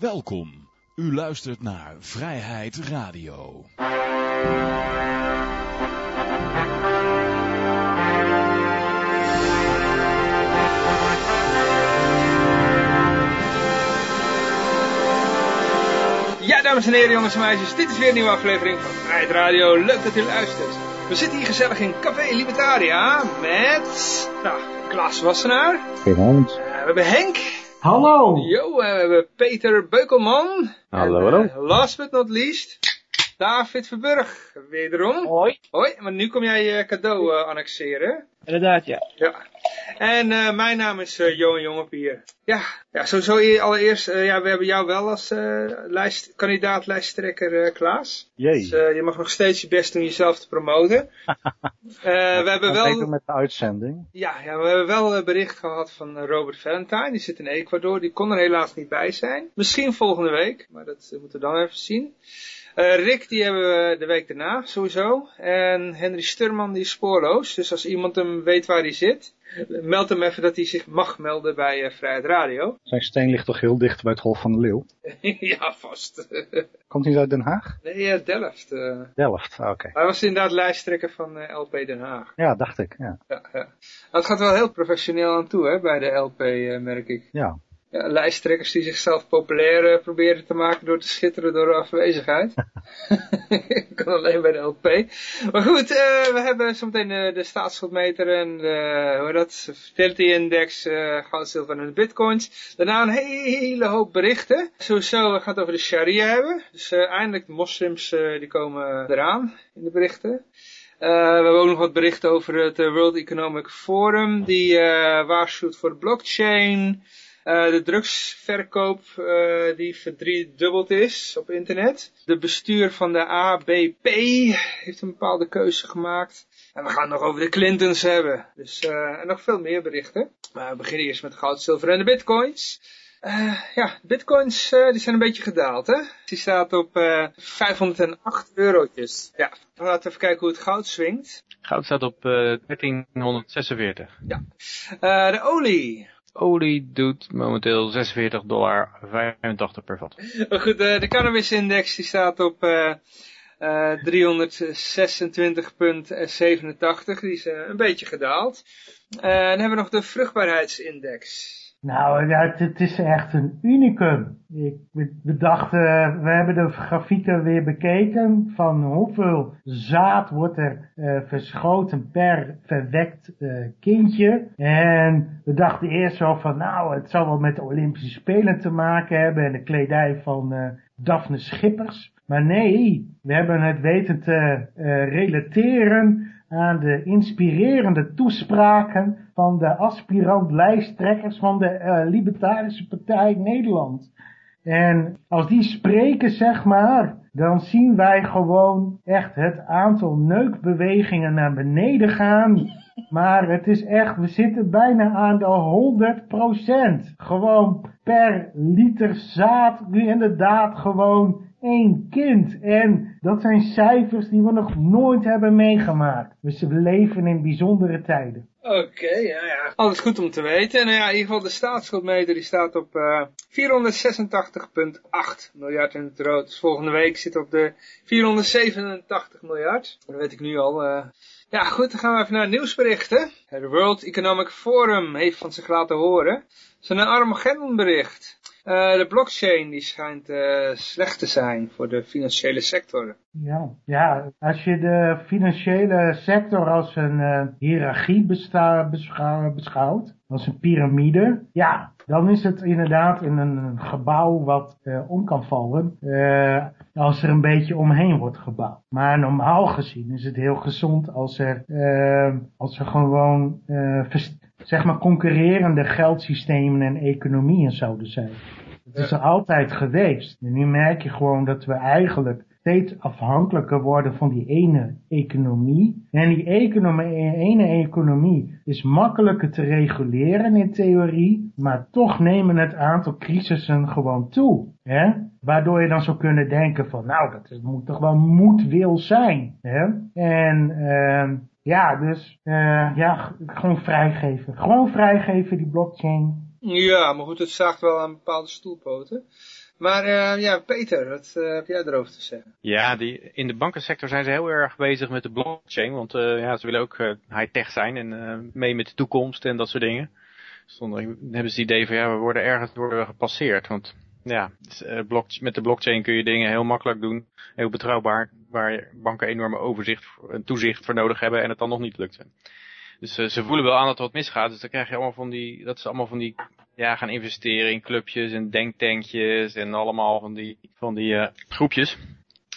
Welkom. U luistert naar Vrijheid Radio. Ja, dames en heren, jongens en meisjes, dit is weer een nieuwe aflevering van Vrijheid Radio. Leuk dat u luistert. We zitten hier gezellig in Café Libertaria met, nou, Klaas Wassenaar. Goedenavond. Uh, we hebben Henk. Hallo. Yo, we hebben Peter Beukelman. Hallo, en, hallo. Uh, last but not least, David Verburg. Wederom. Hoi. Hoi, maar nu kom jij je cadeau uh, annexeren. Inderdaad, ja. Ja. En uh, mijn naam is uh, Johan Jongepier. Ja, ja, sowieso allereerst, uh, ja, we hebben jou wel als lijst, kandidaat lijsttrekker Klaas. Jee. Dus je mag nog steeds je best doen jezelf te promoten. we hebben wel... met de uitzending. Ja, ja, we hebben wel bericht gehad van Robert Valentine. Die zit in Ecuador. Die kon er helaas niet bij zijn. Misschien volgende week, maar dat moeten we dan even zien. Uh, Rick, die hebben we de week daarna, sowieso. En Henry Sturman, die is spoorloos. Dus als iemand hem weet waar hij zit, meld hem even dat hij zich mag melden bij uh, Vrijheid Radio. Zijn steen ligt toch heel dicht bij het Hof van de Leeuw? ja, vast. Komt hij uit Den Haag? Nee, uh, Delft. Delft, oké. Okay. Hij was inderdaad lijsttrekker van LP Den Haag. Ja, dacht ik, ja. ja, ja. Het gaat wel heel professioneel aan toe, hè, bij de LP, merk ik. Ja, ja, lijsttrekkers die zichzelf populair uh, proberen te maken door te schitteren door afwezigheid. kan alleen bij de LP. Maar goed, uh, we hebben zometeen de, de staatsschuldmeter en de, hoe dat, fertility index, uh, goud, zilver en de bitcoins. Daarna een hele hoop berichten. Sowieso we gaan het over de sharia hebben. Dus eindelijk de moslims die komen eraan in de berichten. Uh, we hebben ook nog wat berichten over het World Economic Forum. Die uh, waarschuwt voor de blockchain. Uh, de drugsverkoop uh, die verdriedubbeld is op internet. De bestuur van de ABP heeft een bepaalde keuze gemaakt. En we gaan het nog over de Clintons hebben. Dus, uh, en nog veel meer berichten. Maar we beginnen eerst met goud, zilver en de bitcoins. ja, de bitcoins die zijn een beetje gedaald. Hè? Die staat op 508 eurotjes. Ja, we gaan even kijken hoe het goud swingt. Goud staat op 1346. Ja. de olie. Olie doet momenteel 46 dollar 85 per vat. Goed, de, de cannabis-index die staat op uh, uh, 326,87. Die is een beetje gedaald. dan hebben we nog de vruchtbaarheidsindex. Nou, het, het, is echt een unicum. Ik, we, we, dachten, we hebben de grafieken weer bekeken van hoeveel zaad wordt er uh, verschoten per verwekt uh, kindje. En we dachten eerst zo van, nou, het zal wel met de Olympische Spelen te maken hebben en de kledij van Daphne Schippers. Maar nee, we hebben het weten te relateren aan de inspirerende toespraken van de aspirant-lijsttrekkers van de uh, Libertarische Partij Nederland. En als die spreken, zeg maar, dan zien wij gewoon echt het aantal neukbewegingen naar beneden gaan. Maar het is echt, we zitten bijna aan de 100%. Gewoon per liter zaad, nu inderdaad gewoon één kind. En dat zijn cijfers die we nog nooit hebben meegemaakt. Dus we leven in bijzondere tijden. Oké, ja, ja. Altijd goed om te weten. Nou ja, in ieder geval de staatsschuldmeter die staat op uh, 486,8 miljard in het rood. Dus volgende week zit op de 487 miljard. Dat weet ik nu al. Uh, ja, goed, dan gaan we even naar nieuwsberichten. Het World Economic Forum heeft van zich laten horen. Een Armageddon bericht. Uh, de blockchain die schijnt uh, slecht te zijn voor de financiële sector. Ja, ja, als je de financiële sector als een uh, hiërarchie beschouwt, beschouwt, als een piramide, ja, dan is het inderdaad in een gebouw wat om kan vallen als er een beetje omheen wordt gebouwd. Maar normaal gezien is het heel gezond als er, als er gewoon zeg maar concurrerende geldsystemen en economieën zouden zijn. Het is er altijd geweest. Nu merk je gewoon dat we eigenlijk steeds afhankelijker worden van die ene economie. En die economie, ene economie is makkelijker te reguleren in theorie, maar toch nemen het aantal crisissen gewoon toe. Hè? Waardoor je dan zou kunnen denken van, nou, dat moet toch wel moedwil zijn. Hè? En uh, ja, dus uh, ja, gewoon vrijgeven. Gewoon vrijgeven die blockchain. Ja, maar goed, het zaagt wel aan bepaalde stoelpoten. Maar eh, ja, Peter, wat eh, heb jij erover te zeggen? Ja, die, in de bankensector zijn ze heel erg bezig met de blockchain. Want eh, ja, ze willen ook high-tech zijn en mee met de toekomst en dat soort dingen. Dan hebben ze het idee van ja, we worden ergens we gepasseerd. Want ja, met de blockchain kun je dingen heel makkelijk doen. Heel betrouwbaar. Waar banken enorme overzicht en toezicht voor nodig hebben en het dan nog niet lukt. Dus eh, ze voelen wel aan dat er wat misgaat. Dus dan krijg je allemaal van die, dat is allemaal van die, ja, gaan investeren in clubjes en denktankjes en allemaal van die, van die eh, groepjes.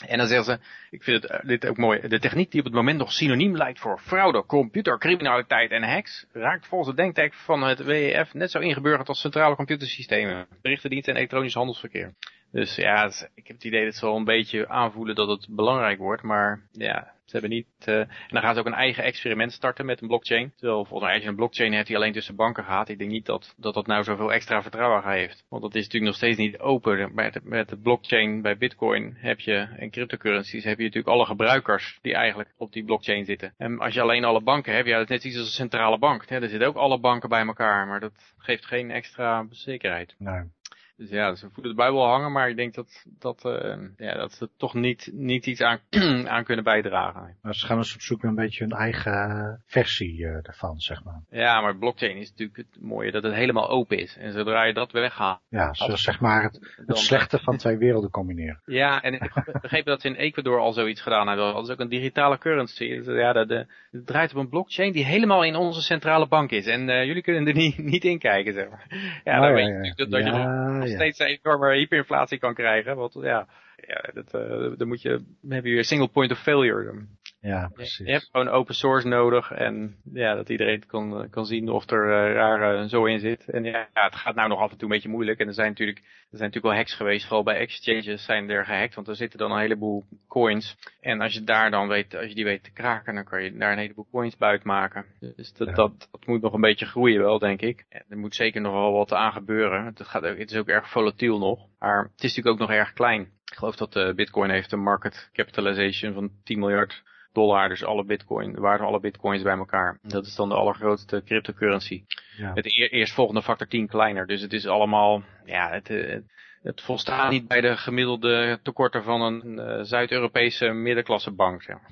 En dan zeggen ze, ik vind het, eh, dit ook mooi, de techniek die op het moment nog synoniem lijkt voor fraude, computercriminaliteit en hacks, raakt volgens de denktank van het WEF net zo ingeburgerd als centrale computersystemen, berichtendiensten en elektronisch handelsverkeer. Dus ja, ik heb het idee dat ze wel een beetje aanvoelen dat het belangrijk wordt, maar ja, ze hebben niet... eh, en dan gaan ze ook een eigen experiment starten met een blockchain. Terwijl volgens mij als een blockchain hebt die alleen tussen banken gaat, ik denk niet dat dat, dat nou zoveel extra vertrouwen heeft. Want dat is natuurlijk nog steeds niet open. Met, met de blockchain bij bitcoin heb je, en cryptocurrencies heb je natuurlijk alle gebruikers die eigenlijk op die blockchain zitten. En als je alleen alle banken hebt, ja, dat is net iets als een centrale bank. Hè? Er zitten ook alle banken bij elkaar, maar dat geeft geen extra zekerheid. Nee. Dus ja, ze voelen de bui wel hangen, maar ik denk dat, dat, eh, ja, dat ze toch niet, niet iets aan, aan kunnen bijdragen. Maar ze gaan dus op zoek naar een beetje hun eigen versie eh, daarvan, zeg maar. Ja, maar blockchain is natuurlijk het mooie dat het helemaal open is. En zodra je dat weghaalt, Ja, zo zeg maar het, dan... het slechte van twee werelden combineren. Ja, en ik heb begrepen dat ze in Ecuador al zoiets gedaan hebben. Dat is ook een digitale currency. Dus, Ja, de, de, het draait op een blockchain die helemaal in onze centrale bank is. En eh, jullie kunnen er niet, niet in kijken, zeg maar. Ja, dan Oh, weet je natuurlijk dat, dat je Ja, ja. Steeds een enorme hyperinflatie kan krijgen. Want ja, ja dat, eh, dan moet je, dan heb je weer single point of failure. Ja, Je precies. hebt gewoon open source nodig en ja, dat iedereen kan, kan zien of er eh, rare zo in zit. En ja, het gaat nou nog af en toe een beetje moeilijk. En er zijn natuurlijk, er zijn natuurlijk wel hacks geweest, vooral bij exchanges zijn er gehackt, want er zitten dan een heleboel coins. En als je daar dan weet, als je die weet te kraken, dan kan je daar een heleboel coins buiten maken. Dus dat, Ja. dat, dat moet nog een beetje groeien wel, denk ik. En er moet zeker nog wel wat aan gebeuren. Het, gaat ook, het is ook erg volatiel nog. Maar het is natuurlijk ook nog erg klein. Ik geloof dat eh, Bitcoin heeft een market capitalization van 10 miljard dollar. Dus alle bitcoin, de waarde van alle bitcoins bij elkaar. Dat is dan de allergrootste cryptocurrency. Ja. Het eer, eerstvolgende factor 10 kleiner. Dus het is allemaal, ja, het, eh, het volstaat niet bij de gemiddelde tekorten van een eh, Zuid-Europese middenklassebank. Zeg maar.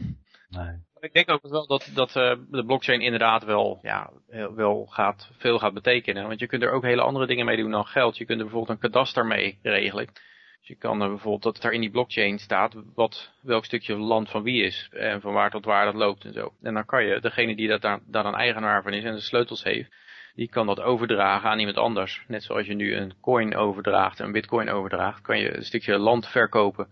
Nee. Ik denk ook wel dat, dat eh, de blockchain inderdaad wel, ja, wel gaat, veel gaat betekenen. Want je kunt er ook hele andere dingen mee doen dan geld. Je kunt er bijvoorbeeld een kadaster mee regelen. Dus je kan er bijvoorbeeld dat er in die blockchain staat wat, welk stukje land van wie is. En van waar tot waar dat loopt en zo. En dan kan je, degene die dat daar, daar een eigenaar van is en de sleutels heeft, die kan dat overdragen aan iemand anders. Net zoals je nu een coin overdraagt, een bitcoin overdraagt, kan je een stukje land verkopen.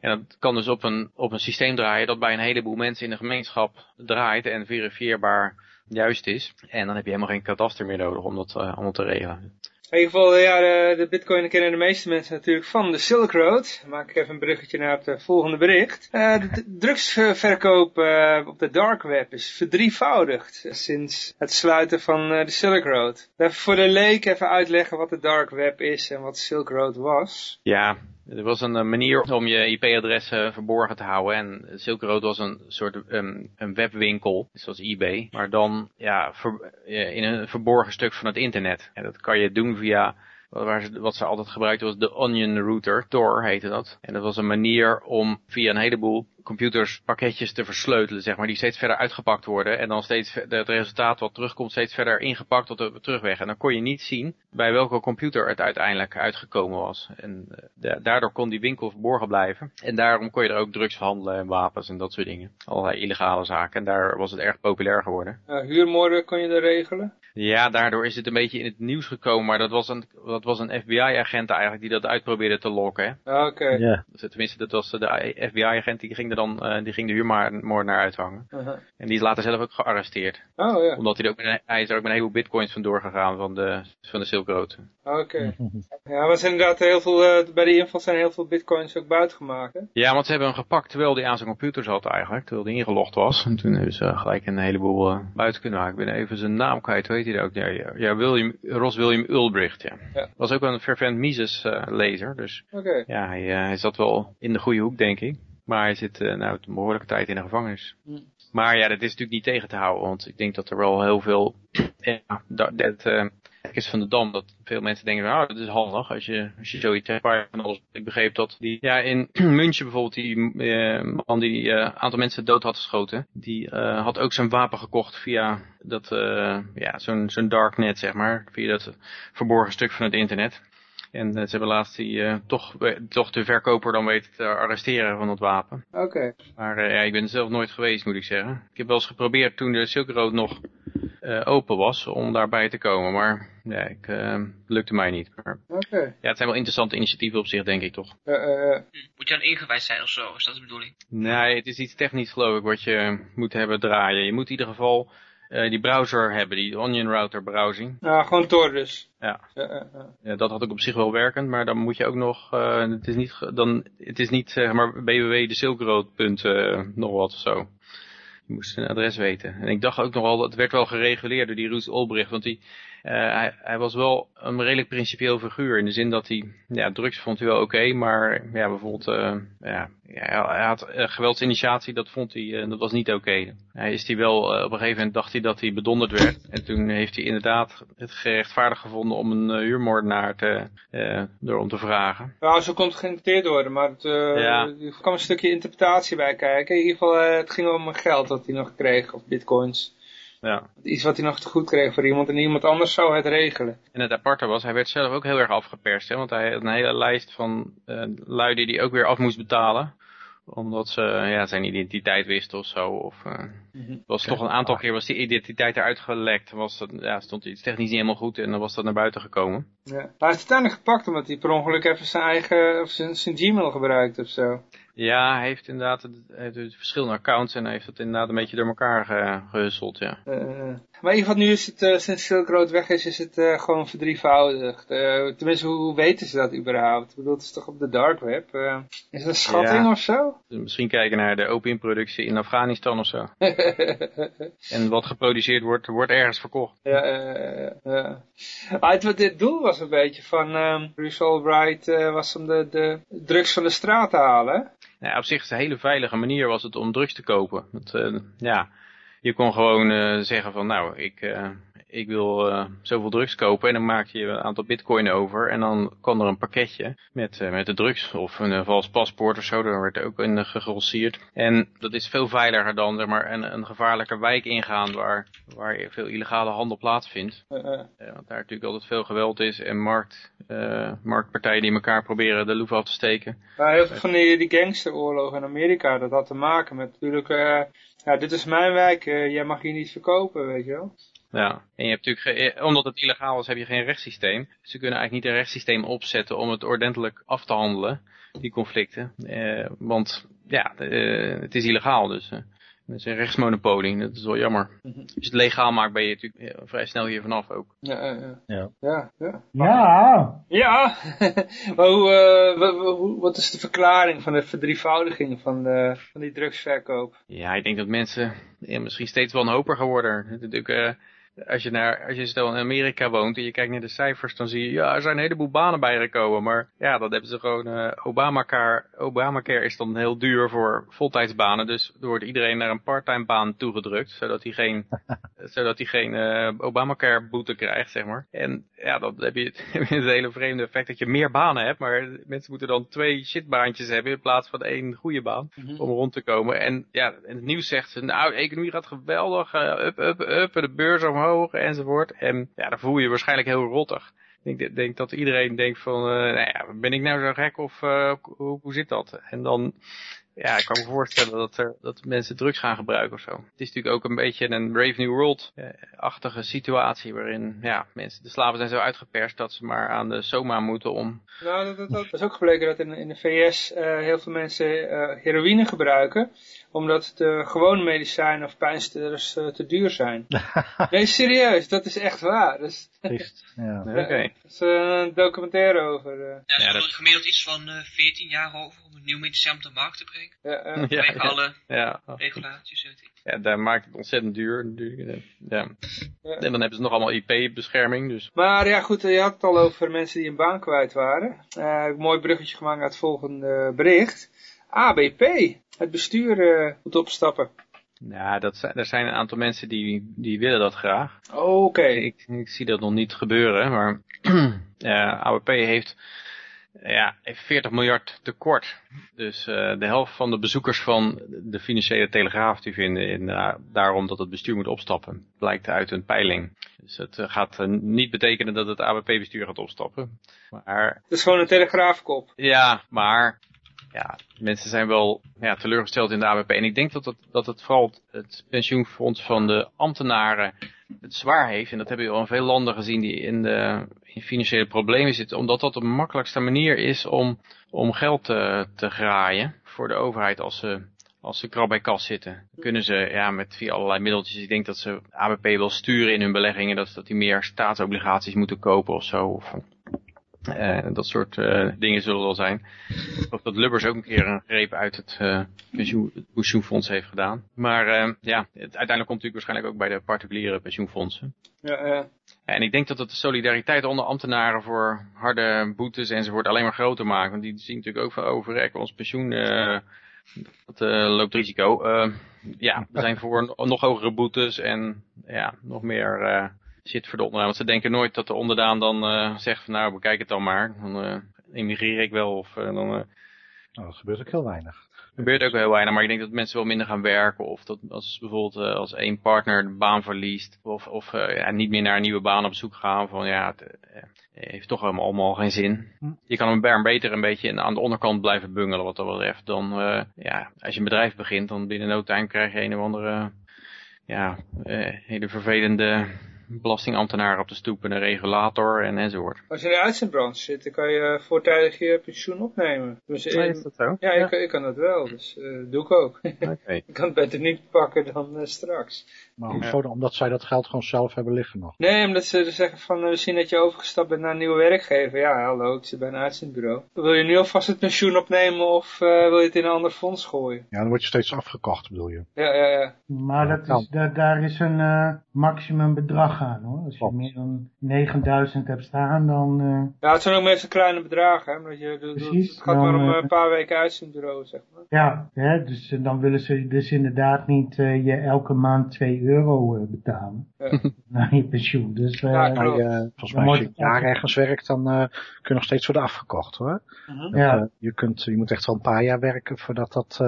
En dat kan dus op een, op een systeem draaien dat bij een heleboel mensen in de gemeenschap draait en verifieerbaar juist is. En dan heb je helemaal geen kadaster meer nodig om dat uh, allemaal te regelen. In ieder geval, ja, de, bitcoin kennen de meeste mensen natuurlijk van de Silk Road. Dan maak ik even een bruggetje naar het volgende bericht. Uh, de drugsverkoop uh, op de dark web is verdrievoudigd sinds het sluiten van uh, de Silk Road. Even voor de leek even uitleggen wat de dark web is en wat Silk Road was. Ja, er was een manier om je IP-adressen verborgen te houden. En Silk Road was een soort um, een webwinkel, zoals eBay. Maar dan ja, ver, in een verborgen stuk van het internet. En dat kan je doen via wat ze altijd gebruikten was de Onion Router, Tor heette dat. En dat was een manier om via een heleboel computers pakketjes te versleutelen, zeg maar, die steeds verder uitgepakt worden. En dan steeds het resultaat wat terugkomt steeds verder ingepakt tot de terugweg. En dan kon je niet zien bij welke computer het uiteindelijk uitgekomen was. En uh, daardoor kon die winkel verborgen blijven. En daarom kon je er ook drugs handelen en wapens en dat soort dingen. Allerlei illegale zaken. En daar was het erg populair geworden. Uh, huurmoorden kon je er regelen? Ja, daardoor is het een beetje in het nieuws gekomen, maar dat was een, dat was een FBI-agent eigenlijk die dat uitprobeerde te lokken. Oké. Okay. Yeah. Tenminste, dat was de FBI-agent die ging er dan, uh, die ging de huurmoordenaar uithangen. Uh -huh. En die is later zelf ook gearresteerd. Oh ja. Omdat hij, ook met, hij is er ook met een heleboel bitcoins van doorgegaan van de, van de Silk Road. Oké. Okay. ja, maar zijn inderdaad heel veel, uh, bij de inval zijn heel veel bitcoins ook buitengemaakt. Hè? Ja, want ze hebben hem gepakt terwijl hij aan zijn computer zat eigenlijk, terwijl hij ingelogd was. En toen hebben ze gelijk een heleboel uh, buiten kunnen maken. Ik ben even zijn naam kwijt, weet hij dat ook? Ja, ja, William, Ross William Ulbricht, ja. ja. Was ook een fervent Mises uh, lezer, dus okay. ja, hij, uh, hij zat wel in de goede hoek, denk ik. Maar hij zit uh, nou een behoorlijke tijd in de gevangenis. Mm. Maar ja, dat is natuurlijk niet tegen te houden, want ik denk dat er wel heel veel, ja, dat, dat uh, is van de Dam. Dat veel mensen denken, nou, dat is handig als je, als je zoiets hebt. Maar. Ik begreep dat die, ja, in München bijvoorbeeld, die eh, man die een aantal mensen dood had geschoten, die had ook zijn wapen gekocht via dat, ja, zo'n zo'n darknet, zeg maar. Via dat verborgen stuk van het internet. En ze hebben laatst die, uh, toch, toch de verkoper dan weten te arresteren van dat wapen. Oké. Maar uh, ja, ik ben er zelf nooit geweest, moet ik zeggen. Ik heb wel eens geprobeerd toen de Silk Road nog uh, open was om daarbij te komen. Maar ja, ik, lukte mij niet. Okay. Ja, het zijn wel interessante initiatieven op zich, denk ik toch. Hm. Moet je dan ingewijs zijn of zo? Is dat de bedoeling? Nee, het is iets technisch geloof ik wat je moet hebben draaien. Je moet in ieder geval uh, die browser hebben, die onion router browsing. Ja, gewoon Tor dus. Ja. Ja, ja. dat had ik op zich wel werkend, maar dan moet je ook nog, uh, het is niet, dan, het is niet zeg maar www de Silk Road punt, uh, nog wat of zo. Je moest een adres weten. En ik dacht ook nog wel, het werd wel gereguleerd door die Roos Olbricht, want die, hij, hij, was wel een redelijk principieel figuur. In de zin dat hij, ja, drugs vond hij wel oké, okay, maar ja, bijvoorbeeld, uh, ja, hij had uh, geweldsinitiatie, dat vond hij, dat was niet oké. Okay. Hij is hij wel, op een gegeven moment dacht hij dat hij bedonderd werd. En toen heeft hij inderdaad het gerechtvaardig gevonden om een huurmoordenaar te, door om te vragen. Ja, zo kon het geïnterpreteerd worden, maar het, ja. er kwam een stukje interpretatie bij kijken. In ieder geval, het ging om geld dat hij nog kreeg, of bitcoins. Ja. Iets wat hij nog te goed kreeg voor iemand en iemand anders zou het regelen. En het aparte was, hij werd zelf ook heel erg afgeperst. Hè? Want hij had een hele lijst van uh, lui die hij ook weer af moest betalen. Omdat ze ja, zijn identiteit wisten of zo. Of, uh, mm -hmm. was toch een aantal keer was die identiteit eruit gelekt. Was dat, ja, stond iets technisch niet helemaal goed en dan was dat naar buiten gekomen. Ja. Hij is uiteindelijk gepakt omdat hij per ongeluk even zijn eigen of zijn, zijn Gmail gebruikt of zo. Ja, hij heeft inderdaad het, heeft verschillende accounts en hij heeft het inderdaad een beetje door elkaar ge, gehusseld, ja. Uh, maar in ieder geval nu is het, uh, sinds Silk Road weg is, is het uh, gewoon verdrievoudigd. tenminste, hoe, hoe, weten ze dat überhaupt? Ik bedoel, het is toch op de dark web? is dat een schatting ja. of zo? Misschien kijken naar de opiumproductie in Afghanistan of zo. en wat geproduceerd wordt, wordt ergens verkocht. Ja, ja. Maar het, het doel was een beetje van Bruce Albright was om de, de drugs van de straat te halen. Ja, op zich is een hele veilige manier was het om drugs te kopen. Want, uh, ja, je kon gewoon uh, zeggen van nou, ik, uh, ik wil uh, zoveel drugs kopen en dan maak je een aantal bitcoin over en dan kan er een pakketje met, uh, met de drugs of een vals paspoort of zo, daar werd ook in gegrosseerd. En dat is veel veiliger dan zeg maar, een, een gevaarlijke wijk ingaan waar, waar veel illegale handel plaatsvindt. Uh, want daar natuurlijk altijd veel geweld is en markt, marktpartijen die elkaar proberen de loef af te steken. Ja, heel veel van die, die gangsteroorlogen in Amerika, dat had te maken met natuurlijk, ja dit is mijn wijk, jij mag hier niet verkopen, weet je wel. Ja, en je hebt natuurlijk, omdat het illegaal is, heb je geen rechtssysteem. Dus ze kunnen eigenlijk niet een rechtssysteem opzetten om het ordentelijk af te handelen, die conflicten. Eh, want ja, eh, het is illegaal, dus eh, het is een rechtsmonopolie, dat is wel jammer. Als je het legaal maakt, ben je natuurlijk vrij snel hier vanaf ook. Ja, ja. Ja. Ja, ja. Ja. Ja, maar hoe, uh, wat is de verklaring van de verdrievoudiging van, de, van die drugsverkoop? Ja, ik denk dat mensen ja, misschien steeds wanhopiger worden. Natuurlijk... Uh, als je, naar, als je stel in Amerika woont en je kijkt naar de cijfers, dan zie je, ja, er zijn een heleboel banen bijgekomen. Maar ja, dat hebben ze gewoon, uh, Obamacare, Obamacare is dan heel duur voor voltijdsbanen. Dus er wordt iedereen naar een parttime baan toegedrukt, zodat hij geen, zodat hij geen uh, Obamacare boete krijgt, zeg maar. En ja, dan heb je, het hele vreemde effect dat je meer banen hebt, maar mensen moeten dan twee shitbaantjes hebben in plaats van één goede baan mm -hmm. om rond te komen. En ja, en het nieuws zegt, nou, de economie gaat geweldig, uh, up, up, up, de beurs omhoog enzovoort. En ja, dan voel je waarschijnlijk heel rottig. Ik denk, denk dat iedereen denkt van, uh, nou ja, ben ik nou zo gek of uh, hoe, hoe zit dat? En dan, ja, ik kan me voorstellen dat, er, dat mensen drugs gaan gebruiken of zo. Het is natuurlijk ook een beetje een Brave New World-achtige situatie waarin ja, mensen, de slaven zijn zo uitgeperst dat ze maar aan de soma moeten om... Nou, dat, dat, dat is ook gebleken dat in, in de VS uh, heel veel mensen uh, heroïne gebruiken omdat de gewone medicijnen of pijnstillers uh, te duur zijn. nee, serieus, dat is echt waar. Dus, Triest, ja. Oké. Okay. Er is een documentaire over. Uh. Ja, ze ja, dat... gemiddeld iets van uh, 14 jaar over om een nieuw medicijn op de markt te brengen. Ja, uh, ja, alle ja. regulaties, weet ik. Ja, daar maakt het ontzettend duur natuurlijk. Ja. En dan hebben ze nog allemaal IP-bescherming. Dus. Maar ja goed, je had het al over mensen die een baan kwijt waren. Uh, mooi bruggetje gemaakt uit het volgende bericht. ABP, het bestuur uh, moet opstappen. Ja, dat zijn, er zijn een aantal mensen die, die willen dat graag. Oké. Ik, ik zie dat nog niet gebeuren, maar AWP heeft, ja, heeft 40 miljard tekort. Dus uh, de helft van de bezoekers van de financiële telegraaf die vinden in, uh, daarom dat het bestuur moet opstappen. Blijkt uit een peiling. Dus het gaat niet betekenen dat het AWP-bestuur gaat opstappen. Maar... Het is gewoon een telegraafkop. Ja, maar ja, mensen zijn wel ja, teleurgesteld in de ABP. En ik denk dat het, dat het vooral het pensioenfonds van de ambtenaren het zwaar heeft. En dat hebben we al in veel landen gezien die in, de, in financiële problemen zitten. Omdat dat de makkelijkste manier is om, om geld te, te graaien voor de overheid als ze, als ze krab bij kas zitten. Kunnen ze ja, met via allerlei middeltjes. Ik denk dat ze ABP wil sturen in hun beleggingen. Dat, dat die meer staatsobligaties moeten kopen of zo. Of, uh, dat soort uh, dingen zullen wel zijn. Of dat Lubbers ook een keer een greep uit het uh, pensioenfonds heeft gedaan. Maar ja, het, uiteindelijk komt natuurlijk waarschijnlijk ook bij de particuliere pensioenfondsen. Ja, ja. En ik denk dat het de solidariteit onder ambtenaren voor harde boetes enzovoort alleen maar groter maakt. Want die zien natuurlijk ook van overrekken ons pensioen, dat loopt risico. ja, we zijn voor nog hogere boetes en ja, nog meer shit voor de onderdaan. Want ze denken nooit dat de onderdaan dan uh, zegt van nou bekijk het dan maar. Dan uh, emigreer ik wel of uh, dan... nou, dat gebeurt ook heel weinig. Gebeurt ook heel weinig, maar ik denk dat mensen wel minder gaan werken. Of dat als bijvoorbeeld als één partner de baan verliest. Of, of ja, niet meer naar een nieuwe baan op zoek gaan. Van ja, het heeft toch helemaal allemaal geen zin. Hm. Je kan een beter een beetje aan de onderkant blijven bungelen wat dat betreft. Dan ja, als je een bedrijf begint, dan binnen no time krijg je een of andere ja, hele vervelende belastingambtenaar op de stoep en een regulator en enzovoort. Als je in de uitzendbranche zit, dan kan je voortijdig je pensioen opnemen. Dus ja, is dat zo? Ja, Ik, ik, kan dat wel, dus uh, doe ik ook. Okay. ik kan het beter niet pakken dan uh, straks. Maar hoezo ja. Omdat zij dat geld gewoon zelf hebben liggen nog? Nee, omdat ze zeggen van, uh, we zien dat je overgestapt bent naar een nieuwe werkgever. Ja, hallo, ik zit bij een uitzendbureau. Wil je nu alvast het pensioen opnemen of wil je het in een ander fonds gooien? Ja, dan word je steeds afgekocht, bedoel je? Ja, ja, ja. Maar dat is, da daar is een maximum bedrag aan hoor. Als je meer dan 9000 hebt staan, dan... Uh... Ja, het zijn ook meestal kleine bedragen, hè. Omdat je, Precies, het gaat dan, maar om uh, een paar weken uit zijn bureau, zeg maar. Ja, hè, dus uh, dan willen ze dus inderdaad niet je elke maand 2 euro betalen. Ja. naar je pensioen. Dus, Ja, Maar klopt. je, volgens mij als je een jaar ergens werkt, dan kun je nog steeds worden afgekocht hoor. Mhm. Ja. Je, kunt, je moet echt wel een paar jaar werken voordat dat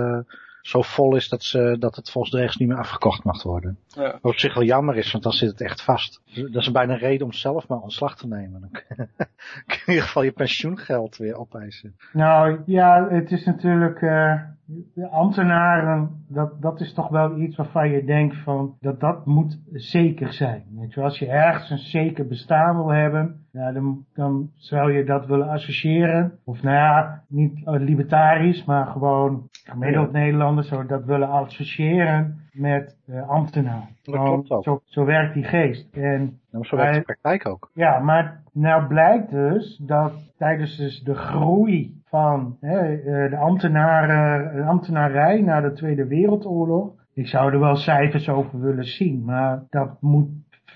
zo vol is dat, ze, dat het volgens de regels niet meer afgekocht mag worden. Ja. Wat op zich wel jammer is, want dan zit het echt vast. Dat is bijna een reden om zelf maar ontslag te nemen. Dan kun je in ieder geval je pensioengeld weer opeisen. Nou ja, het is natuurlijk, uh, de ambtenaren, dat, dat is toch wel iets waarvan je denkt van, dat dat moet zeker zijn. Weet je, als je ergens een zeker bestaan wil hebben, ja, dan, dan zou je dat willen associëren. Of nou ja, niet libertarisch, maar gewoon gemiddeld ja. Nederlanders zou dat willen associëren met uh, ambtenaren. Dat klopt ook. Zo, zo werkt die geest. En zo werkt de praktijk ook. Ja, maar nou blijkt dus dat tijdens dus de groei van hè, de ambtenaren, de ambtenarij na de Tweede Wereldoorlog, ik zou er wel cijfers over willen zien, maar dat moet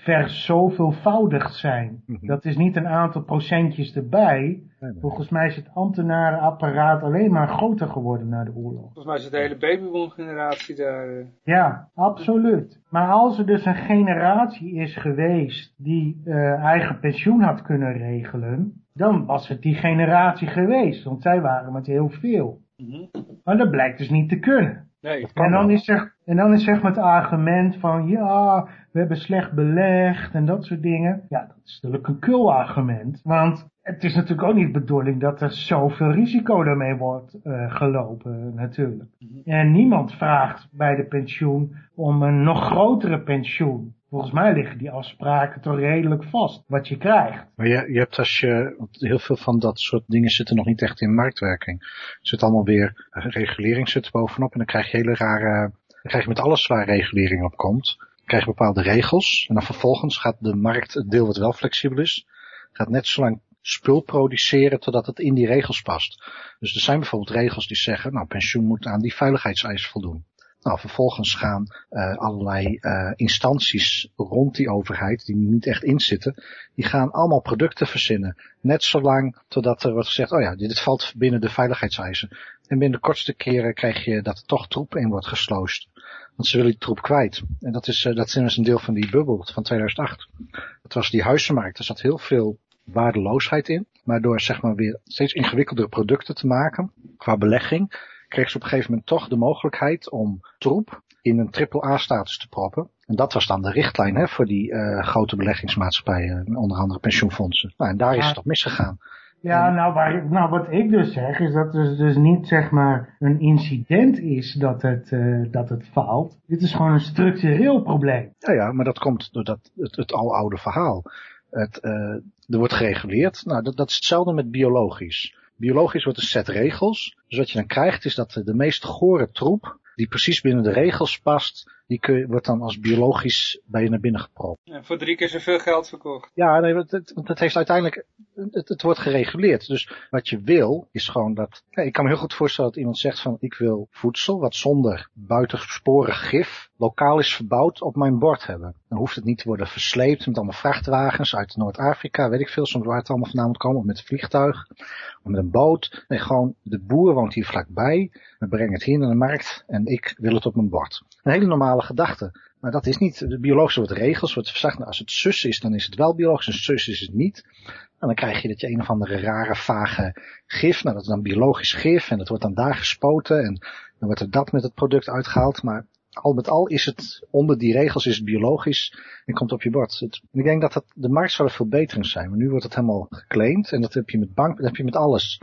verzoveelvoudigd zijn. Mm -hmm. Dat is niet een aantal procentjes erbij. Nee, nee. Volgens mij is het ambtenarenapparaat alleen maar groter geworden na de oorlog. Volgens mij is het de hele babyboom generatie daar. Uh... Ja, absoluut. Maar als er dus een generatie is geweest die uh, eigen pensioen had kunnen regelen, dan was het die generatie geweest. Want zij waren met heel veel. Mm -hmm. Maar dat blijkt dus niet te kunnen. Nee. En dan, is er, en dan is zeg maar het argument van ja, we hebben slecht belegd en dat soort dingen. Ja, dat is natuurlijk een kul argument. Want het is natuurlijk ook niet de bedoeling dat er zoveel risico daarmee wordt uh, gelopen natuurlijk. Mhm. En niemand vraagt bij de pensioen om een nog grotere pensioen. Volgens mij liggen die afspraken toch redelijk vast, wat je krijgt. Maar je, je hebt als je, heel veel van dat soort dingen zitten nog niet echt in marktwerking. Er zit allemaal weer, regulering zit bovenop en dan krijg je hele rare, dan krijg je met alles waar regulering op komt, dan krijg je bepaalde regels en dan vervolgens gaat de markt, het deel wat wel flexibel is, gaat net zo lang spul produceren totdat het in die regels past. Dus er zijn bijvoorbeeld regels die zeggen, nou pensioen moet aan die veiligheidseisen voldoen. Nou, vervolgens gaan uh, allerlei uh, instanties rond die overheid, die niet echt inzitten, die gaan allemaal producten verzinnen. Net zolang totdat er wordt gezegd, oh ja, dit valt binnen de veiligheidseisen. En binnen de kortste keren krijg je dat er toch troep in wordt gesloost. Want ze willen die troep kwijt. En dat is, uh, dat is een deel van die bubbel van 2008. Dat was die huizenmarkt. Er zat heel veel waardeloosheid in. Maar door zeg maar weer steeds ingewikkeldere producten te maken, qua belegging, kreeg ze op een gegeven moment toch de mogelijkheid om troep in een triple-A-status te proppen. En dat was dan de richtlijn hè, voor die uh, grote beleggingsmaatschappijen, onder andere pensioenfondsen. Nou, en daar is het toch misgegaan. Ja, nou, waar, nou wat ik dus zeg is dat het dus niet zeg maar een incident is dat het, uh, dat het faalt. Dit is gewoon een structureel probleem. Ja, ja, maar dat komt door dat, het, het aloude verhaal. Het, uh, er wordt gereguleerd. Nou, dat, dat is hetzelfde met biologisch. Biologisch wordt een set regels. Dus wat je dan krijgt is dat de meest gore troep die precies binnen de regels past, die kun wordt dan als biologisch bij je naar binnen gepropt. En voor drie keer zoveel geld verkocht. Ja, nee, want het, het heeft uiteindelijk, het, het, wordt gereguleerd. Dus wat je wil, is gewoon dat, ja, ik kan me heel goed voorstellen dat iemand zegt van, ik wil voedsel wat zonder buitensporig gif lokaal is verbouwd op mijn bord hebben. Dan hoeft het niet te worden versleept met allemaal vrachtwagens uit Noord-Afrika, weet ik veel, soms waar het allemaal vandaan moet komen, of met een vliegtuig, of met een boot. Nee, gewoon, de boer woont hier vlakbij, we brengen het hier naar de markt en ik wil het op mijn bord. Een hele normale gedachte. Maar dat is niet, de biologische wordt regels, wordt nou, als het zus is, dan is het wel biologisch, en zus is het niet. En dan krijg je dat je een of andere rare, vage gif, nou dat is dan biologisch gif, en dat wordt dan daar gespoten, en dan wordt er dat met het product uitgehaald, maar al met al is het, onder die regels is het biologisch en komt op je bord. Het, ik denk dat het, de markt zou er veel beter in zijn, maar nu wordt het helemaal geclaimd en dat heb je met bank, dat heb je met alles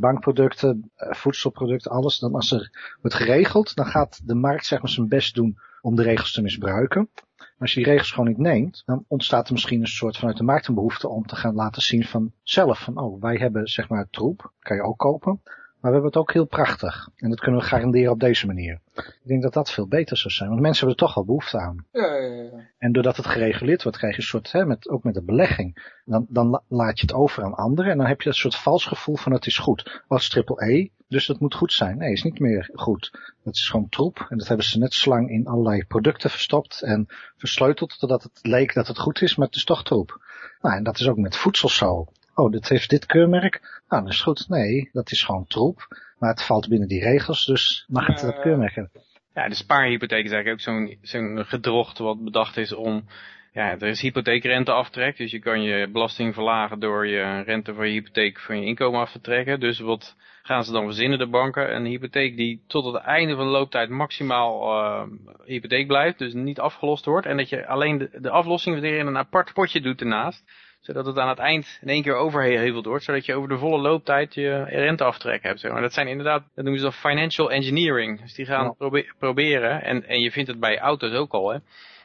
bankproducten, voedselproducten, alles. Dan als er wordt geregeld, dan gaat de markt zeg maar zijn best doen om de regels te misbruiken. Maar als je die regels gewoon niet neemt, dan ontstaat er misschien een soort vanuit de markt een behoefte om te gaan laten zien van zelf. Van oh, wij hebben zeg maar troep, kan je ook kopen. Maar we hebben het ook heel prachtig. En dat kunnen we garanderen op deze manier. Ik denk dat dat veel beter zou zijn. Want mensen hebben er toch wel behoefte aan. Ja, ja, ja. En doordat het gereguleerd wordt, krijg je een soort, hè, met, ook met de belegging. Dan, dan laat je het over aan anderen. En dan heb je een soort vals gevoel van het is goed. Wat is triple E? Dus dat moet goed zijn. Nee, is niet meer goed. Dat is gewoon troep. En dat hebben ze net slang in allerlei producten verstopt en versleuteld. Totdat het leek dat het goed is, maar het is toch troep. Nou, en dat is ook met voedsel zo oh, dit heeft dit keurmerk. Nou, dat is goed. Nee, dat is gewoon troep. Maar het valt binnen die regels, dus mag het dat keurmerk hebben. Ja, de spaarhypotheek is eigenlijk ook zo'n zo'n gedrocht wat bedacht is om... Ja, er is hypotheekrenteaftrek, dus je kan je belasting verlagen door je rente van je hypotheek van je inkomen af te trekken. Dus wat gaan ze dan verzinnen, de banken? Een hypotheek die tot het einde van de looptijd maximaal uh, hypotheek blijft, dus niet afgelost wordt. En dat je alleen de, de aflossing weer in een apart potje doet ernaast zodat het aan het eind in één keer overheveld wordt, zodat je over de volle looptijd je renteaftrek hebt. Zeg maar. Dat zijn inderdaad, dat noemen ze dan financial engineering. Dus die gaan proberen, en, en je vindt het bij auto's ook al, hè.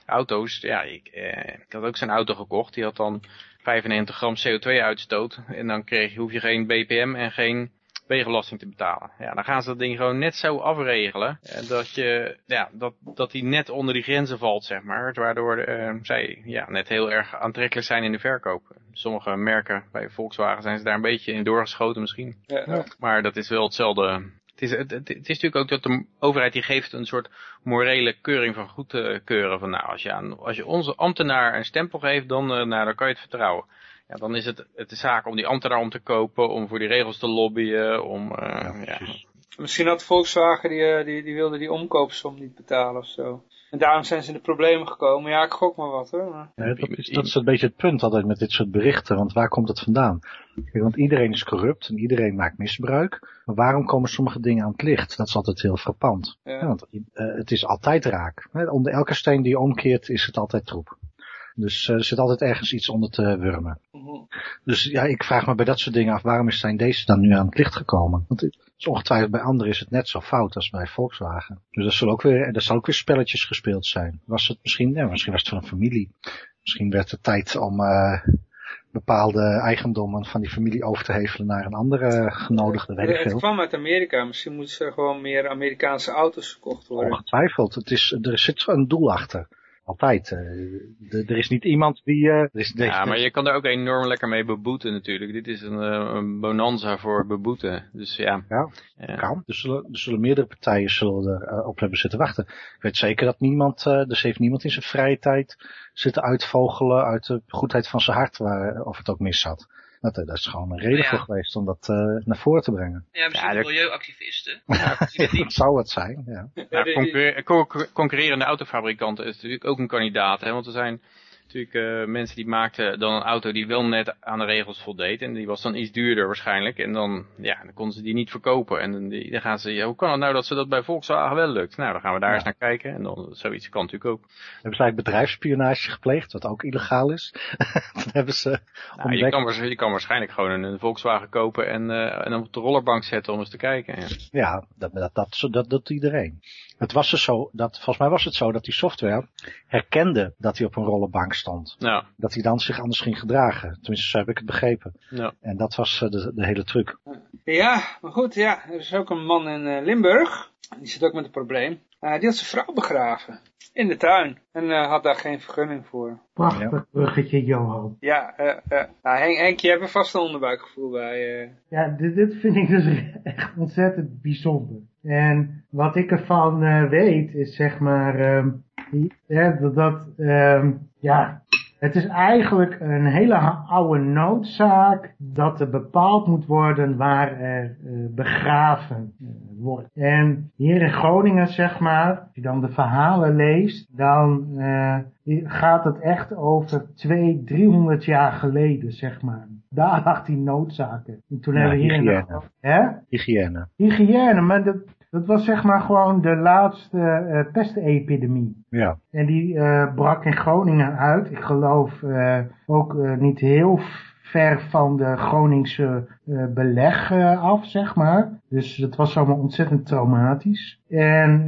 Auto's, ja, ik, eh, ik had ook zo'n auto gekocht, die had dan 95 gram CO2 uitstoot. En dan kreeg, je, hoef je geen BPM en geen wegenbelasting te betalen. Ja, dan gaan ze dat ding gewoon net zo afregelen. Eh, dat, je, ja, dat, dat die net onder die grenzen valt, zeg maar. Waardoor uh, zij ja, net heel erg aantrekkelijk zijn in de verkoop. Sommige merken bij Volkswagen zijn ze daar een beetje in doorgeschoten misschien. Ja. Maar dat is wel hetzelfde. Het is, het, het, is natuurlijk ook dat de overheid die geeft een soort morele keuring van goed te keuren. Van nou, als je, aan, als je onze ambtenaar een stempel geeft, dan, uh, nou, dan kan je het vertrouwen ja, dan is het, het de zaak om die ambtenaar om te kopen, om voor die regels te lobbyen, om, uh, ja, Misschien had Volkswagen, die, eh, die, die wilde die omkoopsom niet betalen of zo. En daarom zijn ze in de problemen gekomen. Ja, ik gok maar wat hoor. dat, is, dat is een beetje het punt altijd met dit soort berichten, want waar komt het vandaan? Kijk, want iedereen is corrupt en iedereen maakt misbruik. Maar waarom komen sommige dingen aan het licht? Dat is altijd heel frappant. Ja. want uh, het is altijd raak. Onder elke steen die je omkeert is het altijd troep. Dus uh, er zit altijd ergens iets onder te wurmen. Mhm. Dus ja, ik vraag me bij dat soort dingen af, waarom zijn deze dan nu aan het licht gekomen? Want het is ongetwijfeld bij anderen is het net zo fout als bij Volkswagen. Dus dat zal ook weer, dat zal ook weer spelletjes gespeeld zijn. Was het misschien, ja, misschien was het van een familie. Misschien werd het tijd om uh, bepaalde eigendommen van die familie over te hevelen naar een andere genodigde, weet ik veel. Het kwam uit Amerika, misschien moeten er gewoon meer Amerikaanse auto's verkocht worden. Ongetwijfeld, het is, er zit een doel achter. Altijd. Uh, er is niet iemand die... Er is, ja, maar je kan er ook enorm lekker mee beboeten natuurlijk. Dit is een, uh, een bonanza voor beboeten. Dus ja. Ja, ja. kan. Er zullen, er zullen meerdere partijen zullen er op hebben zitten wachten. Ik weet zeker dat niemand, dus heeft niemand in zijn vrije tijd zitten uitvogelen uit de goedheid van zijn hart, waar, of het ook mis zat. Dat, dat is gewoon een reden Ja. voor geweest om dat eh, naar voren te brengen. Ja, misschien Ja, dat- milieuactivisten. dat zou het zijn, ja. Concurrerende autofabrikanten is natuurlijk ook een kandidaat. Hè? Want er zijn natuurlijk eh, mensen die maakten dan een auto die wel net aan de regels voldeed. En die was dan iets duurder waarschijnlijk. En dan, ja, dan konden ze die niet verkopen. En dan, die- dan gaan ze, ja, hoe kan het nou dat ze dat bij Volkswagen wel lukt? Nou, dan gaan we daar Ja. eens naar kijken. En dan, zoiets kan natuurlijk ook. Hebben ze eigenlijk bedrijfsspionage gepleegd, wat ook illegaal is. dan hebben ze Nou, je, kan, je kan waarschijnlijk gewoon een, een Volkswagen kopen en, eh, en dan op de rollerbank zetten om eens te kijken. Ja. Ja, dat, dat, dat, dat doet iedereen. Het was dus zo, dat, volgens mij was het zo dat die software herkende dat hij op een rollenbank stond. Nou, Dat hij dan zich anders ging gedragen. Tenminste, zo heb ik het begrepen. nou. En dat was eh, de, de hele truc. Ja, maar goed, ja. Er is ook een man in eh, Limburg. Die zit ook met een probleem. Eh, die had zijn vrouw begraven. In de tuin. En eh, had daar geen vergunning voor. Prachtig bruggetje, Johan. Ja, eh eh nou, Henk, Henk, je hebt er vast een onderbuikgevoel bij. eh. Ja, dit, dit vind ik dus echt ontzettend bijzonder. En wat ik ervan eh, weet is zeg maar ehm, die- hè, dat, dat ehm, ja, het is eigenlijk een hele oude noodzaak dat er bepaald moet worden waar er eh, begraven eh, wordt. En hier in Groningen zeg maar, als je dan de verhalen leest, dan eh, gaat het echt over twee, driehonderd jaar geleden zeg maar. Daar lag die noodzaken. En toen Ja, hebben we hier in de, hygiëne. hè? Hygiëne. Hygiëne, maar dat, dat was zeg maar gewoon de laatste eh, pestepidemie. Ja. En die eh, brak in Groningen uit. Ik geloof eh, ook niet heel ver van de Groningse beleg af, zeg maar. Dus het was allemaal ontzettend traumatisch. En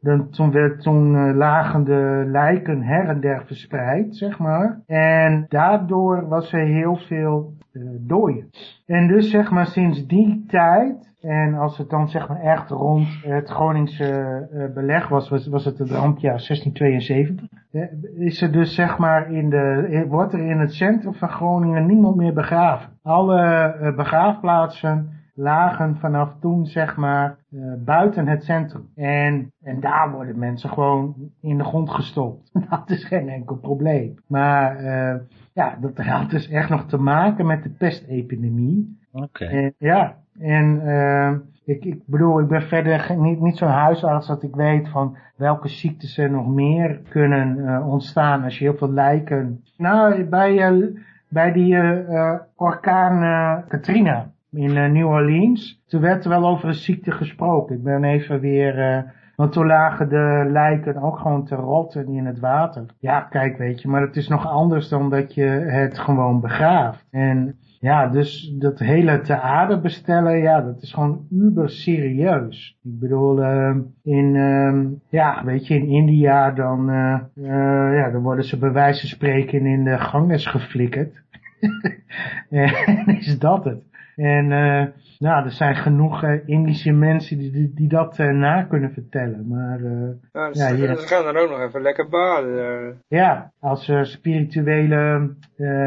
dan, toen, werd, toen lagen de lijken her en der verspreid, zeg maar. En daardoor was er heel veel dooien. En dus zeg maar sinds die tijd, en als het dan zeg maar echt rond het Groningse eh, beleg was, was, het het rampjaar 1672. eh, Is er dus zeg maar in de, eh, wordt er in het centrum van Groningen niemand meer begraven. Alle eh, begraafplaatsen lagen vanaf toen zeg maar eh, buiten het centrum. En, en daar worden mensen gewoon in de grond gestopt. Dat is geen enkel probleem. Maar eh, ja, dat had dus echt nog te maken met de pestepidemie. Oké. Ja, en eh, ik, ik bedoel, ik ben verder niet, niet zo'n huisarts dat ik weet van welke ziektes er nog meer kunnen eh, ontstaan als je heel veel lijken. Nou, bij, eh, bij die eh, orkaan Katrina in New Orleans, toen werd er wel over een ziekte gesproken. Ik ben even weer... want toen lagen de lijken ook gewoon te rotten in het water. Ja, kijk, weet je, maar het is nog anders dan dat je het gewoon begraaft. En ja, dus dat hele te aarde bestellen, ja, dat is gewoon uber serieus. Ik bedoel, ehm, in, ehm, ja, weet je, in India dan, eh, eh, ja, dan worden ze bij wijze van spreken in de ganges geflikkerd. en is dat het. En eh, nou, er zijn genoeg eh, Indische mensen die, die, die dat eh, na kunnen vertellen. Maar eh, Nou, Ja, ze, gaan dan ook nog even lekker baden. ja, als spirituele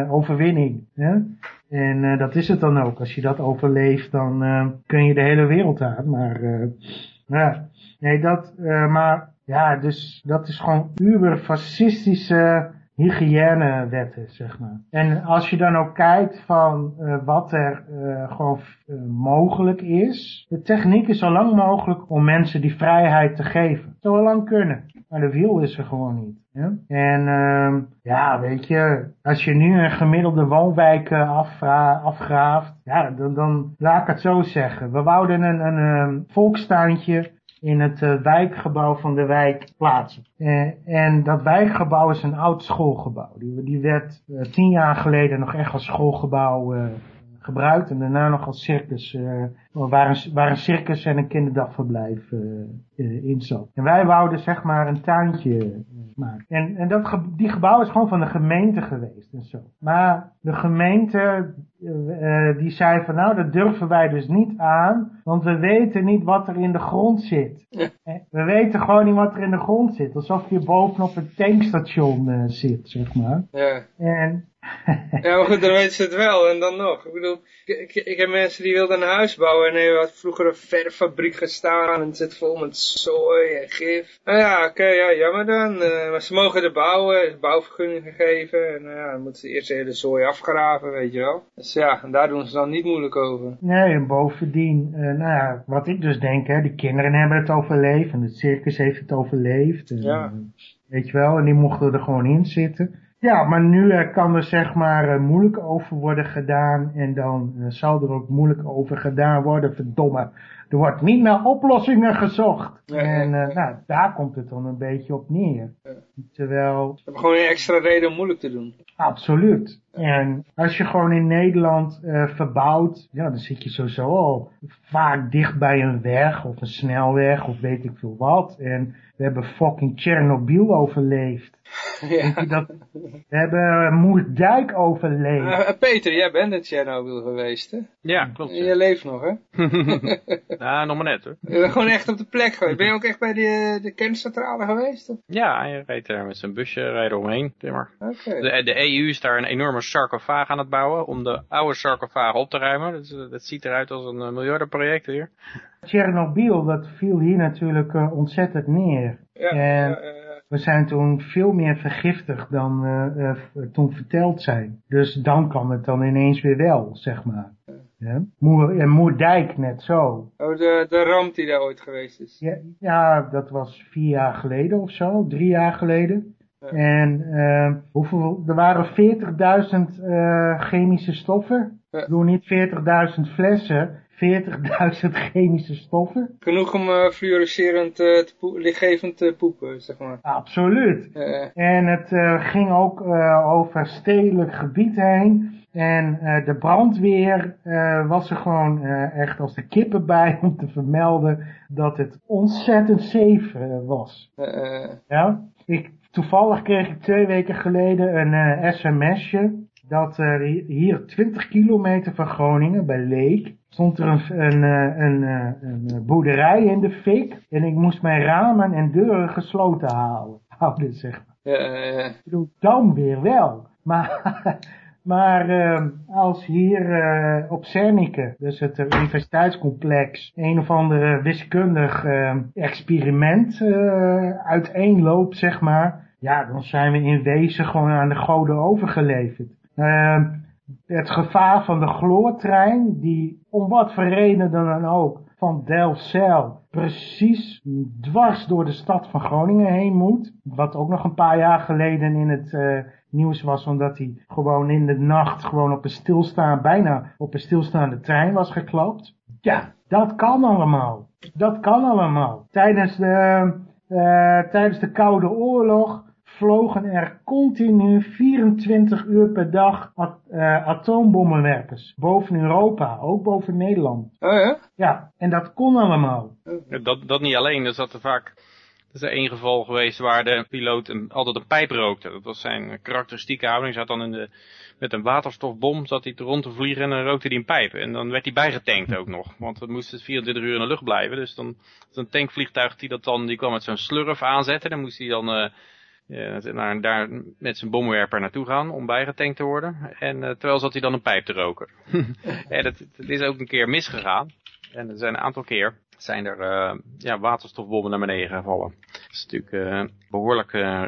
overwinning. Hè? En eh, dat is het dan ook. Als je dat overleeft, dan eh, kun je de hele wereld aan. Maar eh, ja, nee, dat, eh, maar ja, dus dat is gewoon uber fascistische hygiënewetten, zeg maar. En als je dan ook kijkt van eh, wat er eh, gewoon eh, mogelijk is. De techniek is zo lang mogelijk om mensen die vrijheid te geven. Zo lang kunnen. Maar de wiel is er gewoon niet. En ehm ja, weet je, als je nu een gemiddelde woonwijk afgraaft, ja, dan, dan laat ik het zo zeggen. We wouden een, een, ehm, volkstuintje in het eh, wijkgebouw van de wijk plaatsen. Eh, en dat wijkgebouw is een oud schoolgebouw. Die, die werd eh, tien jaar geleden nog echt als schoolgebouw gebruikt en daarna nog als circus, eh, waar, een, waar een circus en een kinderdagverblijf eh, eh, in zat. En wij wouden zeg maar een tuintje maken. En, en dat ge- die gebouw is gewoon van de gemeente geweest en zo. Maar de gemeente die zei van nou dat durven wij dus niet aan, want we weten niet wat er in de grond zit. We weten gewoon niet wat er in de grond zit. Alsof je bovenop een tankstation zit, zeg maar. Ja. En Ja, maar goed, dan weten ze het wel. En dan nog. Ik bedoel, ik, ik, heb mensen die wilden een huis bouwen. En er had vroeger een verfabriek gestaan. En het zit vol met zooi en gif. Nou ja, oké, ja, jammer dan. Eh, maar ze mogen er bouwen. Is bouwvergunning gegeven. En nou ja, dan moeten ze eerst de hele zooi afgraven, weet je wel. Dus ja, en daar doen ze dan niet moeilijk over. Nee, en bovendien, eh, nou ja, wat ik dus denk, hè, de kinderen hebben het overleefd. En het circus heeft het overleefd. En, Ja. eh, Weet je wel, en die mochten er gewoon in zitten. Ja, maar nu eh, kan er zeg maar eh, moeilijk over worden gedaan. En dan eh, zal er ook moeilijk over gedaan worden, verdomme. Er wordt niet naar oplossingen gezocht. En nou, daar komt het dan een beetje op neer. Terwijl, Ze hebben gewoon een extra reden om moeilijk te doen. absoluut. En als je gewoon in Nederland verbouwt, ja, dan zit je sowieso al vaak dicht bij een weg of een snelweg of weet ik veel wat. En we hebben fucking Tsjernobyl overleefd. ja. Dat, we hebben Moerdijk overleefd. Eh, Peter, jij bent in Tsjernobyl geweest, hè? Ja, klopt. Je leeft nog, hè? nou, nog maar net hoor. Je bent gewoon echt op de plek geweest. Ben je ook echt bij de, de kerncentrale geweest? of? Ja, hij rijdt daar met zijn busje rijden omheen. Oké. De, de EU is daar een enorme sarcofaag aan het bouwen om de oude sarcofaag op te ruimen. Dus, eh, dat ziet eruit als een eh, miljardenproject hier. Tsjernobyl, dat viel hier natuurlijk eh, ontzettend neer. Ja, En ja, ja, ja. We zijn toen veel meer vergiftigd dan eh, eh, toen verteld zijn. Dus dan kan het dan ineens weer wel, zeg maar. Ja? Moer, en Moerdijk net zo. Oh, de, de ramp die daar ooit geweest is. Ja, ja, dat was vier jaar geleden of zo, drie jaar geleden. Ja. En eh, hoeveel, er waren 40.000 eh, chemische stoffen. Bedoel niet 40.000 flessen, 40.000 chemische stoffen. Genoeg om eh fluoriserend, te poe- lichtgevend te poepen, zeg maar. Absoluut. En het eh, ging ook over stedelijk gebied heen. En de brandweer was er gewoon echt als de kippen bij om te vermelden dat het ontzettend safe was. Ja? Ik, toevallig kreeg ik twee weken geleden een sms'je dat er hi- hier 20 kilometer van Groningen, bij Leek, stond er een, een, eh, een, eh, een boerderij in de fik. En ik moest mijn ramen en deuren gesloten houden. houden zeg maar. eh, eh, Ik bedoel, dan weer wel. Maar, maar eh, als hier eh, op Cernike, dus het eh, universiteitscomplex, een of ander wiskundig eh, experiment eh uiteenloopt, zeg maar. Ja, dan zijn we in wezen gewoon aan de goden overgeleverd. Eh, het gevaar van de gloortrein, die om wat voor reden dan ook van Delfzijl precies dwars door de stad van Groningen heen moet. Wat ook nog een paar jaar geleden in het eh, nieuws was, omdat hij gewoon in de nacht gewoon op een stilstaan, bijna op een stilstaande trein was geklapt. Ja, dat kan allemaal. Dat kan allemaal. Tijdens de, eh, tijdens de Koude Oorlog vlogen er continu 24 uur per dag at, eh, atoombommenwerpers. Boven Europa, ook boven Nederland. oh ja? Ja, en dat kon allemaal. Dat, dat niet alleen, er zat er vaak... Er is er één geval geweest waar de piloot een, altijd een pijp rookte. Dat was zijn karakteristieke houding. Hij zat dan in de, met een waterstofbom zat hij rond te vliegen en dan rookte hij een pijp. En dan werd hij bijgetankt ook nog. Want het moest 24 uur in de lucht blijven. Dus dan zo'n tankvliegtuig die dat dan, die kwam met zo'n slurf aanzetten. Dan moest hij dan eh, ja, naar, daar met zijn bomwerper naartoe gaan om bijgetankt te worden. En eh, terwijl zat hij dan een pijp te roken. en het, het is ook een keer misgegaan. En er zijn een aantal keer zijn er eh, ja, waterstofbommen naar beneden gevallen. Dat is natuurlijk eh, behoorlijk eh,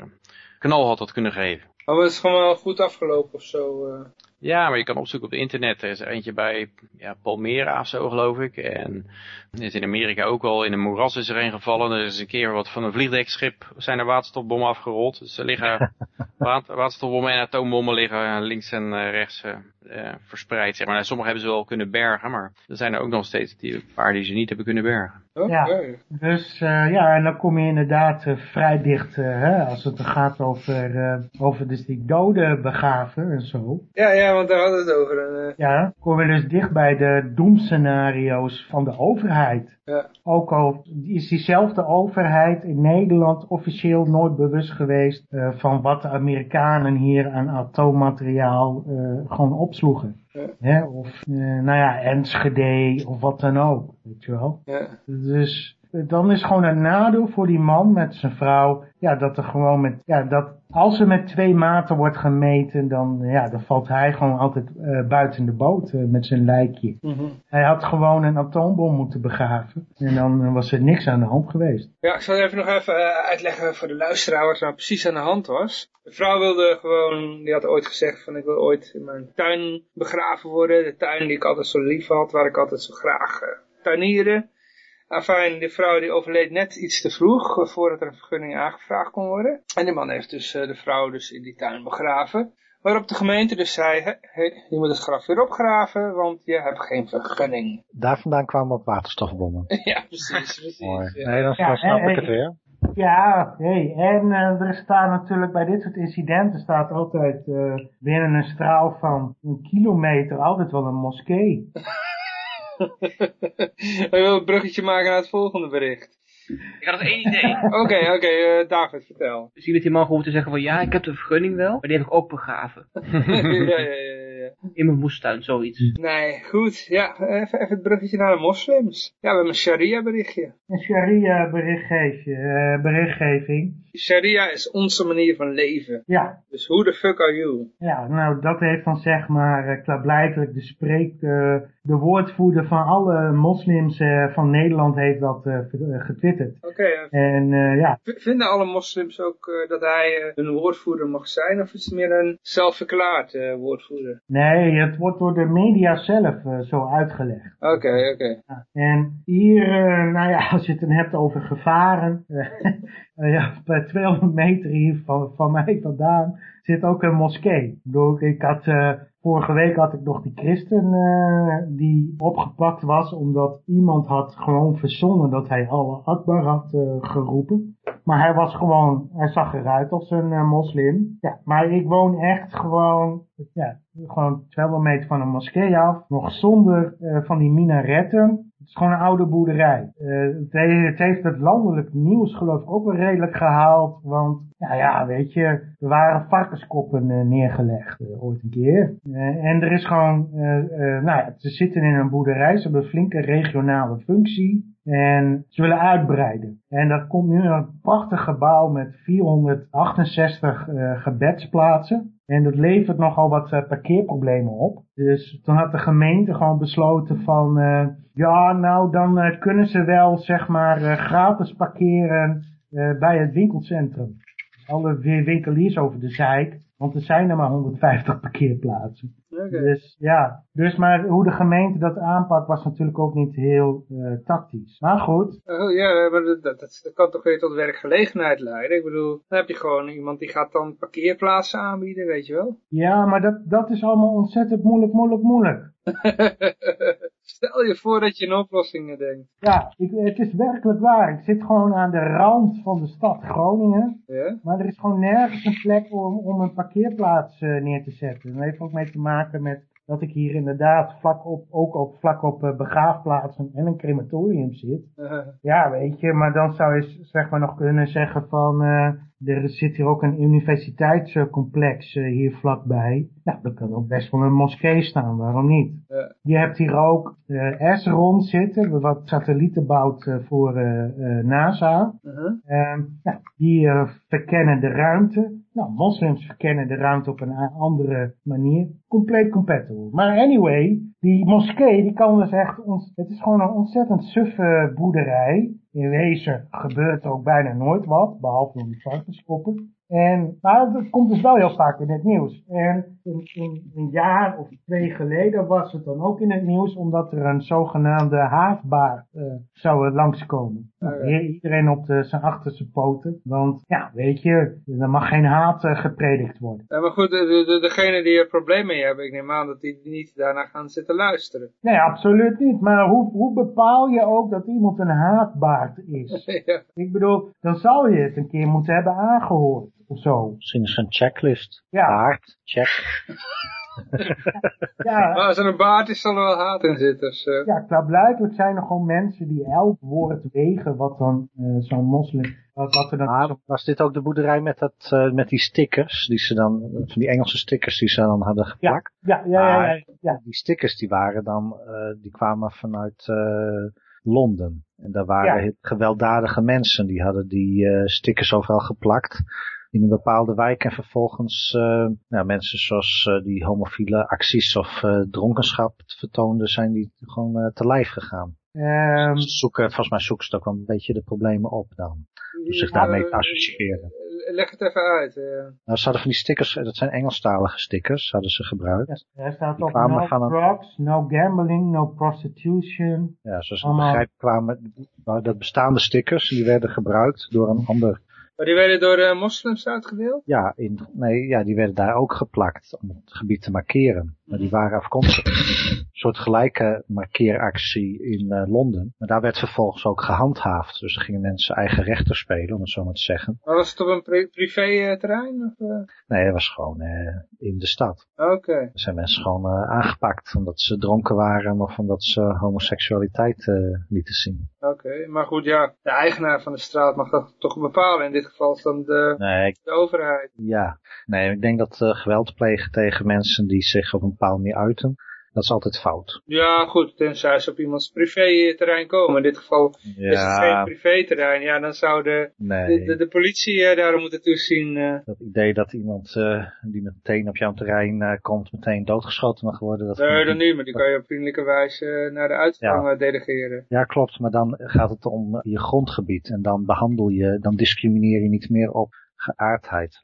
knal had dat kunnen geven. Oh, maar het is gewoon wel goed afgelopen of zo. Eh. Ja, maar je kan opzoeken op het internet. Er is er eentje bij ja, Palmera of zo, geloof ik. En er is in Amerika ook al in een moeras is er een gevallen. Er is een keer wat van een vliegdekschip zijn er waterstofbommen afgerold. Dus er liggen water, waterstofbommen en atoombommen liggen links en eh, rechts eh, verspreid. Zeg maar. Nou, sommige hebben ze wel kunnen bergen, maar er zijn er ook nog steeds die, een paar die ze niet hebben kunnen bergen. Oké. Ja. Dus eh, ja, en dan kom je inderdaad eh, vrij dicht, eh, hè, als het gaat over, eh, over dus die doden begraven en zo. Ja, ja, want daar hadden we het over. Eh, Ja, kom je dus dicht bij de doemscenario's van de overheid. Ja. Ook al is diezelfde overheid in Nederland officieel nooit bewust geweest eh, van wat de Amerikanen hier aan atoommateriaal eh, gewoon opsloegen. Ja. Hè? Of, eh, nou ja, Enschede of wat dan ook, weet je wel. Ja. Dus dan is gewoon een nadeel voor die man met zijn vrouw, ja, dat er gewoon met, ja, dat als er met twee maten wordt gemeten, dan, ja, dan valt hij gewoon altijd uh, buiten de boot uh, met zijn lijkje. Hij had gewoon een atoombom moeten begraven en dan was er niks aan de hand geweest. Ja, ik zal even nog even uh, uitleggen voor de luisteraar wat nou precies aan de hand was. De vrouw wilde gewoon, die had ooit gezegd van ik wil ooit in mijn tuin begraven worden. De tuin die ik altijd zo lief had, waar ik altijd zo graag tuinierde. Afijn, de vrouw die overleed net iets te vroeg, voordat er een vergunning aangevraagd kon worden. En die man heeft dus de vrouw dus in die tuin begraven. Waarop de gemeente dus zei, hey, je moet het graf weer opgraven, want je hebt geen vergunning. Daar vandaan kwamen ook waterstofbommen. ja, precies. precies Mooi. ja. Nee, dan, dan snap ik het weer. Ja, hey, en uh, er staat natuurlijk bij dit soort incidenten staat altijd uh, binnen een straal van een kilometer altijd wel een moskee. We willen een bruggetje maken naar het volgende bericht. Ik had nog één idee. Oké, oké, okay, uh, David, vertel. Je met die man gewoon te zeggen van ja, ik heb de vergunning wel, maar die heb ik ook begraven. ja, ja, ja, ja. In mijn moestuin, zoiets. Nee, goed. Ja, even, even het bruggetje naar de moslims. Ja, we hebben een sharia berichtje. Een sharia uh, berichtgeving. Sharia is onze manier van leven. Ja. Dus who the fuck are you? Ja, nou dat heeft dan zeg maar uh, klaarblijkelijk de spreek, uh, de woordvoerder van alle moslims uh, van Nederland heeft dat getwitterd. Oké. Okay, en ja. Vinden alle moslims ook dat hij een woordvoerder mag zijn of is het meer een zelfverklaard woordvoerder? Nee, het wordt door de media zelf zo uitgelegd. Oké, okay, oké. Okay. Ja. En hier, nou ja, als je het dan hebt over gevaren, ja, bij 200 meter hier van, van mij vandaan zit ook een moskee. Ik ik had, uh, vorige week had ik nog die christen uh, die opgepakt was omdat iemand had gewoon verzonnen dat hij Allah Akbar had uh, geroepen. Maar hij was gewoon, hij zag eruit als een moslim. Ja, maar ik woon echt gewoon, ja, gewoon 200 meter van een moskee af. Nog zonder van die minaretten. Het is gewoon een oude boerderij. Het, het, heeft het landelijk nieuws geloof ik ook wel redelijk gehaald. Want, nou ja, weet je, er waren varkenskoppen uh, neergelegd uh, ooit een keer. en er is gewoon, nou ja, ze zitten in een boerderij, ze hebben een flinke regionale functie. En ze willen uitbreiden. En dat komt nu een prachtig gebouw met 468 gebedsplaatsen. En dat levert nogal wat parkeerproblemen op. Dus toen had de gemeente gewoon besloten van, ja nou dan kunnen ze wel zeg maar gratis parkeren bij het winkelcentrum. Alle winkeliers over de zeik, want er zijn er maar 150 parkeerplaatsen. Okay. Dus ja, dus maar hoe de gemeente dat aanpakt was natuurlijk ook niet heel uh, tactisch. Maar goed. Uh, ja, maar dat, dat, dat, kan toch weer tot werkgelegenheid leiden. Ik bedoel, dan heb je gewoon iemand die gaat dan parkeerplaatsen aanbieden, weet je wel. Ja, maar dat, dat is allemaal ontzettend moeilijk, moeilijk, moeilijk. Stel je voor dat je in oplossingen denkt. Ja, ik, het is werkelijk waar. Ik zit gewoon aan de rand van de stad Groningen. Ja? Maar er is gewoon nergens een plek om, om een parkeerplaats uh, neer te zetten. Dat heeft ook mee te maken met dat ik hier inderdaad vlak op, ook op, vlak op uh, begraafplaatsen en een crematorium zit. Uh-huh. Ja, weet je, maar dan zou je zeg maar nog kunnen zeggen van... Uh, er zit hier ook een universiteitscomplex hier vlakbij. Nou, er kan ook best wel een moskee staan, waarom niet? Je hebt hier ook uh, Esron zitten, wat satellieten bouwt voor NASA. Ja, die verkennen de ruimte. Nou, moslims verkennen de ruimte op een andere manier. Compleet compatible. Maar anyway, die moskee, die kan dus echt, ons, het is gewoon een ontzettend suffe boerderij. In wezen gebeurt er ook bijna nooit wat, behalve om die varkenskoppen. En, maar het komt dus wel heel vaak in het nieuws. En in, in, een jaar of twee geleden was het dan ook in het nieuws, omdat er een zogenaamde haafbaar uh, zou langskomen. Nou, ja. Iedereen op de, zijn achterste poten. Want ja, weet je, er mag geen haat uh, gepredikt worden. Ja, maar goed, de, de, degene die er problemen mee hebben, ik neem aan dat die niet daarna gaan zitten luisteren. Nee, absoluut niet. Maar hoe, hoe bepaal je ook dat iemand een haatbaard is? ja. Ik bedoel, dan zou je het een keer moeten hebben aangehoord. Of zo. Misschien is een checklist. Ja. Baard, check. ja. Maar als er een baard is, zal er wel haat in zitten. Dus, uh... Ja, klaarblijkelijk zijn er gewoon mensen die elk woord wegen wat dan uh, zo'n moslim... Wat, wat er dan maar was dit ook de boerderij met, dat, uh, met die stickers, die ze dan, van die Engelse stickers die ze dan hadden geplakt? Ja, ja, ja. ja, ja, ja. Die stickers die waren dan, die kwamen vanuit Londen. En daar waren Ja. gewelddadige mensen, die hadden die eh, stickers overal geplakt in een bepaalde wijk en vervolgens eh, nou, mensen zoals eh, die homofiele acties of eh, dronkenschap vertoonden, zijn die gewoon te lijf gegaan. Ze zoeken, volgens mij zoeken ze ook wel een beetje de problemen op dan. Door zich daarmee te associëren. Leg het even uit. Nou, ze hadden van die stickers, dat zijn Engelstalige stickers, hadden ze gebruikt. er staat Die op no van een- drugs, no gambling, no prostitution. Ja, zoals ik begrijp kwamen nou, dat bestaande stickers, die werden gebruikt door een ander Maar die werden door de moslims uitgedeeld? Ja, in, nee, ja, die werden daar ook geplakt om het gebied te markeren. Maar die waren afkomstig. Een soort gelijke markeeractie in eh, Londen. Maar daar werd vervolgens ook gehandhaafd. Dus er gingen mensen eigen rechter spelen, om het zo maar te zeggen. Maar was het op een pri privé terrein? Of, eh? Nee, het was gewoon eh, in de stad. Oké. Er zijn mensen gewoon aangepakt omdat ze dronken waren of omdat ze homoseksualiteit lieten zien. Oké, maar goed, ja, de eigenaar van de straat mag dat toch bepalen. In dit geval is dan de, Nee, de overheid. ja. Nee, ik denk dat geweld plegen tegen mensen die zich op een bepaalde manier uiten, dat is altijd fout. Ja, goed, tenzij ze op iemands privéterrein komen. In dit geval is het geen privéterrein. Ja, dan zou de, nee. de, de, de politie eh, daarom moeten toezien. eh. Dat idee dat iemand eh, die meteen op jouw terrein eh, komt, meteen doodgeschoten mag worden. Dat nee, dan niet, maar die kan je op vriendelijke wijze eh, naar de uitgang eh, delegeren. Ja, klopt. Maar dan gaat het om je grondgebied. En dan behandel je, dan discrimineer je niet meer op geaardheid.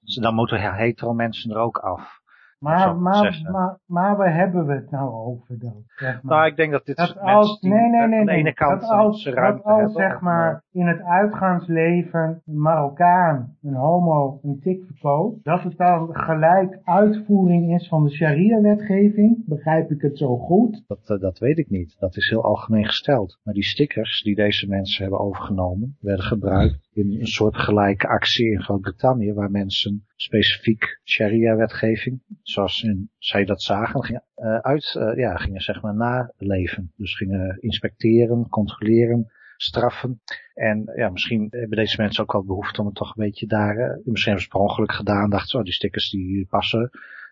Dus dan moeten hetero mensen er ook af. Maar, maar, maar, maar waar hebben we het nou over dan? Zeg maar. Nou, ik denk dat dit Dat soort als, mensen die nee, nee, nee, aan de nee. ene kant dat als, ze dat ruimte als hebben, zeg maar in het uitgaansleven een Marokkaan, een homo, een tik verkoopt, dat het dan gelijk uitvoering is van de sharia-wetgeving, begrijp ik het zo goed? Dat, eh, dat weet ik niet. Dat is heel algemeen gesteld. Maar die stickers die deze mensen hebben overgenomen, werden gebruikt in een soort gelijke actie in Groot-Brittannië, waar mensen specifiek sharia-wetgeving, zoals in, zij dat zagen, gingen, eh, uit, eh, ja, gingen zeg maar naleven. Dus gingen inspecteren, controleren, straffen. En ja, misschien hebben deze mensen ook wel behoefte om het toch een beetje daar, eh, misschien hebben ze per ongeluk gedaan, dachten ze, oh, die stickers die passen.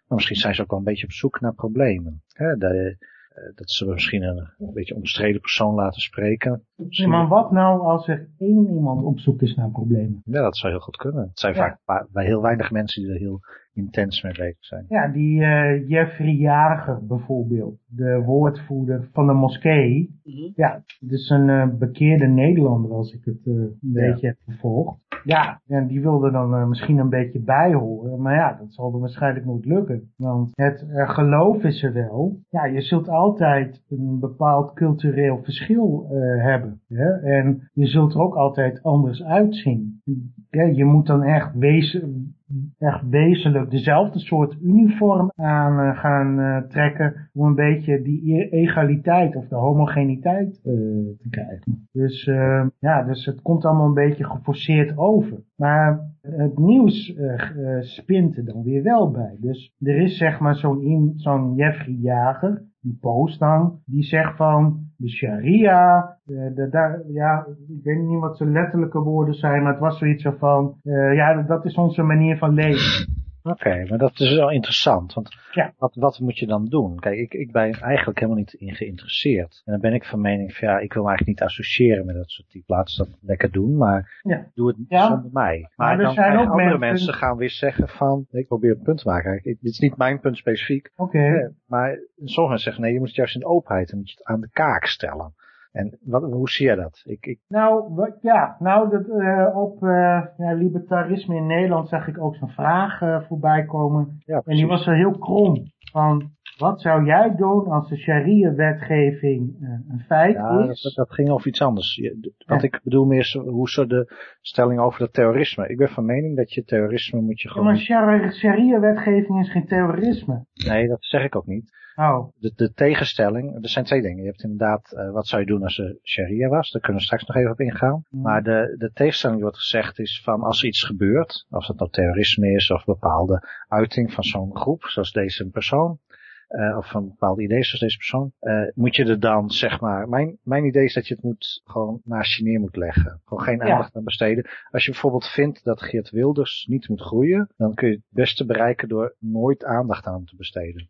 Maar misschien zijn ze ook wel een beetje op zoek naar problemen. Hè, dat ze misschien een, een beetje omstreden persoon laten spreken. Ja, Misschien, maar wat nou als er één iemand op zoek is naar problemen? ja, dat zou heel goed kunnen. Het zijn Ja. vaak bij heel weinig mensen die er heel intens mee bezig zijn. Ja, die eh, Jeffrey Jager bijvoorbeeld, de woordvoerder van de moskee. Mhm. Ja, dus een eh, bekeerde Nederlander als ik het eh, een Ja. beetje heb gevolgd. Ja, en die wilde dan eh, misschien een beetje bijhoren. Maar ja, dat zal er waarschijnlijk nooit lukken. Want het eh, geloof is er wel. Ja, je zult altijd een bepaald cultureel verschil eh, hebben. Hè? En je zult er ook altijd anders uitzien. Ja, je moet dan echt wezen, echt wezenlijk dezelfde soort uniform aan eh, gaan eh, trekken om een beetje die e- egaliteit of de homogeniteit eh, te krijgen. Dus eh, ja, dus het komt allemaal een beetje geforceerd over. Maar het nieuws spint er dan weer wel bij. Dus er is zeg maar zo'n zo'n Jeffrey Jager, die post dan, die zegt van de sharia, daar- ja, ik weet niet wat zijn letterlijke woorden zijn, maar het was zoiets van, eh, ja, dat is onze manier van leven. Oké, maar dat is wel interessant. Want Ja. wat, wat moet je dan doen? Kijk, ik, ik ben eigenlijk helemaal niet in geïnteresseerd. En dan ben ik van mening van ja, ik wil me eigenlijk niet associëren met dat soort type. Laten ze dat lekker doen, maar Ja. doe het Ja. zonder mij. Maar, Maar dan zijn ook andere mensen- mensen... gaan weer zeggen van, ik probeer een punt te maken. Ik- dit is niet mijn punt specifiek. Oké. hè, Maar sommige mensen zeggen nee, je moet het juist in de openheid. Dan moet je het aan de kaak stellen. En wat, hoe zie jij dat? Ik, ik, Nou, wat- ja, nou, dat, eh, op eh, ja, libertarisme in Nederland zag ik ook zo'n vraag eh, voorbij komen. ja, En die was wel heel krom. Van, wat zou jij doen als de sharia-wetgeving eh, een feit Ja, dat, is? dat ging over iets anders. Je- Wat Ja. ik bedoel meer is hoe ze de stelling over dat terrorisme. Ik ben van mening dat je terrorisme moet je gewoon... maar shari- sharia-wetgeving is geen terrorisme. Nee, dat zeg ik ook niet. Oh, De, de tegenstelling, er zijn twee dingen. Je hebt inderdaad, eh, wat zou je doen als er sharia was? Daar kunnen we straks nog even op ingaan. Mm. Maar de, de tegenstelling die wordt gezegd is van als er iets gebeurt, of het nou terrorisme is of bepaalde uiting van zo'n groep, zoals deze persoon, eh, of van bepaalde ideeën zoals deze persoon, eh, moet je er dan zeg maar, mijn, mijn idee is dat je het moet gewoon naast je neer moet leggen. Gewoon geen Ja. aandacht aan besteden. Als je bijvoorbeeld vindt dat Geert Wilders niet moet groeien, dan kun je het beste bereiken door nooit aandacht aan hem te besteden.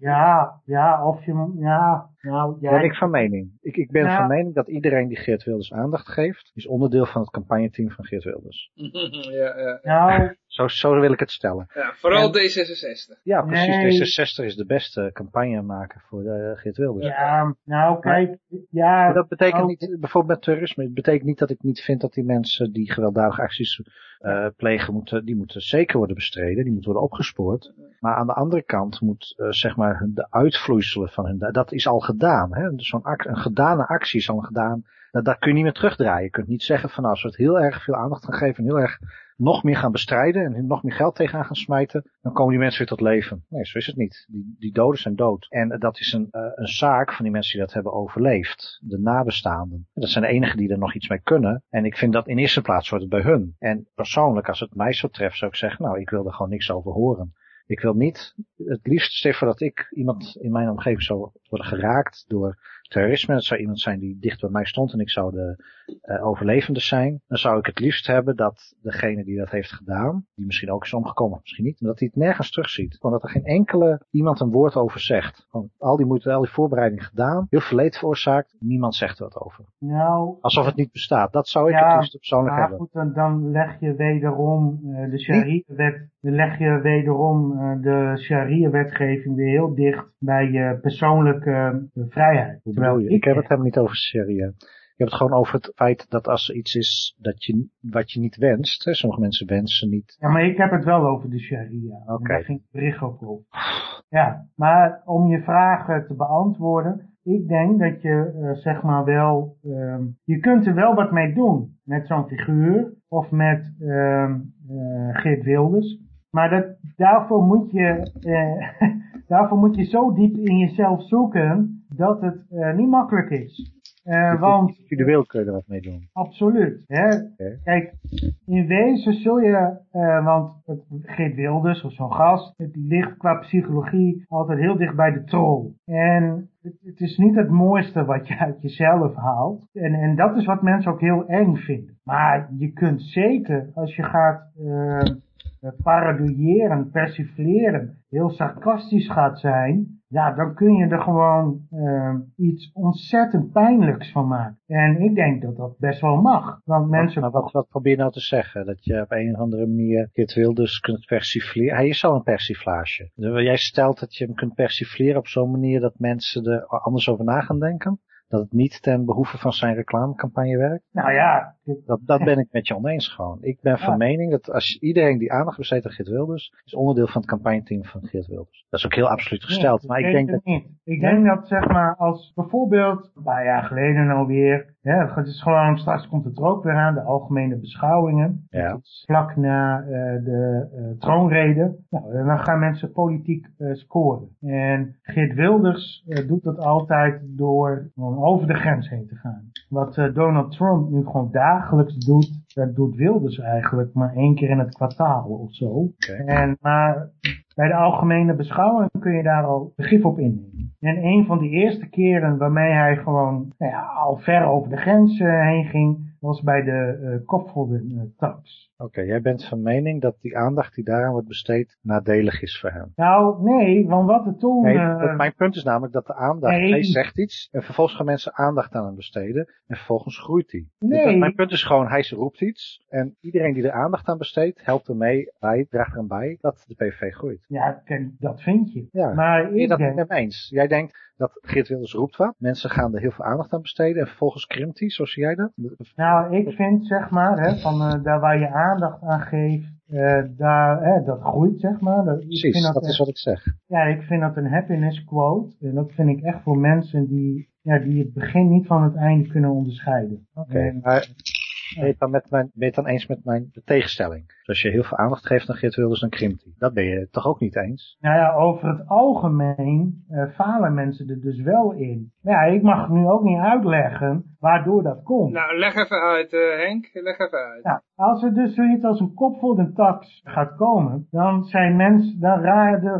Ja, ja, of je, ja, Nou, ja, ben ik van mening. Ik, ik ben Nou. van mening dat iedereen die Geert Wilders aandacht geeft, is onderdeel van het campagneteam van Geert Wilders. ja, ja. nou, Zo, zo wil ik het stellen. ja, vooral En- D66. Ja, precies. Nee. D66 is de beste campagnemaker voor eh, Geert Wilders. ja, nou kijk, ja, Maar dat betekent oh. niet, bijvoorbeeld met terrorisme, het betekent niet dat ik niet vind dat die mensen die gewelddadige acties eh, plegen, moeten, die moeten zeker worden bestreden, die moeten worden opgespoord. Maar aan de andere kant moet, eh, zeg maar, hun- de uitvloeiselen van hun, dat is al gedaan. Hè? Dus Zo'n een gedane actie is al gedaan, dat, dat kun je niet meer terugdraaien. Je kunt niet zeggen van nou, als we het heel erg veel aandacht gaan geven en heel erg nog meer gaan bestrijden en nog meer geld tegenaan gaan smijten, dan komen die mensen weer tot leven. Nee, zo is het niet. Die, die doden zijn dood. En eh, dat is een, eh, een zaak van die mensen die dat hebben overleefd. De nabestaanden. Dat zijn de enigen die er nog iets mee kunnen. En ik vind dat in eerste plaats hoort het bij hun. En persoonlijk, als het mij zo treft, zou ik zeggen, nou, ik wil er gewoon niks over horen. Ik wil niet, het liefst voor dat ik iemand in mijn omgeving zou worden geraakt door terrorisme. Dat zou iemand zijn die dicht bij mij stond en ik zou de eh, overlevende zijn. Dan zou ik het liefst hebben dat degene die dat heeft gedaan, die misschien ook is omgekomen, misschien niet, maar dat hij het nergens terugziet. Gewoon dat er geen enkele iemand een woord over zegt. Gewoon al die moeite, al die voorbereiding gedaan, heel veel leed veroorzaakt, niemand zegt er wat over. nou, Alsof het niet bestaat. Dat zou ik Ja, het liefst persoonlijk maar hebben. goed, dan, dan leg je wederom eh, de Sharia-wet, dan leg je wederom eh, de Sharia-wetgeving weer heel dicht bij je persoonlijke vrijheid. Je? Ik heb het helemaal niet over serie. Ik heb het gewoon over het feit dat als er iets is dat je, wat je niet wenst, hè, sommige mensen wensen niet. Ja, maar ik heb het wel over de sharia. Oké. Daar ging het bericht ook op. Ja, maar om je vragen te beantwoorden. Ik denk dat je, eh, zeg maar wel, ehm, je kunt er wel wat mee doen. Met zo'n figuur. Of met eh, Geert Wilders. Maar dat, daarvoor moet je, eh, daarvoor moet je zo diep in jezelf zoeken. Dat het eh, niet makkelijk is. Eh, want Individueel kun je er wat mee doen. Absoluut. Hè? Kijk, in wezen zul je, eh, want het, Geert Wilders of zo'n gast, het ligt qua psychologie altijd heel dicht bij de troll. En het, het is niet het mooiste wat je uit jezelf haalt. En, en dat is wat mensen ook heel eng vinden. Maar je kunt zeker, als je gaat eh, parodieeren, persifleren, heel sarcastisch gaat zijn, ja, dan kun je er gewoon eh, iets ontzettend pijnlijks van maken. En ik denk dat dat best wel mag. Want mensen... Maar wat, wat probeer je nou te zeggen? Dat je op een of andere manier Geert Wilders kunt persifleren. Hij is al een persiflage. Dus Jij stelt dat je hem kunt persifleren op zo'n manier dat mensen er anders over na gaan denken? Dat het niet ten behoeve van zijn reclamecampagne werkt? Nou ja, Dat, dat ben ik met je oneens gewoon. Ik ben van Ja. mening dat als iedereen die aandacht besteedt aan Geert Wilders, is onderdeel van het campagneteam van Geert Wilders. Dat is ook heel absoluut gesteld. Nee, maar ik denk dat... niet. Ik denk dat zeg maar als bijvoorbeeld een paar jaar geleden alweer, hè, het is gewoon straks komt het er ook weer aan, de algemene beschouwingen. Ja. Dat is vlak na eh, de eh, troonrede. Nou, en dan gaan mensen politiek eh, scoren. En Geert Wilders doet dat altijd door over de grens heen te gaan. Wat eh, Donald Trump nu gewoon dagelijks doet, dat doet Wilders eigenlijk maar één keer in het kwartaal of zo. En, maar bij de algemene beschouwing kun je daar al begrip op innemen. En een van de eerste keren waarmee hij gewoon nou ja, al ver over de grens eh, heen ging, was bij de eh kopvolden eh. Oké, jij bent van mening dat die aandacht die daaraan wordt besteed nadelig is voor hem. Nou, nee, want wat er toen... Nee, eh, mijn punt is namelijk dat de aandacht, Nee. hij zegt iets en vervolgens gaan mensen aandacht aan hem besteden en vervolgens groeit hij. Nee. mijn punt is gewoon, hij roept iets en iedereen die er aandacht aan besteedt, helpt ermee, bij, draagt eraan bij dat de PVV groeit. Ja, dat vind je. Ja, maar ik dat denk... eens? Jij denkt dat Geert Wilders roept wat, mensen gaan er heel veel aandacht aan besteden en vervolgens krimpt hij, zo zie jij dat? Nou, ik vind zeg maar, hè, van eh, daar waar je aandacht aan geeft, eh, daar, hè, dat groeit zeg maar. Dat, ik Precies, vind dat is echt- wat ik zeg. Ja, ik vind dat een happiness quote. En dat vind ik echt voor mensen die, ja, die het begin niet van het einde kunnen onderscheiden. Oké, maar ben je, het dan met mijn, ben je het dan eens met mijn tegenstelling? Dus als je heel veel aandacht geeft aan Geert Wilders, dan krimpt hij. Dat ben je toch ook niet eens? Nou ja, over het algemeen eh, falen mensen er dus wel in. Ja, ik mag nu ook niet uitleggen waardoor dat komt. Nou, leg even uit, eh, Henk. Leg even uit. Nou, als er dus zoiets als een kop voor de tax gaat komen, dan zijn mensen, dan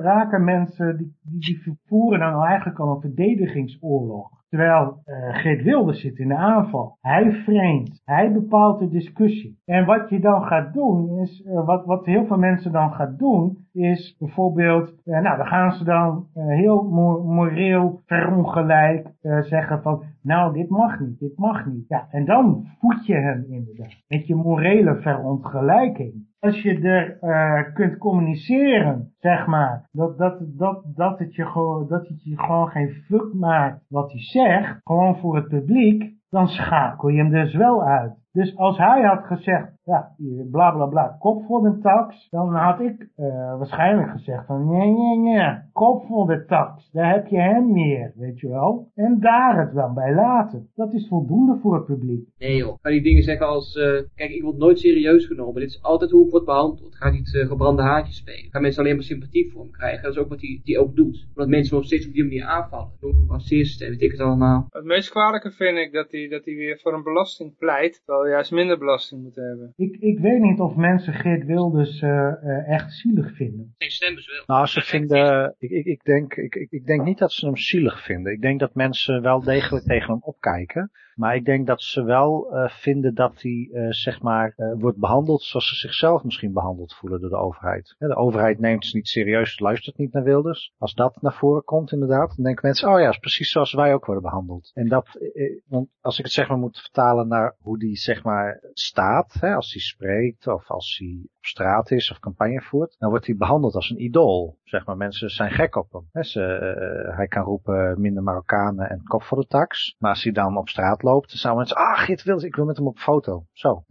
raken mensen, die, die, die voeren dan eigenlijk al een verdedigingsoorlog. Terwijl eh Geert Wilders zit in de aanval. Hij framet. Hij bepaalt de discussie. En wat je dan gaat doen is eh, wat, wat heel veel mensen dan gaan doen, is bijvoorbeeld, eh, nou dan gaan ze dan heel mo- moreel verongelijk zeggen van, nou dit mag niet, dit mag niet. Ja, en dan voed je hem inderdaad met je morele verongelijking. Als je er eh, kunt communiceren, zeg maar, dat, dat, dat, dat, het je gewoon, dat het je gewoon geen fuck maakt wat hij zegt, gewoon voor het publiek, dan schakel je hem dus wel uit. Dus als hij had gezegd, ja, bla bla bla, kop voor de tax, dan had ik eh, waarschijnlijk gezegd van, nee, nee, nee, kop voor de tax, daar heb je hem weer, weet je wel. En daar het dan bij laten. Dat is voldoende voor het publiek. Nee joh. Ga die dingen zeggen als, eh, kijk ik word nooit serieus genomen. Dit is altijd hoe ik word behandeld. Ga niet eh, gebrande haartjes spelen. Ga mensen alleen maar sympathie voor hem krijgen. Dat is ook wat hij die ook doet. Omdat mensen nog steeds op die manier aanvallen. Noem hem racisme, weet ik het allemaal. Het meest kwalijke vind ik dat hij, dat hij weer voor een belasting pleit, terwijl we juist minder belasting moeten hebben. Ik, ik weet niet of mensen Geert Wilders eh, eh, echt zielig vinden. Geen stemmers wel. Nou, ze vinden, ik, ik, ik, denk, ik, ik, ik denk niet dat ze hem zielig vinden. Ik denk dat mensen wel degelijk tegen hem opkijken. Maar ik denk dat ze wel eh, vinden dat hij, eh, zeg maar, eh, wordt behandeld zoals ze zichzelf misschien behandeld voelen door de overheid. De overheid neemt ze niet serieus, luistert niet naar Wilders. Als dat naar voren komt inderdaad, dan denken mensen, oh ja, is precies zoals wij ook worden behandeld. En dat, want als ik het zeg maar moet vertalen naar hoe die zeg maar staat, hè, als hij spreekt of als hij op straat is of campagne voert, dan wordt hij behandeld als een idool. Zeg maar, mensen zijn gek op hem. Ze, eh, hij kan roepen minder Marokkanen en kop voor de tax. Maar als hij dan op straat loopt, dan zouden mensen, ah, Wilders, ik wil met hem op foto. Zo.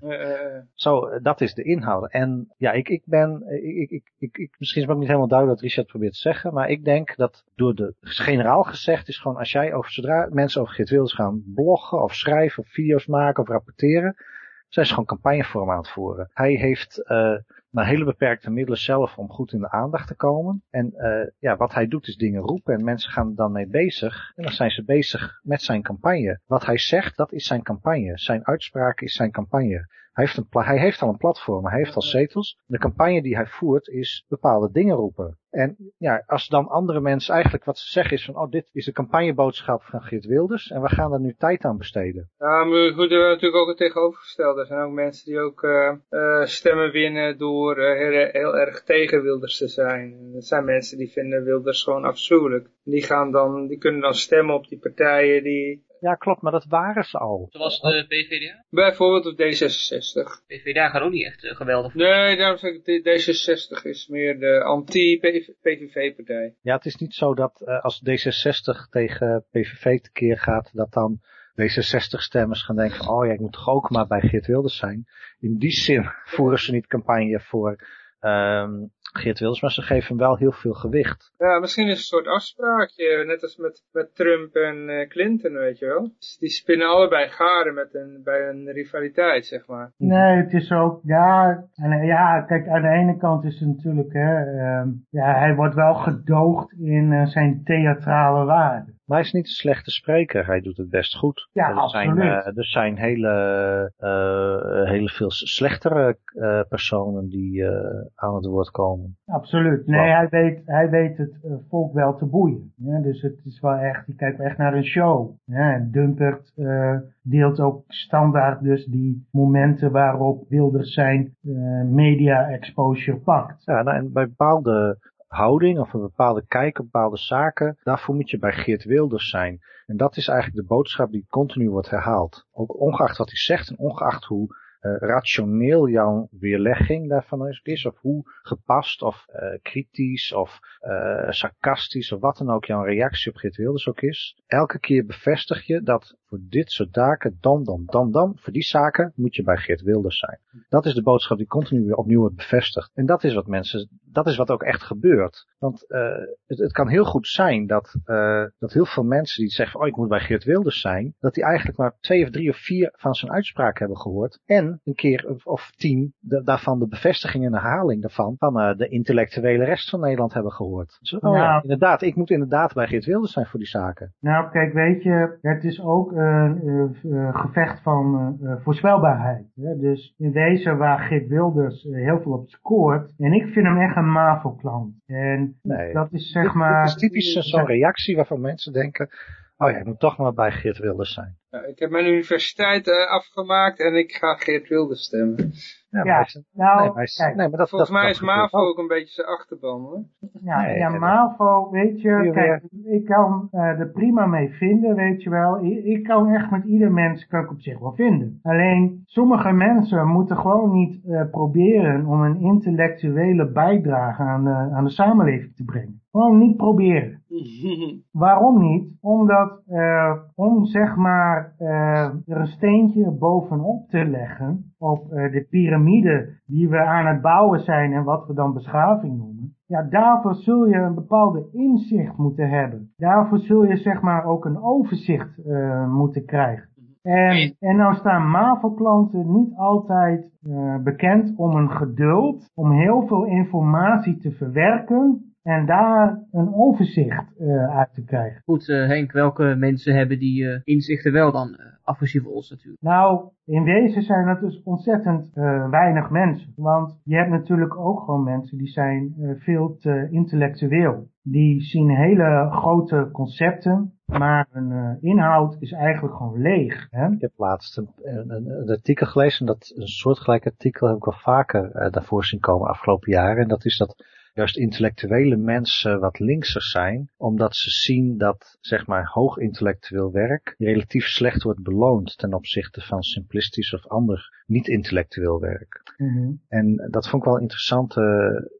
Eh, eh, Zo, eh, dat is de inhoud. En ja, ik, ik ben, eh, ik, ik, ik, ik, misschien is het ook niet helemaal duidelijk wat Richard probeert te zeggen, maar ik denk dat door de generaal gezegd is gewoon, als jij over, zodra mensen over Geert Wilders gaan bloggen of schrijven of video's maken of rapporteren, zijn ze gewoon campagne voor hem aan het voeren. Hij heeft uh, maar hele beperkte middelen zelf om goed in de aandacht te komen. En uh, ja, wat hij doet is dingen roepen en mensen gaan dan mee bezig. En dan zijn ze bezig met zijn campagne. Wat hij zegt, dat is zijn campagne. Zijn uitspraak is zijn campagne. Hij heeft, een hij heeft al een platform, hij heeft al zetels. De campagne die hij voert is bepaalde dingen roepen. En ja, als dan andere mensen eigenlijk wat ze zeggen is van, oh, dit is de campagneboodschap van Geert Wilders en we gaan er nu tijd aan besteden. Ja, maar we moeten natuurlijk ook het tegenovergestelde. Er zijn ook mensen die ook uh, uh, stemmen winnen door uh, heel, heel, erg tegen Wilders te zijn. Dat zijn mensen die vinden Wilders gewoon afschuwelijk. Die gaan dan, die kunnen dan stemmen op die partijen die ja, klopt, maar dat waren ze al. Zoals de PVDA? Bijvoorbeeld op D66. PVDA gaat ook niet echt uh, geweldig. Nee, daarom zeg ik, D66 is meer de anti-PVV-partij. Ja, het is niet zo dat uh, als D66 tegen PVV tekeer gaat, dat dan D66-stemmers gaan denken, oh ja, ik moet toch ook maar bij Geert Wilders zijn. In die zin voeren ze niet campagne voor um, Geert Wilders, maar ze geven hem wel heel veel gewicht. Ja, misschien is het een soort afspraakje, net als met, met Trump en uh, Clinton, weet je wel. Dus die spinnen allebei garen met een, bij een rivaliteit, zeg maar. Nee, het is ook, ja, en, ja, kijk, aan de ene kant is het natuurlijk, hè, um, ja, hij wordt wel gedoogd in uh, zijn theatrale waarde. Maar hij is niet een slechte spreker, hij doet het best goed. Ja, er absoluut. Zijn, uh, er zijn hele, uh, hele veel slechtere uh, personen die aan het woord komen. Absoluut. Nee, wow. hij weet, hij weet het volk wel te boeien. Ja, dus het is wel echt, die kijkt echt naar een show. Ja, en Dumpert deelt ook standaard dus die momenten waarop Wilders zijn media exposure pakt. Ja, nou, en bij bepaalde houding of een bepaalde kijk op bepaalde zaken, daarvoor moet je bij Geert Wilders zijn. En dat is eigenlijk de boodschap die continu wordt herhaald. Ook ongeacht wat hij zegt en ongeacht hoe uh, rationeel jouw weerlegging daarvan is, of hoe gepast of uh, kritisch of uh, sarcastisch of wat dan ook jouw reactie op Geert Wilders ook is. Elke keer bevestig je dat voor dit soort zaken, dan, dan, dan, dan, voor die zaken moet je bij Geert Wilders zijn. Dat is de boodschap die continu weer opnieuw wordt bevestigd. En dat is wat mensen, dat is wat ook echt gebeurt. Want uh, het, het kan heel goed zijn dat, uh, dat heel veel mensen die zeggen, oh ik moet bij Geert Wilders zijn, dat die eigenlijk maar twee of drie of vier van zijn uitspraak hebben gehoord. En een keer of, of tien de, daarvan de bevestiging en herhaling daarvan van uh, de intellectuele rest van Nederland hebben gehoord. Dus, oh nou, ja, inderdaad, ik moet inderdaad bij Geert Wilders zijn voor die zaken. Nou kijk, weet je, het is ook een gevecht van voorspelbaarheid. Hè? Dus in wezen waar Geert Wilders heel veel op scoort, en ik vind hem echt een MAVO-klant. En nee, dat is zeg maar... Het is typisch zo'n reactie waarvan mensen denken, Oh ja, ik moet toch maar bij Geert Wilders zijn. Ja, ik heb mijn universiteit eh, afgemaakt en ik ga Geert Wilders stemmen. Ja, nou, nee, maar nee, dat, Volgens dat, mij is MAVO ook. een beetje zijn achterban hoor. Ja, Nee, ja nee. MAVO, weet je, kijk, ik kan eh, er prima mee vinden, weet je wel. Ik, ik kan echt met ieder mens, kan ik op zich wel vinden. Alleen, sommige mensen moeten gewoon niet eh, proberen om een intellectuele bijdrage aan de, aan de samenleving te brengen. Gewoon niet proberen. Waarom niet? Omdat eh, om zeg maar eh, er een steentje bovenop te leggen op eh, de piramide die we aan het bouwen zijn en wat we dan beschaving noemen. Ja, daarvoor zul je een bepaalde inzicht moeten hebben. Daarvoor zul je zeg maar ook een overzicht moeten krijgen. En, en nou staan MAVO-klanten niet altijd bekend om een geduld, om heel veel informatie te verwerken en daar een overzicht eh, uit te krijgen. Goed, eh, Henk, welke mensen hebben die eh, inzichten wel dan? afgezien van ons natuurlijk. Nou, in wezen zijn het dus ontzettend eh, weinig mensen. Want je hebt natuurlijk ook gewoon mensen die zijn eh, veel te intellectueel. Die zien hele grote concepten, maar hun eh, inhoud is eigenlijk gewoon leeg. Hè? Ik heb laatst een, een, een- een artikel gelezen, dat een soortgelijk artikel heb ik wel vaker eh, daarvoor zien komen afgelopen jaren. En dat is dat juist intellectuele mensen wat linkser zijn, omdat ze zien dat zeg maar hoog intellectueel werk relatief slecht wordt beloond ten opzichte van simplistisch of ander niet-intellectueel werk. Mhm. En dat vond ik wel een interessante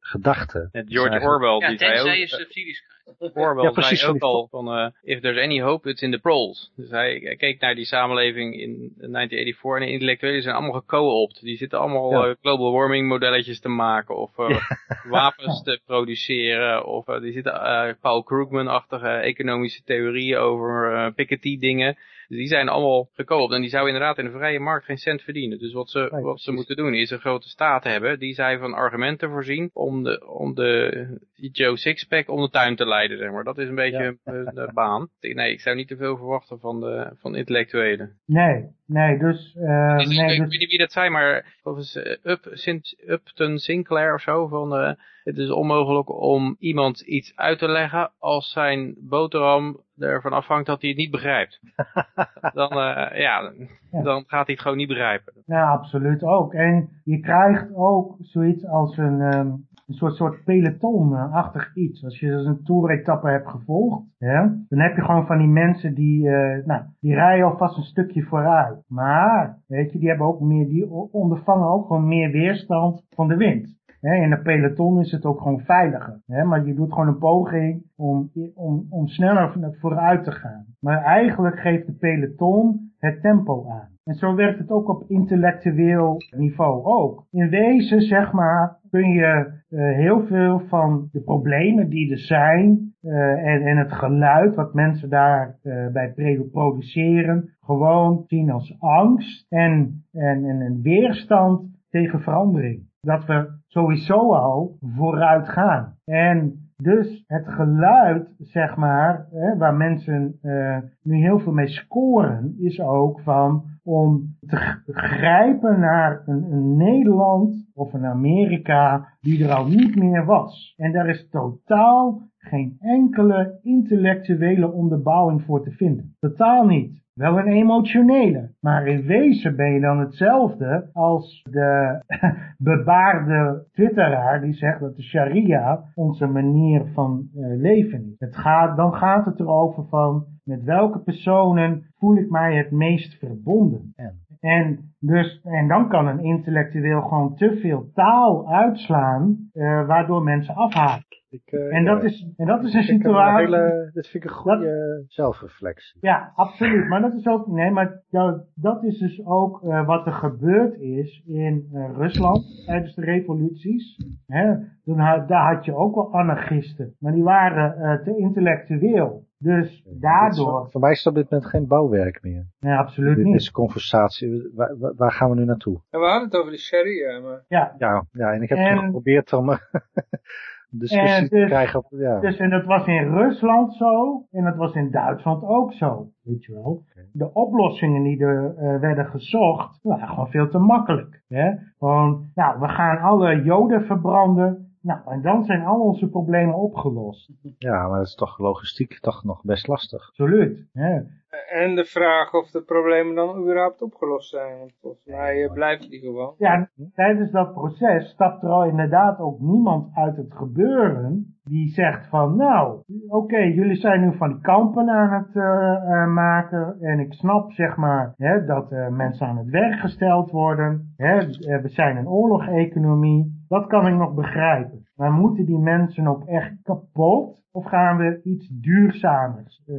gedachte. Net George Dus Orwell, Ja, die zei tenzij ook... je subsidies krijgt. Orwell Ja, precies, zei ook al van, eh, if there's any hope, it's in the proles. Dus hij, hij keek naar die samenleving in 1984 en de intellectuelen zijn allemaal geco-opt. Die zitten allemaal Ja. eh, global warming modelletjes te maken of eh, wapens te produceren. Of die zitten Paul Krugman-achtige economische theorieën over Piketty dingen. Die zijn allemaal geco-opt en die zouden inderdaad in de vrije markt geen cent verdienen. Dus wat ze, Nee, wat ze moeten doen is een grote staat hebben die zij van argumenten voorzien om de, om de Joe Sixpack om de tuin te leiden, zeg maar. Dat is een beetje Ja. een de baan. Nee, ik zou niet te veel verwachten van de van intellectuelen. Nee, nee, dus... eh, Dus ik, nee, ik dus weet niet wie dat zei, maar volgens uh, Up, Sint, Upton Sinclair of zo, van eh, het is onmogelijk om iemand iets uit te leggen als zijn boterham ervan afhangt dat hij het niet begrijpt. dan, eh, ja, Ja. dan gaat hij het gewoon niet begrijpen. Ja, absoluut ook. En je krijgt ook zoiets als een, ehm, een soort, soort peloton-achtig iets. Als je dus een toeretappe hebt gevolgd, hè, dan heb je gewoon van die mensen die, eh, nou, die rijden alvast een stukje vooruit. Maar, weet je, die hebben ook meer, die ondervangen ook gewoon meer weerstand van de wind. In een peloton is het ook gewoon veiliger. Maar je doet gewoon een poging om, om, om sneller vooruit te gaan. Maar eigenlijk geeft de peloton het tempo aan. En zo werkt het ook op intellectueel niveau ook. In wezen, zeg maar, kun je eh, heel veel van de problemen die er zijn eh, en, en het geluid wat mensen daar eh, pre- produceren, gewoon zien als angst en, en, en een weerstand tegen verandering. Dat we sowieso al vooruit gaan. En dus het geluid, zeg maar, hè, waar mensen eh, nu heel veel mee scoren, is ook van om te grijpen naar een Nederland of een Amerika die er al niet meer was. En daar is totaal geen enkele intellectuele onderbouwing voor te vinden. Totaal niet. Wel een emotionele. Maar in wezen ben je dan hetzelfde als de bebaarde twitteraar die zegt dat de sharia onze manier van eh, leven is. Het gaat, dan gaat het erover van met welke personen voel ik mij het meest verbonden. En? En, dus, en dan kan een intellectueel gewoon te veel taal uitslaan, eh, waardoor mensen afhaken. Ik, eh, En dat ja, is, en dat is een situatie. hele- dit vind ik een goede zelfreflectie. Ja, absoluut. Maar dat is ook, nee, maar dat, dat is dus ook eh, wat er gebeurd is in Rusland tijdens de revoluties. Hè? Had, daar had je ook wel anarchisten, maar die waren te intellectueel. Dus daardoor, Voor mij is dat op dit moment geen bouwwerk meer. nee, absoluut Dit niet. is conversatie. Waar, waar- gaan we nu naartoe? En we hadden het over de sharia, maar... Ja, Ja, ja en ik heb En- toch geprobeerd om eh, een discussie En te dus- krijgen op... Ja. Dus en dat was in Rusland zo en dat was in Duitsland ook zo, weet je wel. De oplossingen die er eh, werden gezocht, waren gewoon veel te makkelijk. Hè? Gewoon, nou, we gaan alle joden verbranden Nou, en dan zijn al onze problemen opgelost. Ja, maar dat is toch logistiek toch nog best lastig. Absoluut. Hè? En de vraag of de problemen dan überhaupt opgelost zijn. Want volgens mij eh, blijft die gewoon. Ja, tijdens dat proces stapt er al inderdaad ook niemand uit het gebeuren die zegt van, nou, oké, jullie zijn nu van die kampen aan het eh, eh, maken en ik snap zeg maar hè, dat eh, mensen aan het werk gesteld worden. Hè, we zijn een oorlogeconomie, dat kan ik nog begrijpen. Maar moeten die mensen ook echt kapot of gaan we iets duurzamers eh,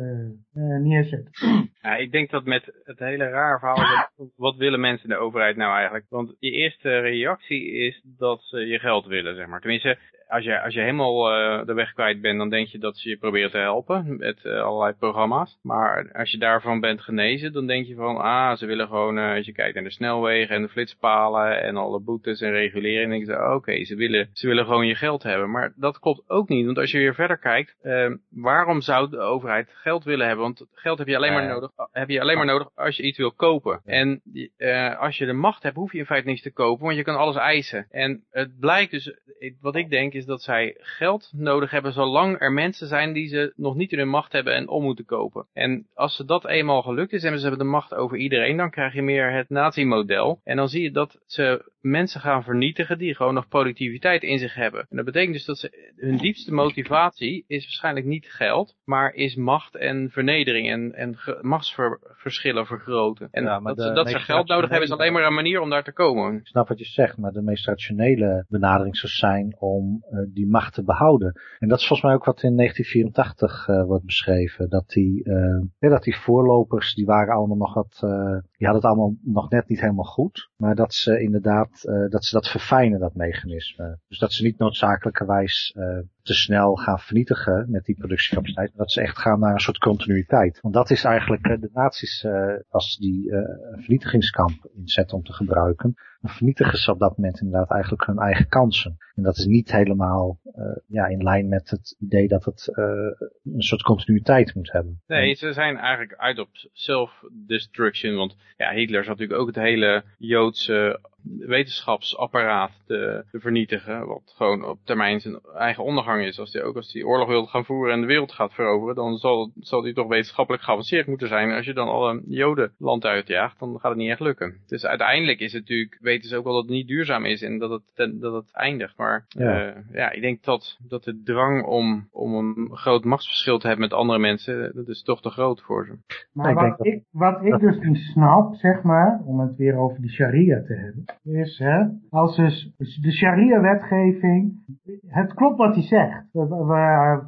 eh, neerzetten? Ja, ik denk dat met het hele raar verhaal, wat willen mensen in de overheid nou eigenlijk? Want je eerste reactie is dat ze je geld willen, zeg maar. Tenminste, als je, als je helemaal eh, de weg kwijt bent, dan denk je dat ze je proberen te helpen met allerlei programma's. Maar als je daarvan bent genezen, dan denk je van, ah, ze willen gewoon, als je kijkt naar de snelwegen en de flitspalen en alle boetes en regulering, dan denk je, oké, ze, willen, ze willen gewoon je geld hebben. Maar dat klopt ook niet, want als je weer verder kijkt, eh, waarom zou de overheid geld willen hebben? Want geld heb je alleen maar Eh. nodig, heb je alleen maar nodig als je iets wil kopen. En eh, als je de macht hebt, hoef je in feite niets te kopen, want je kan alles eisen. En het blijkt dus, wat ik denk, is dat zij geld nodig hebben zolang er mensen zijn die ze nog niet in hun macht hebben en om moeten kopen. En als ze dat eenmaal gelukt is en ze hebben de macht over iedereen, dan krijg je meer het nazi-model. En dan zie je dat ze mensen gaan vernietigen die gewoon nog productiviteit in zich hebben. En dat betekent dus dat ze, hun diepste motivatie is waarschijnlijk niet geld, maar is macht en vernedering en, en machtsverschillen vergroten. En Ja, dat, de dat ze geld nodig hebben is alleen maar een manier om daar te komen. Ik snap wat je zegt, maar de meest rationele benadering zou zijn om eh, die macht te behouden. En dat is volgens mij ook wat in 1984 eh, wordt beschreven. Dat die, eh, ja, dat die voorlopers, die waren allemaal nog wat, die hadden het allemaal nog net niet helemaal goed. Maar dat ze inderdaad, eh, dat ze dat verfijnen, dat mechanisme. Dus dat ze niet noodzakelijkerwijs eh, te snel gaan vernietigen met die productiecapaciteit. Maar dat ze echt gaan naar een soort continuïteit. Want dat is eigenlijk eh, de nazi's, als die een vernietigingskamp inzetten om te gebruiken vernietigen ze op dat moment inderdaad eigenlijk hun eigen kansen. En dat is niet helemaal uh, ja, in lijn met het idee dat het uh, een soort continuïteit moet hebben. Nee, ze zijn eigenlijk uit op self-destruction. Want ja, Hitler zat natuurlijk ook het hele Joodse wetenschapsapparaat te, te, vernietigen. Wat gewoon op termijn zijn eigen ondergang is. Als hij ook als hij oorlog wil gaan voeren en de wereld gaat veroveren, dan zal, zal hij toch wetenschappelijk geavanceerd moeten zijn. Als je dan alle Joden land uitjaagt, dan gaat het niet echt lukken. Dus uiteindelijk is het natuurlijk, weten ze ook wel dat het niet duurzaam is en dat het, dat het eindigt. Maar ja, uh, ja ik denk dat, dat de drang om, om een groot machtsverschil te hebben met andere mensen, dat is toch te groot voor ze. Maar wat ik, wat ik dus niet snap, zeg maar, om het weer over die sharia te hebben, is, hè, als dus de sharia-wetgeving, het klopt wat hij zegt,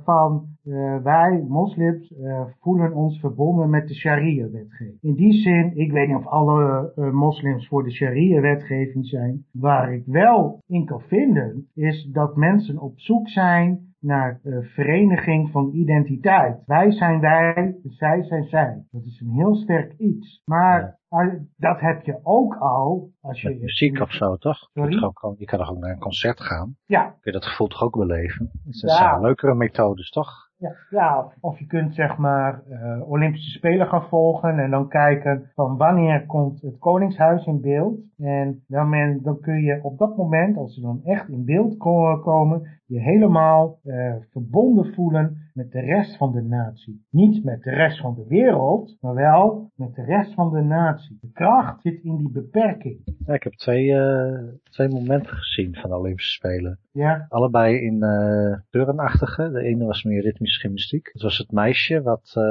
van uh, wij, moslims, uh, voelen ons verbonden met de sharia-wetgeving. In die zin, ik weet niet of alle uh, moslims voor de sharia-wetgeving zijn. Waar ik wel in kan vinden, is dat mensen op zoek zijn naar uh, vereniging van identiteit. Wij zijn wij, zij zijn zij. Dat is een heel sterk iets. Maar ja. dat heb je ook al als je... Met muziek of zo, toch? Je, kan toch ook naar een concert gaan? Ja. Kun je dat gevoel toch ook beleven? Dat ja. zijn leukere methodes, toch? Ja, ja, of je kunt zeg maar uh, Olympische Spelen gaan volgen en dan kijken van wanneer komt het Koningshuis in beeld. En dan, men, dan kun je op dat moment, als ze dan echt in beeld komen, je helemaal uh, verbonden voelen met de rest van de natie. Niet met de rest van de wereld, maar wel met de rest van de natie. De kracht zit in die beperking. Ja, ik heb twee, uh, twee momenten gezien van de Olympische Spelen. Ja. Allebei in uh, turnachtige. De ene was meer ritmische gymnastiek. Het was het meisje wat uh,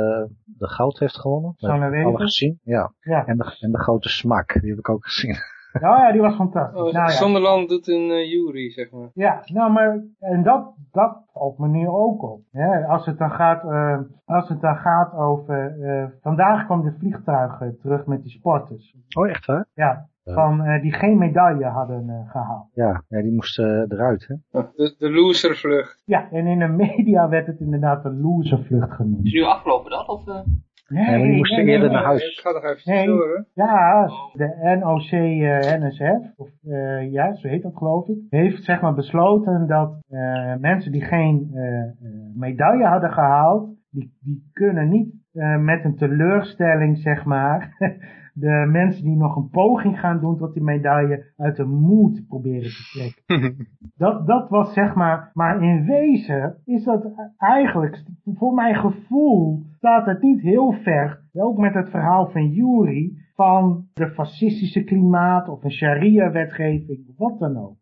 de goud heeft gewonnen. Sanne Alle gezien? Ja. ja. En, de, en de grote smak, die heb ik ook gezien. Ja, ja, die was fantastisch. Oh, nou, ja. Zonderland doet een uh, jury, zeg maar. Ja, nou, maar, en dat, dat valt me nu ook op. Hè? Als het dan gaat, uh, als het dan gaat over, uh, vandaag kwam de vliegtuigen terug met die sporters. Oh, echt hè? Ja, van uh, die geen medaille hadden uh, gehaald. Ja, ja die moesten eruit, hè? De, de loservlucht. Ja, en in de media werd het inderdaad een loservlucht genoemd. Is nu afgelopen dat? Of, uh... Nee, maar die moesten nee, eerder nee, naar huis. Ik ga nog even nee, door, Ja, de NOC uh, NSF, of uh, ja, zo heet dat geloof ik, heeft zeg maar besloten dat uh, mensen die geen medaille hadden gehaald, die, die kunnen niet eh, met een teleurstelling, zeg maar, de mensen die nog een poging gaan doen tot die medaille uit de moed proberen te trekken. dat, dat was zeg maar, maar in wezen is dat eigenlijk, voor mijn gevoel, staat het niet heel ver, ook met het verhaal van Yuri, van de fascistische klimaat of een sharia-wetgeving, wat dan ook.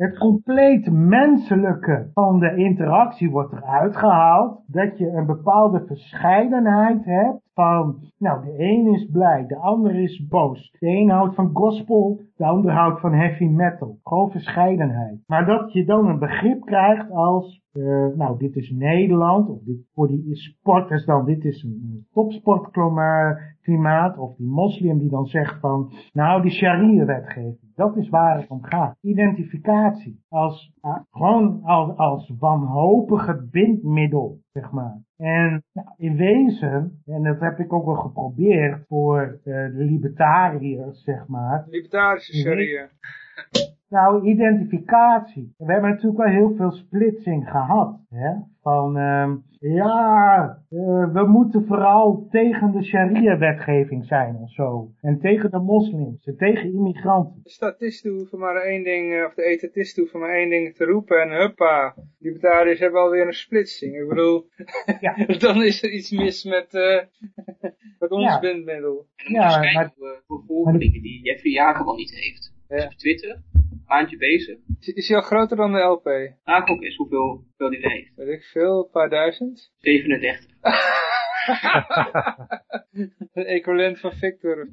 Het compleet menselijke van de interactie wordt eruit gehaald. Dat je een bepaalde verscheidenheid hebt van, nou de een is blij, de ander is boos. De een houdt van gospel, de ander houdt van heavy metal. Gewoon verscheidenheid. Maar dat je dan een begrip krijgt als, uh, nou dit is Nederland, of dit, voor die sporters dan, dit is een topsportklimaat, of die moslim die dan zegt van, nou die sharia-wetgeving. Dat is waar het om gaat. Identificatie. Als, uh, gewoon als, als wanhopige bindmiddel, zeg maar. En nou, in wezen, en dat heb ik ook wel geprobeerd voor uh, de libertariërs, zeg maar. Libertarische sharia. Nou, identificatie. We hebben natuurlijk wel heel veel splitsing gehad. Hè? Van, uh, ja, uh, we moeten vooral tegen de sharia-wetgeving zijn of zo. En tegen de moslims en tegen immigranten. De statisten hoeven maar één ding, of de etatisten hoeven maar één ding te roepen en huppa. Libertariërs hebben alweer een splitsing. Ik bedoel, ja. dan is er iets mis met, uh, met ons ja. bindmiddel. Ja, maar... volgelingen die Jeffrey Jager wel niet heeft. Ja. op Twitter maandje bezig. Is hij al groter dan de LP? Ook eens hoeveel, hoeveel die heeft. Weet ik veel, een paar duizend? 37. een equivalent van Victor.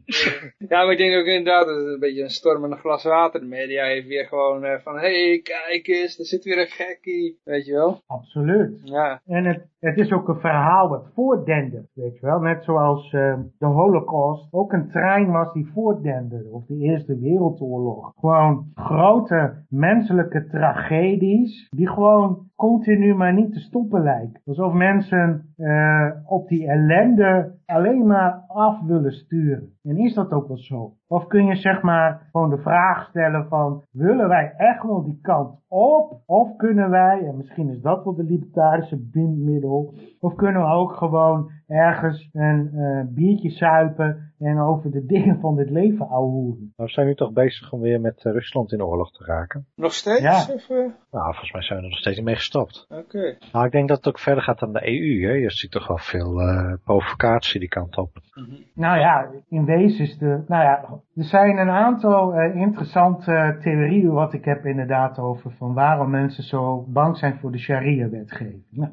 ja, maar ik denk ook inderdaad dat het een beetje een storm in een glas water. De media heeft weer gewoon uh, van, hé, hey, kijk eens, er zit weer een gekkie. Weet je wel? Absoluut. Ja. En het, het is ook een verhaal wat voordendert, weet je wel. Net zoals uh, de holocaust ook een trein was die voordenderde. Of de Eerste Wereldoorlog. Gewoon grote menselijke tragedies die gewoon continu maar niet te stoppen lijken. Alsof mensen uh, op die ellende alleen maar af willen sturen. En is dat ook wel zo? Of kun je zeg maar gewoon de vraag stellen van, willen wij echt wel die kant op? Of kunnen wij, en misschien is dat wel de libertarische bindmiddel, of kunnen we ook gewoon ergens een uh, biertje suipen en over de dingen van dit leven ouwehoeren? Nou, we zijn nu toch bezig om weer met uh, Rusland in oorlog te raken? Nog steeds? Ja. Of, uh... Nou, volgens mij zijn we er nog steeds niet mee gestopt. Oké. Okay. Nou, ik denk dat het ook verder gaat dan de EU. Hè? Je ziet toch wel veel provocatie die kant op. Mm -hmm. Nou ja, in wezen is de, nou ja, er zijn een aantal uh, interessante theorieën wat ik heb inderdaad over van waarom mensen zo bang zijn voor de sharia-wetgeving. Nou,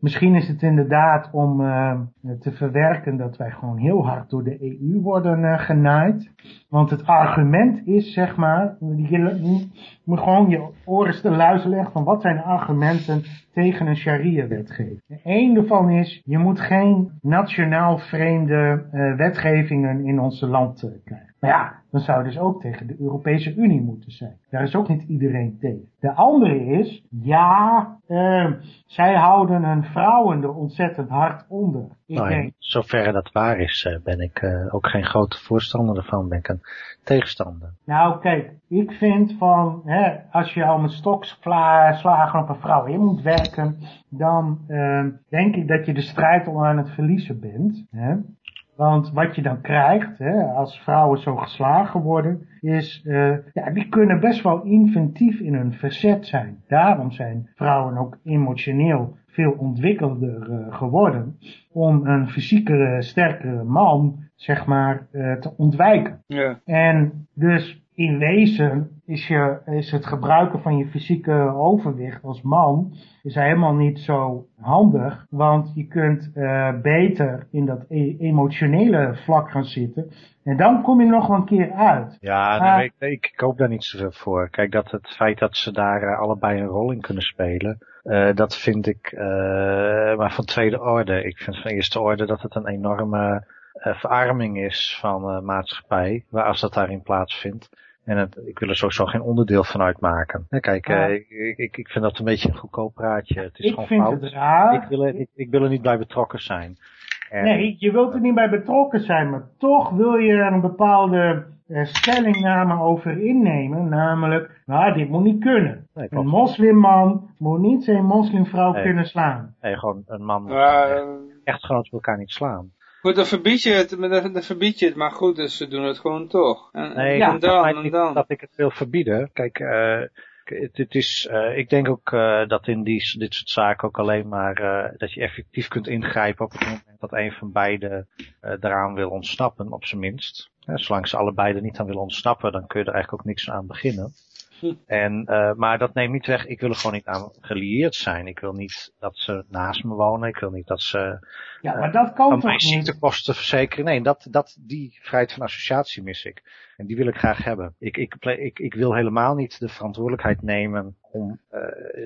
misschien is het inderdaad om uh, te verwerken dat wij gewoon heel hard door de EU worden uh, genaaid. Want het argument is, zeg maar, je, moet gewoon je oren te luisteren leggen van wat zijn de argumenten tegen een sharia-wetgeving. Eén daarvan is, je moet geen nationaal vreemde uh, wetgevingen in ons land krijgen. Maar ja, dan zou het dus ook tegen de Europese Unie moeten zijn. Daar is ook niet iedereen tegen. De andere is, ja, uh, zij houden hun vrouwen er ontzettend hard onder. Ik nou, denk... Zoverre dat waar is, ben ik uh, ook geen grote voorstander ervan. Ben ik een tegenstander. Nou, kijk, ik vind van, hè, als je al met stokslagen op een vrouw in moet werken, dan uh, denk ik dat je de strijd al aan het verliezen bent. Hè? Want wat je dan krijgt, hè, als vrouwen zo geslagen worden, is, uh, ja, die kunnen best wel inventief in hun verzet zijn. Daarom zijn vrouwen ook emotioneel veel ontwikkelder uh, geworden om een fysiekere, sterkere man, zeg maar, uh, te ontwijken. Ja. En dus in wezen is, je, is het gebruiken van je fysieke overwicht als man is helemaal niet zo handig, want je kunt uh, beter in dat e emotionele vlak gaan zitten en dan kom je nog wel een keer uit. Ja, nou, uh, ik, ik, hoop daar niet zoveel voor. Kijk, dat het feit dat ze daar uh, allebei een rol in kunnen spelen, uh, dat vind ik maar van tweede orde. Ik vind van eerste orde dat het een enorme verarming is van maatschappij, waar als dat daarin plaatsvindt. En het, ik wil er sowieso geen onderdeel van uitmaken. Kijk, Ah. uh, ik, ik, ik vind dat een beetje een goedkoop praatje. Het is ik gewoon vind fout. het raar. Ik wil, er, ik, ik wil er niet bij betrokken zijn. En, Nee, je wilt er niet bij betrokken zijn, maar toch wil je er een bepaalde eh, stellingname over innemen. Namelijk, nou, dit moet niet kunnen. Nee, Een moslimman moet niet zijn moslimvrouw Nee. kunnen slaan. Nee, gewoon een man. Maar, eh, echtgenoten elkaar niet slaan. Goed, dan verbied je het, maar dan, dan verbied je het, maar goed, dus ze doen het gewoon toch. En, Nee, en dan, en niet dan. dat ik het wil verbieden. Kijk, eh, het, het is, eh, ik denk ook eh, dat in die, dit soort zaken ook alleen maar eh, dat je effectief kunt ingrijpen op het moment dat een van beiden eh eraan wil ontsnappen, op zijn minst. Ja, zolang ze allebei er niet aan willen ontsnappen, dan kun je er eigenlijk ook niks aan beginnen. Hm. En, eh, maar dat neemt niet weg, ik wil er gewoon niet aan gelieerd zijn. Ik wil niet dat ze naast me wonen. Ik wil niet dat ze Ja, maar dat kan van toch niet? ziektekosten verzekeren. Nee, dat, dat, die vrijheid van associatie mis ik. En die wil ik graag hebben. Ik, ik, ik, ik wil helemaal niet de verantwoordelijkheid nemen om eh,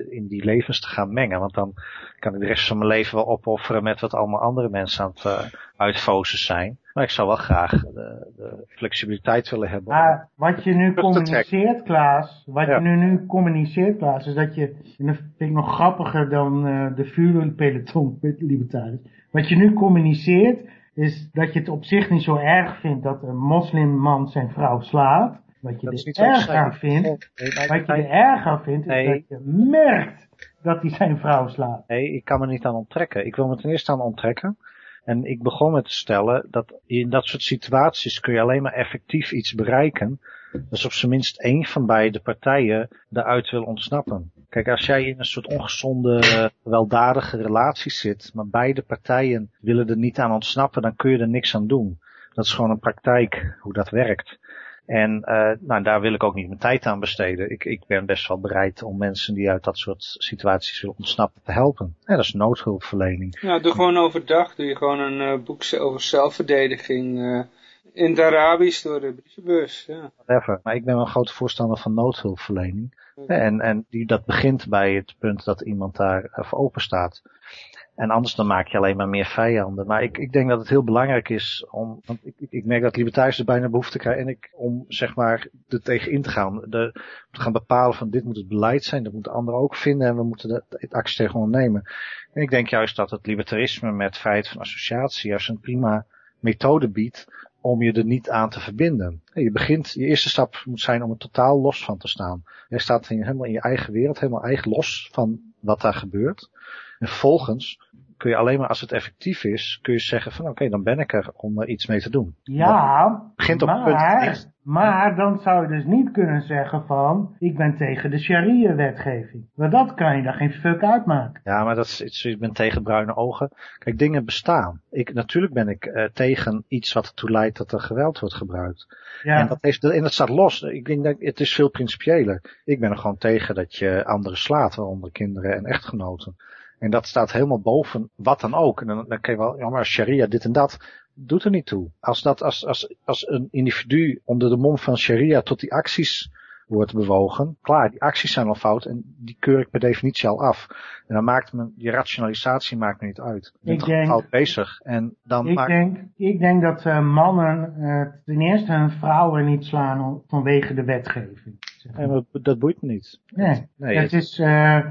in die levens te gaan mengen. Want dan kan ik de rest van mijn leven wel opofferen met wat allemaal andere mensen aan het uh, uitfozen zijn. Maar ik zou wel graag de, de flexibiliteit willen hebben. Maar wat je nu communiceert, Klaas, wat Ja. je nu, nu communiceert, Klaas, is dat je, en dat vind ik nog grappiger dan eh de vuurpeloton met libertariërs. Wat je nu communiceert, is dat je het op zich niet zo erg vindt dat een moslimman zijn vrouw slaat. Wat je Dat er erg aan vindt, Nee, wat je er erg aan vindt, is Nee. dat je merkt dat hij zijn vrouw slaat. Nee, ik kan me niet aan onttrekken. Ik wil me ten eerste aan onttrekken. En ik begon met te stellen dat in dat soort situaties kun je alleen maar effectief iets bereiken. Dus op zijn minst één van beide partijen eruit wil ontsnappen. Kijk, als jij in een soort ongezonde, weldadige relatie zit, maar beide partijen willen er niet aan ontsnappen, dan kun je er niks aan doen. Dat is gewoon een praktijk, hoe dat werkt. En uh, nou, daar wil ik ook niet mijn tijd aan besteden. Ik, ik ben best wel bereid om mensen die uit dat soort situaties willen ontsnappen te helpen. Ja, dat is noodhulpverlening. Ja, doe gewoon overdag, doe je gewoon een uh, boek over zelfverdediging in het Arabisch door de brievenbus. Ja. Whatever. Maar ik ben wel een grote voorstander van noodhulpverlening. En, en die, dat begint bij het punt dat iemand daar voor open staat. En anders dan maak je alleen maar meer vijanden. Maar ik, ik denk dat het heel belangrijk is om, want ik, ik merk dat libertariërs er bijna behoefte krijgen en ik, om zeg maar er tegen in te gaan. De, te gaan bepalen van dit moet het beleid zijn, dat moeten anderen ook vinden en we moeten de, het actie tegen ondernemen. En ik denk juist dat het libertarisme met vrijheid van associatie juist een prima methode biedt om je er niet aan te verbinden. Je begint, je eerste stap moet zijn om er totaal los van te staan. Jij staat helemaal in je eigen wereld, helemaal eigen los van wat daar gebeurt. En vervolgens kun je alleen maar als het effectief is, kun je zeggen van oké, okay, dan ben ik er om er iets mee te doen. Ja, begint op maar, punt maar dan zou je dus niet kunnen zeggen van ik ben tegen de sharia-wetgeving. Want dat kan je daar geen fuck uitmaken. Ja, maar dat is iets, ik ben tegen bruine ogen. Kijk, dingen bestaan. Ik, natuurlijk ben ik uh, tegen iets wat ertoe leidt dat er geweld wordt gebruikt. Ja. En, dat heeft, en dat staat los. Ik denk dat het is veel principiëler. Ik ben er gewoon tegen dat je anderen slaat, waaronder kinderen en echtgenoten. En dat staat helemaal boven wat dan ook. En dan, dan kun je wel, ja maar sharia, dit en dat, doet er niet toe. Als dat, als, als, als een individu onder de mom van sharia tot die acties wordt bewogen, klaar, die acties zijn al fout en die keur ik per definitie al af. En dan maakt me, die rationalisatie maakt me niet uit. Je ik fout bezig. En dan ik, maakt... denk, ik denk dat uh, mannen uh, ten eerste hun vrouwen niet slaan vanwege de wetgeving. Maar dat boeit me niet. Nee, nee het, is, uh,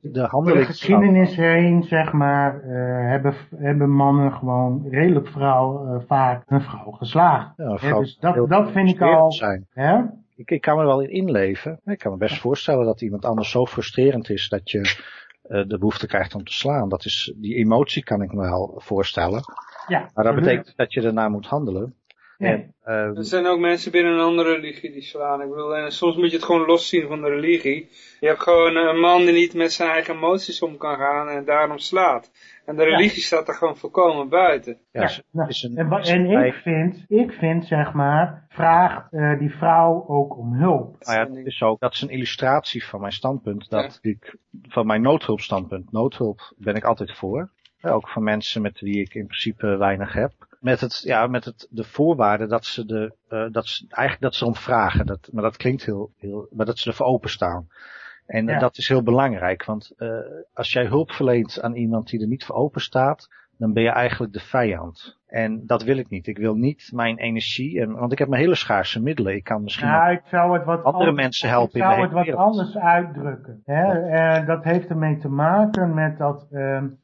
de, handeling de geschiedenis heen, zeg maar, uh, hebben, hebben mannen gewoon redelijk vrouw, uh, vaak een vrouw geslaagd. Ja, vrouw dus dat, dat vind ik al. Zijn. Hè? Ik, ik kan me wel in inleven. Ik kan me best voorstellen dat iemand anders zo frustrerend is dat je uh, de behoefte krijgt om te slaan. Dat is, die emotie kan ik me wel voorstellen. Ja, maar dat betekent dat je ernaar moet handelen. En, uh, er zijn ook mensen binnen een andere religie die slaan. Ik bedoel, en soms moet je het gewoon loszien van de religie. Je hebt gewoon een man die niet met zijn eigen emoties om kan gaan en daarom slaat. En de religie ja. staat er gewoon volkomen buiten. Ja, ja nou, is een, en, en ik, vind, ik vind, zeg maar, vraagt uh, die vrouw ook om hulp. Nou ja, dat is ook, dat is een illustratie van mijn standpunt, dat ja. ik, van mijn noodhulpstandpunt. Noodhulp ben ik altijd voor. Ook van mensen met wie ik in principe weinig heb met het, ja, met het, de voorwaarde dat ze de, uh, dat ze, eigenlijk dat ze om vragen. Dat, maar dat klinkt heel, heel, maar dat ze ervoor openstaan. En ja. dat is heel belangrijk, want uh, als jij hulp verleent aan iemand die er niet voor open staat, dan ben je eigenlijk de vijand. En dat wil ik niet. Ik wil niet mijn energie, en, want ik heb mijn hele schaarse middelen. Ik kan misschien nou, ik zou het wat andere anders, mensen helpen ik zou in het wat wereld. anders uitdrukken. Hè? Ja. dat heeft ermee te maken met dat,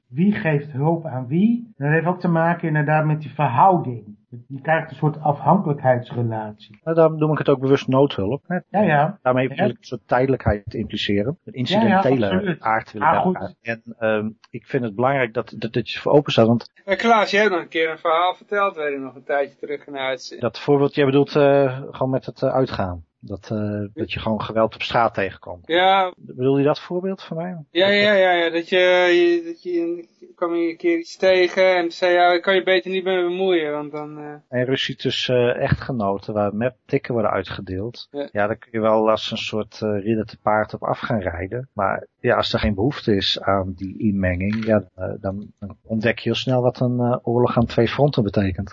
wie geeft hulp aan wie. Dat heeft ook te maken inderdaad met die verhouding. Je krijgt een soort afhankelijkheidsrelatie. Nou, daarom noem ik het ook bewust noodhulp. Hè. Ja, ja. Daarmee wil ik een soort tijdelijkheid impliceren. Een incidentele Ja, aard wil ik Ah. En ehm, ik vind het belangrijk dat, dat, dat je voor open staat. Want Eh, Klaas, jij hebt nog een keer een verhaal verteld, weet ik nog een tijdje terug in de uitzending. dat voorbeeld, jij bedoelt eh, gewoon met het eh, uitgaan. Dat, eh, dat je gewoon geweld op straat tegenkomt. Ja, Bedoel je dat voorbeeld van mij? ja, ja, ja, ja, dat je, je, dat je een- kwam je een keer iets tegen en zei, ja, ik kan je beter niet meer bemoeien, want dan, eh, Een ruzie tussen eh, echtgenoten waar met tikken worden uitgedeeld. Ja. Ja. daar kun je wel als een soort eh, ridder te paard op af gaan rijden. Maar ja, als er geen behoefte is aan die inmenging, ja, dan, dan ontdek je heel snel wat een eh, oorlog aan twee fronten betekent.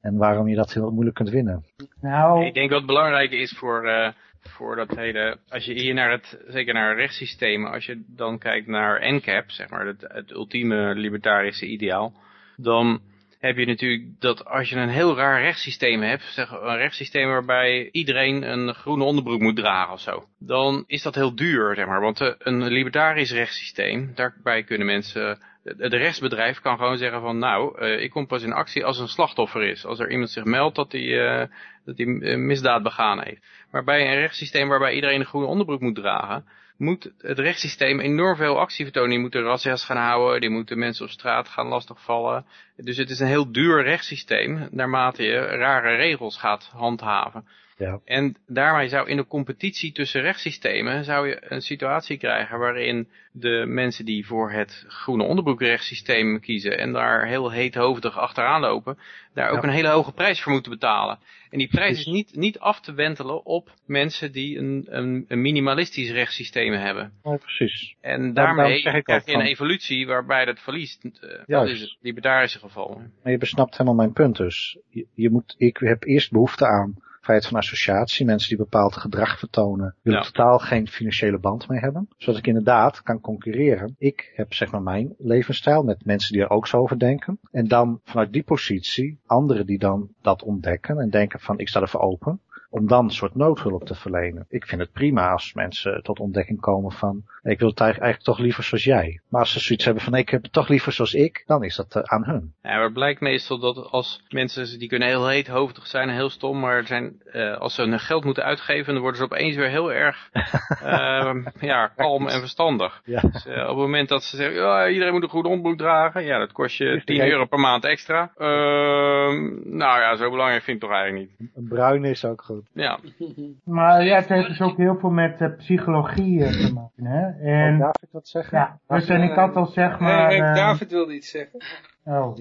En waarom je dat heel moeilijk kunt winnen. Nou, Ik denk wat belangrijk is voor, eh, voor dat hele, als je hier naar het, zeker naar rechtssystemen, als je dan kijkt naar NCAP, zeg maar, het, ultieme libertarische ideaal, dan heb je natuurlijk dat als je een heel raar rechtssysteem hebt, zeg een rechtssysteem waarbij iedereen een groene onderbroek moet dragen of zo, dan is dat heel duur, zeg maar. Want eh, een libertarisch rechtssysteem, daarbij kunnen mensen, het rechtsbedrijf kan gewoon zeggen van, nou, eh, ik kom pas in actie als een slachtoffer is. Als er iemand zich meldt dat hij eh, dat hij misdaad begaan heeft. Maar bij een rechtssysteem waarbij iedereen een groene onderbroek moet dragen, moet het rechtssysteem enorm veel actie vertonen. Die moeten razzia's gaan houden, die moeten mensen op straat gaan lastigvallen. Dus het is een heel duur rechtssysteem, naarmate je rare regels gaat handhaven. Ja. En daarmee zou in de competitie tussen rechtssystemen zou je een situatie krijgen waarin de mensen die voor het groene onderbroekrechtssysteem kiezen en daar heel heethoofdig achteraan lopen, daar ook Ja. een hele hoge prijs voor moeten betalen. En die prijs is niet, niet af te wentelen op mensen die een, een, een minimalistisch rechtssysteem hebben. Ja, precies. En daarmee krijg je een evolutie waarbij dat verliest. Eh, dat is het libertarische geval. Maar je besnapt helemaal mijn punt dus. Je, je moet, ik heb eerst behoefte aan vrijheid van associatie. Mensen die bepaald gedrag vertonen, willen Ja. totaal geen financiële band mee hebben. Zodat ik inderdaad kan concurreren. Ik heb zeg maar mijn levensstijl met mensen die er ook zo over denken. En dan vanuit die positie anderen die dan dat ontdekken en denken van ik sta ervoor open. Om dan een soort noodhulp te verlenen. Ik vind het prima als mensen tot ontdekking komen van ik wil het eigenlijk toch liever zoals jij. Maar als ze zoiets hebben van ik heb het toch liever zoals ik, dan is dat eh, aan hun. Ja, maar het blijkt meestal dat als mensen, die kunnen heel heethoofdig zijn en heel stom, maar zijn, eh, als ze hun geld moeten uitgeven, dan worden ze opeens weer heel erg eh, ja, kalm en verstandig. Ja. Dus, eh, op het moment dat ze zeggen, ja, iedereen moet een goede onderbroek dragen, ja, dat kost je 10 euro per maand extra. Ehm, nou ja, zo belangrijk vind ik toch eigenlijk niet. Een bruine is ook goed. Ja, maar ja, het heeft dus ook heel veel met eh, psychologie eh, te maken. Hè? En, Darf ik dat zeggen? ja, dus en ik had al zeg maar... Henk, eh, David wilde iets zeggen. oh,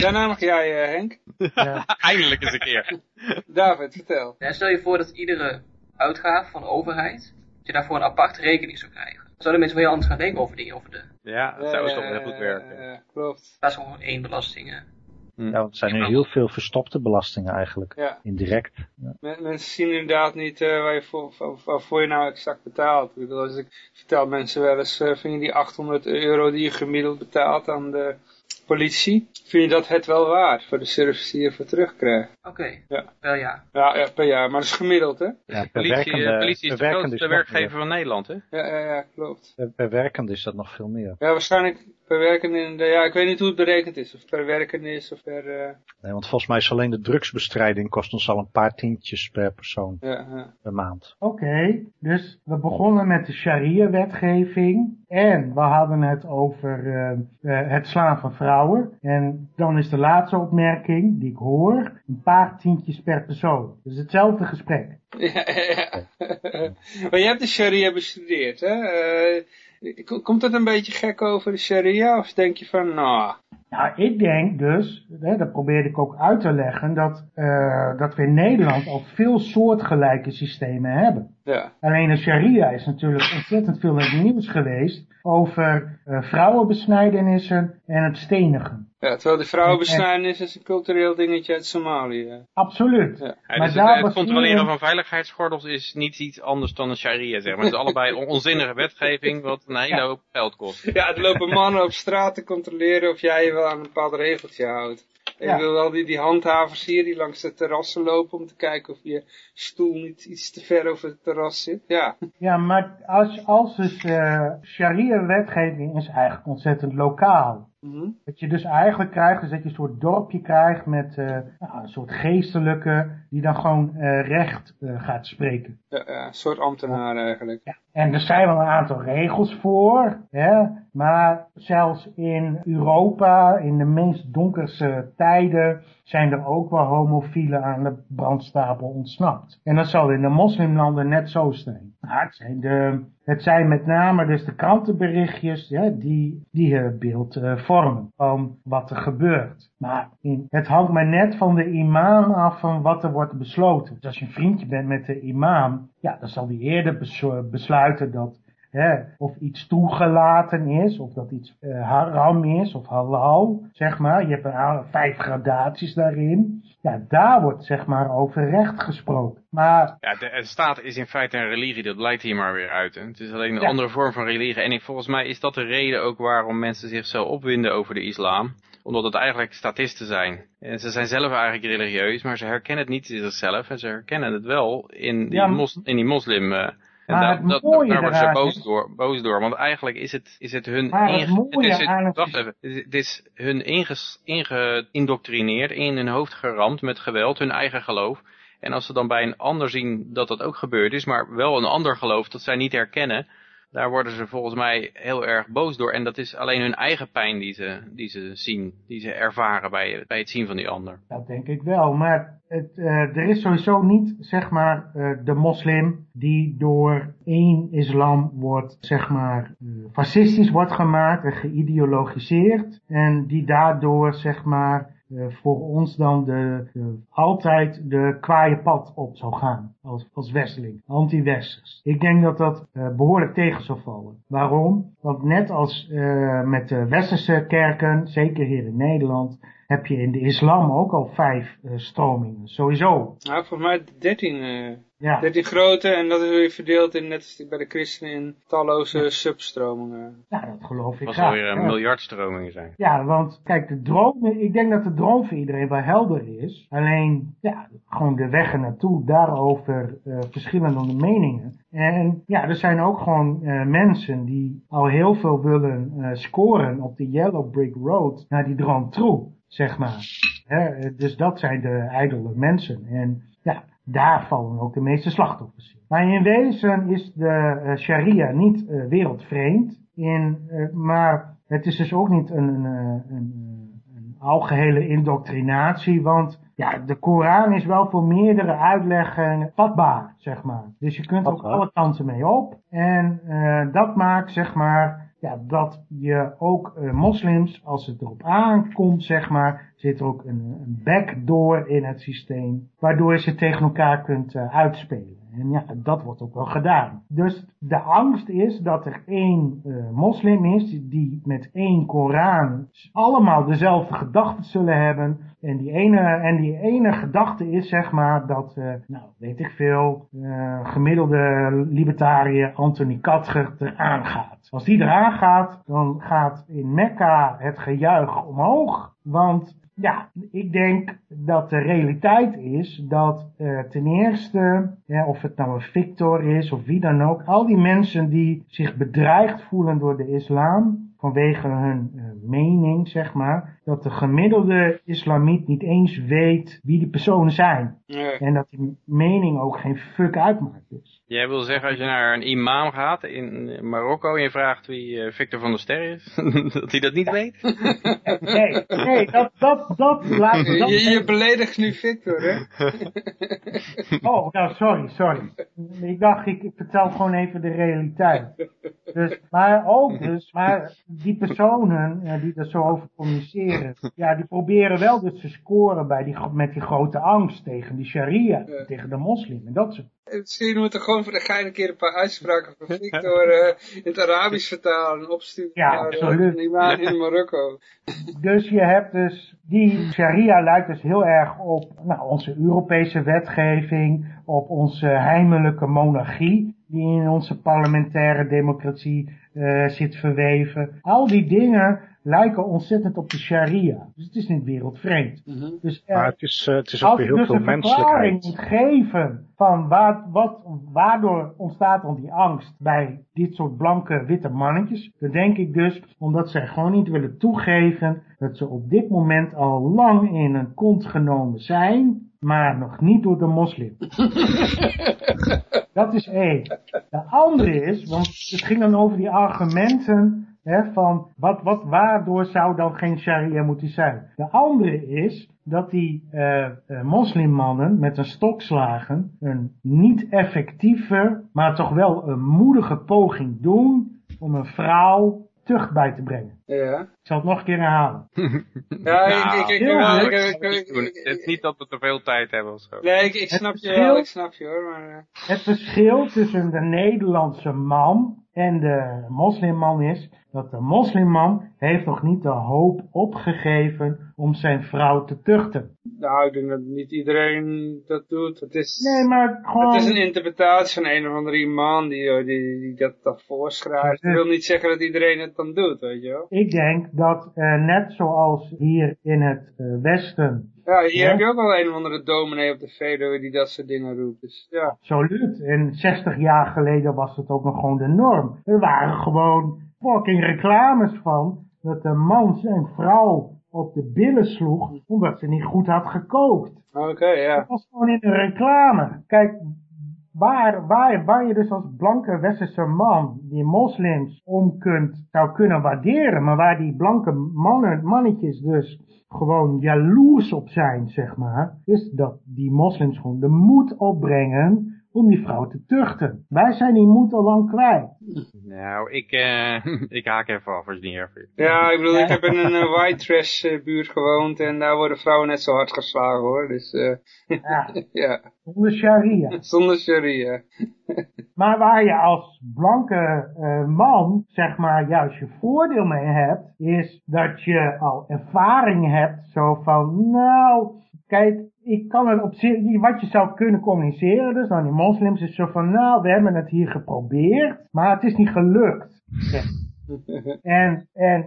Daarna mag jij, eh, Henk. ja. eindelijk eens een keer. David, vertel. Ja, stel je voor dat iedere uitgave van de overheid, dat je daarvoor een aparte rekening zou krijgen. Dan zouden mensen wel heel anders gaan denken over dingen, over de... Ja, dat zou toch heel goed Eh, werken. eh, klopt. Dat is gewoon één belasting. hè. Ja, want er zijn nu heel veel verstopte belastingen eigenlijk. Ja. Indirect. Ja. Men- Mensen zien inderdaad niet eh, waar je voor, voor- waarvoor je nou exact betaalt. Ik bedoel, als ik vertel mensen wel eens, eh, vind je die 800 euro die je gemiddeld betaalt aan de politie, vind je dat het wel waard voor de service die je voor terugkrijgt? Oké, Ja. wel ja. Ja, ja, per jaar, maar dat is gemiddeld, hè? Ja, per Politie, werkende, eh, politie is per de grootste werkgever van Nederland, hè? Ja, ja, ja, klopt. Per, per werkende is dat nog veel meer. Ja, waarschijnlijk per werkende, in de, ja, ik weet niet hoe het berekend is. Of per werkende is, of per, eh, Nee, want volgens mij is alleen de drugsbestrijding kost ons al een paar tientjes per persoon ja, ja. per maand. Oké, dus we begonnen met de sharia-wetgeving en we hadden het over eh, eh, het slaan van vrouwen. En dan is de laatste opmerking die ik hoor, een paar tientjes per persoon. Dus hetzelfde gesprek. Ja, ja. maar je hebt de sharia bestudeerd, hè? Ko- komt dat een beetje gek over de sharia? Of denk je van, nou, Nou, ik denk dus, hè, dat probeerde ik ook uit te leggen, dat, eh, dat we in Nederland al veel soortgelijke systemen hebben. ja. Alleen de sharia is natuurlijk ontzettend veel in het nieuws geweest over eh, vrouwenbesnijdenissen en het stenigen. Ja, terwijl de vrouwenbesnijdenis is een cultureel dingetje uit Somalië. Absoluut. Ja. Ja, Maar dus het, het controleren van veiligheidsgordels is niet iets anders dan een sharia, zeg maar. Het is allebei on- onzinnige wetgeving wat een hele Ja. hoop geld kost. Ja, er lopen mannen op straat te controleren of jij je wel aan een bepaald regeltje houdt. En Ja. je wil wel die, die handhavers hier die langs de terrassen lopen om te kijken of je stoel niet iets te ver over het terras zit. Ja, Ja, maar als, als dus eh sharia-wetgeving is eigenlijk ontzettend lokaal. Mhm. Wat je dus eigenlijk krijgt, is dat je een soort dorpje krijgt met eh, nou, een soort geestelijke die dan gewoon eh, recht eh, gaat spreken. Ja, een soort ambtenaar eigenlijk. Ja. En er zijn wel een aantal regels voor, hè? maar zelfs in Europa, in de meest donkerste tijden, zijn er ook wel homofielen aan de brandstapel ontsnapt. En dat zal in de moslimlanden net zo zijn. Nou, het, zijn de, het zijn met name dus de krantenberichtjes ja, die, die het beeld uh, vormen van wat er gebeurt. Maar in, het hangt maar net van de imam af van wat er wordt besloten. Dus als je een vriendje bent met de imam, ja, dan zal die eerder besluiten dat Hè, of iets toegelaten is, of dat iets uh, haram is, of halal, zeg maar. Je hebt een, vijf gradaties daarin. Ja, daar wordt zeg maar over recht gesproken. Maar... Ja, de, staat is in feite een religie, dat blijkt hier maar weer uit. Hè? Het is alleen een ja. andere vorm van religie. En ik, volgens mij is dat de reden ook waarom mensen zich zo opwinden over de islam omdat het eigenlijk statisten zijn. En ze zijn zelf eigenlijk religieus, maar ze herkennen het niet in zichzelf. En ze herkennen het wel in die, ja, mos, in die moslim... Uh, en maar dat, daar worden ze boos door, boos door. Want eigenlijk is het, is het hun... Het is, het, wacht even. Het is hun ingeïndoctrineerd, in hun hoofd geramd met geweld, hun eigen geloof. En als ze dan bij een ander zien dat dat ook gebeurd is, maar wel een ander geloof dat zij niet herkennen, daar worden ze volgens mij heel erg boos door. En dat is alleen hun eigen pijn die ze, die ze zien, die ze ervaren bij, bij het zien van die ander. Dat denk ik wel, maar het, uh, er is sowieso niet, zeg maar, uh, de moslim die door één islam wordt, zeg maar, uh, fascistisch wordt gemaakt en geïdeologiseerd. En die daardoor, zeg maar, voor ons dan de, de, altijd de kwaaie pad op zou gaan. Als, als westeling. Anti-westers. Ik denk dat dat uh, behoorlijk tegen zou vallen. Waarom? Want net als uh, met de westerse kerken, zeker hier in Nederland, heb je in de islam ook al vijf stromingen. Sowieso. Nou, volgens mij dertien. Ja. 13 grote en dat is weer verdeeld in, net als bij de christenen, in talloze ja. substromingen. Ja, dat geloof ik graag. zou weer een ja. miljard stromingen zijn. Ja, want kijk, de droom, ik denk dat de droom voor iedereen wel helder is. Alleen, ja, gewoon de weg er naartoe, daarover uh, verschillende meningen. En ja, er zijn ook gewoon uh, mensen die al heel veel willen uh, scoren op de Yellow Brick Road naar die droom toe, zeg maar. Dus dat zijn de ijdele mensen. En ja, daar vallen ook de meeste slachtoffers in. Maar in wezen is de sharia niet wereldvreemd, in, maar het is dus ook niet een, een, een algehele indoctrinatie, want ja, de Koran is wel voor meerdere uitleggen vatbaar, zeg maar. Dus je kunt ook alle kanten mee op. En dat maakt, zeg maar, ja, dat je ook uh, moslims, als het erop aankomt, zeg maar, zit er ook een, een backdoor in het systeem, waardoor je ze tegen elkaar kunt uh, uitspelen. En ja, dat wordt ook wel gedaan. Dus de angst is dat er één uh, moslim is die met één Koran allemaal dezelfde gedachten zullen hebben. En die ene, en die ene gedachte is zeg maar dat, uh, nou weet ik veel, uh, gemiddelde libertariër Anthony Katger eraan gaat. Als die eraan gaat, dan gaat in Mekka het gejuich omhoog. Want ja, ik denk dat de realiteit is dat uh, ten eerste, ja, of het nou een Victor is of wie dan ook, al die mensen die zich bedreigd voelen door de islam, vanwege hun uh, mening, zeg maar, dat de gemiddelde islamiet niet eens weet wie die personen zijn. Nee. En dat die mening ook geen fuck uitmaakt dus. Jij wil zeggen als je naar een imam gaat in Marokko en je vraagt wie uh, Victor van der Ster is, dat hij dat niet weet? nee, nee, dat, dat, dat laat... Dat je, je beledigt nu Victor, hè? oh, nou, sorry, sorry. Ik dacht, ik, ik vertel gewoon even de realiteit. Dus, maar ook dus, maar die personen uh, die er zo over communiceren, ja, die proberen wel dus te scoren bij die, met die grote angst tegen die sharia, Ja. tegen de moslim en dat soort. Misschien moeten we gewoon voor de gein een keer een paar uitspraken van Victor uh, in het Arabisch vertalen en opsturen Ja, naar absoluut. een imam in Marokko. Dus je hebt dus, die sharia lijkt dus heel erg op nou, onze Europese wetgeving, op onze heimelijke monarchie, die in onze parlementaire democratie uh, zit verweven. Al die dingen lijken ontzettend op de sharia. Dus het is niet wereldvreemd. Mhm. Dus er- Maar het is, eh, het is ook als weer heel dus veel een verklaring menselijkheid. moet geven van waar, wat, waardoor ontstaat dan die angst bij dit soort blanke witte mannetjes, dan denk ik dus omdat zij gewoon niet willen toegeven dat ze op dit moment al lang in een kont genomen zijn, maar nog niet door de moslim. Dat is één. De andere is, want het ging dan over die argumenten hè, van wat, wat, waardoor zou dan geen sharia moeten zijn. De andere is dat die eh, eh, moslimmannen met een stokslagen een niet effectieve, maar toch wel een moedige poging doen om een vrouw tucht bij te brengen. Ja. Ik zal het nog een keer herhalen. Ja, ik, ik, ik, ik. Het is niet dat we te veel tijd hebben of zo. Nee, ik, ik snap je wel, ik snap je hoor, maar... eh, Het verschil tussen de Nederlandse man en de moslimman is dat de moslimman heeft nog niet de hoop opgegeven om zijn vrouw te tuchten. nou, ik denk dat niet iedereen dat doet. Het is, Nee, maar gewoon... het is een interpretatie van een of andere man die, eh, die, die dat dan voorschrijft. Dat wil niet zeggen dat iedereen het dan doet, weet je wel. Ik denk dat eh, net zoals hier in het eh, Westen, Ja, hier Ja? heb je ook wel een of andere dominee op de Veluwe die dat soort dingen roept. Dus ja, absoluut, en 60 jaar geleden was het ook nog gewoon de norm. Er waren gewoon fucking reclames van dat de man zijn vrouw op de billen sloeg omdat ze niet goed had gekookt. oké, ja. Dat was gewoon in de reclame. Kijk, waar, waar, waar je dus als blanke westerse man die moslims om kunt, zou kunnen waarderen, maar waar die blanke mannen, mannetjes dus gewoon jaloers op zijn, zeg maar, is dat die moslims gewoon de moed opbrengen om die vrouw te tuchten. Wij zijn die moed al lang kwijt. Nou, ik, eh, ik haak even af als je het niet erg vindt. Ja, ik bedoel, ik heb in een eh, white trash eh, buurt gewoond en daar worden vrouwen net zo hard geslagen hoor. Dus eh Ja, ja, onder sharia. zonder sharia. Maar waar je als blanke eh, man, zeg maar, juist je voordeel mee hebt, is dat je al ervaring hebt, zo van, nou, kijk, ik kan het op zich, wat je zou kunnen communiceren, dus aan die moslims, is zo van, nou, we hebben het hier geprobeerd, maar het is niet gelukt. En, en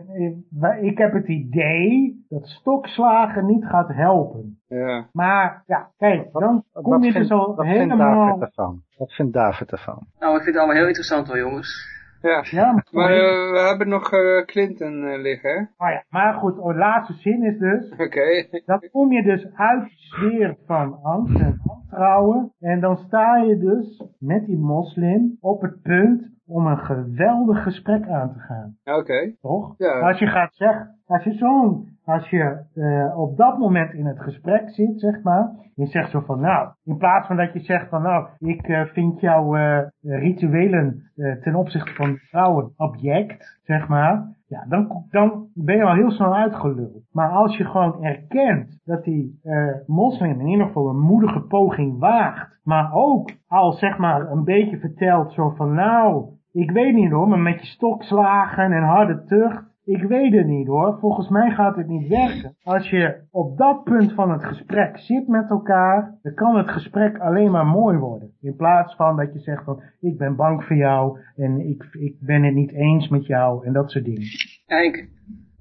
eh, ik heb het idee dat stokslagen niet gaat helpen. Ja. Maar ja, kijk, dan kom Wat je vindt, dus al wat vindt helemaal... David ervan? Wat vindt David ervan? Nou, ik vind het allemaal heel interessant hoor, jongens. Ja. Ja, maar, Maar eh, we hebben nog eh, Clinton eh, liggen, hè? Oh ja, maar goed, de laatste zin is dus, Oké. dan kom je dus uit de sfeer van angst en wantrouwen. En dan sta je dus met die moslim op het punt om een geweldig gesprek aan te gaan. Oké. Toch? Ja. Als je gaat zeggen, als je zo'n, als je eh, op dat moment in het gesprek zit, zeg maar, je zegt zo van, nou, in plaats van dat je zegt van, nou, ik eh, vind jouw eh, rituelen ten opzichte van vrouwen object, zeg maar, ja, dan, dan ben je al heel snel uitgeluld. Maar als je gewoon erkent dat die eh, moslim in ieder geval een moedige poging waagt, maar ook al zeg maar een beetje vertelt zo van, nou, ik weet niet hoor, maar met je stokslagen en harde tucht. Ik weet het niet hoor. Volgens mij gaat het niet werken. Als je op dat punt van het gesprek zit met elkaar, dan kan het gesprek alleen maar mooi worden. In plaats van dat je zegt van, ik ben bang voor jou en ik, ik ben het niet eens met jou en dat soort dingen. Kijk,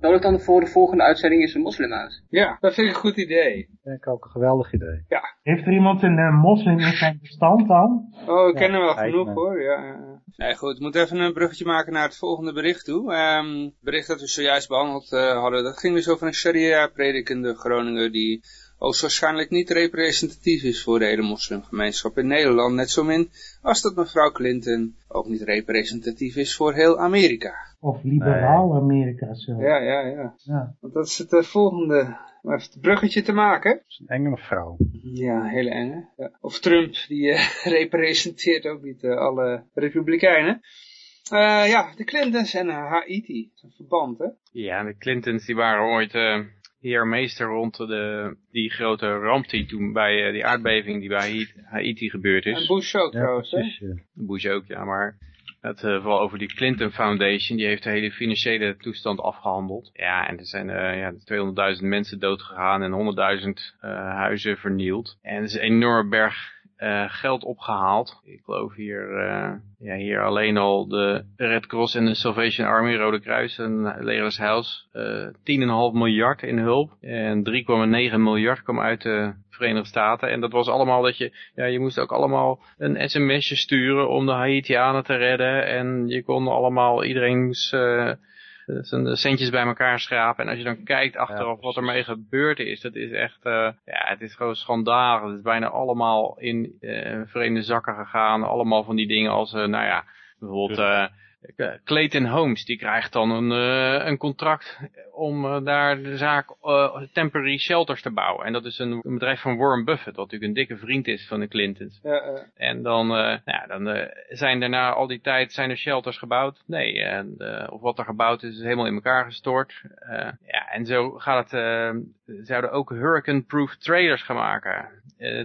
nodig dan voor de volgende uitzending is een moslim uit. Ja, dat vind ik een goed idee. Dat vind ik ook een geweldig idee. Heeft er iemand een eh, moslim in zijn bestand dan? Oh, ik Ja, ken hem wel genoeg me. hoor. Ja, ja, ja. Nee, goed. We moeten even een bruggetje maken naar het volgende bericht toe. Ehm, het bericht dat we zojuist behandeld eh, hadden, dat ging dus over een sharia-predikende Groninger die hoogstwaarschijnlijk niet representatief is voor de hele moslimgemeenschap in Nederland. Net zo min als dat mevrouw Clinton ook niet representatief is voor heel Amerika. Of liberaal Amerika zo. Ja, ja, ja. Ja. Want dat is het eh, volgende. Om even het bruggetje te maken. Dat is een enge mevrouw. Ja, hele enge. Ja. Of Trump, die eh, representeert ook niet eh, alle republikeinen. Eh, ja, de Clintons en Haiti. Dat is een verband, hè? Ja, de Clintons die waren ooit eh heermeester rond de, die grote ramp die toen bij eh, die aardbeving die bij Haiti, gebeurd En is. Bush ook Ja, trouwens, hè? ja. Bush ook, ja, maar het uh, vooral over die Clinton Foundation, die heeft de hele financiële toestand afgehandeld. Ja, en er zijn uh, ja, 200.000 mensen doodgegaan en 100.000 uh, huizen vernield. En er is een enorme berg eh, geld opgehaald. Ik geloof hier, eh, ja, hier alleen al de Red Cross en de Salvation Army, Rode Kruis en Leger des Heils, eh 10,5 miljard in hulp. En 3,9 miljard kwam uit de Verenigde Staten. En dat was allemaal dat je, ja, je moest ook allemaal een sms'je sturen om de Haitianen te redden. En je kon allemaal, iedereen moest zijn centjes bij elkaar schrapen. En als je dan kijkt achteraf wat ermee gebeurd is, dat is echt, eh, ja, het is gewoon schandalig. Het is bijna allemaal in eh vreemde zakken gegaan. Allemaal van die dingen als, eh, nou ja, bijvoorbeeld... eh Clayton Holmes, die krijgt dan een, eh, een contract om eh, daar de zaak eh, temporary shelters te bouwen. En dat is een, een bedrijf van Warren Buffett, wat natuurlijk een dikke vriend is van de Clintons. Ja, En dan, nou dan zijn daarna al die tijd zijn er shelters gebouwd. Nee, en, of wat er gebouwd is, is helemaal in elkaar gestort. Ja, en zo gaat het, zouden ook hurricane-proof trailers gaan maken.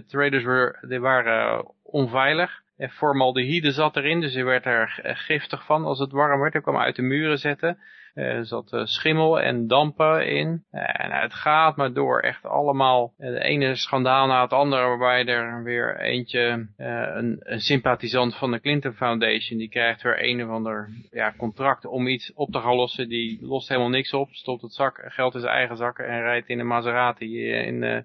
Trailers were, die waren onveilig. En formaldehyde zat erin, dus je werd er g- giftig van als het warm werd. Er kwam uit de muren zetten. Eh, Er zat eh, schimmel en dampen in. Eh, En het gaat maar door. Echt allemaal eh, de ene schandaal na het andere. Waarbij er weer eentje, eh, een, een sympathisant van de Clinton Foundation. Die krijgt weer een of ander ja, contract om iets op te gaan lossen. Die lost helemaal niks op. Stopt het zak, geld in zijn eigen zakken. En rijdt in een Maserati eh, in, eh,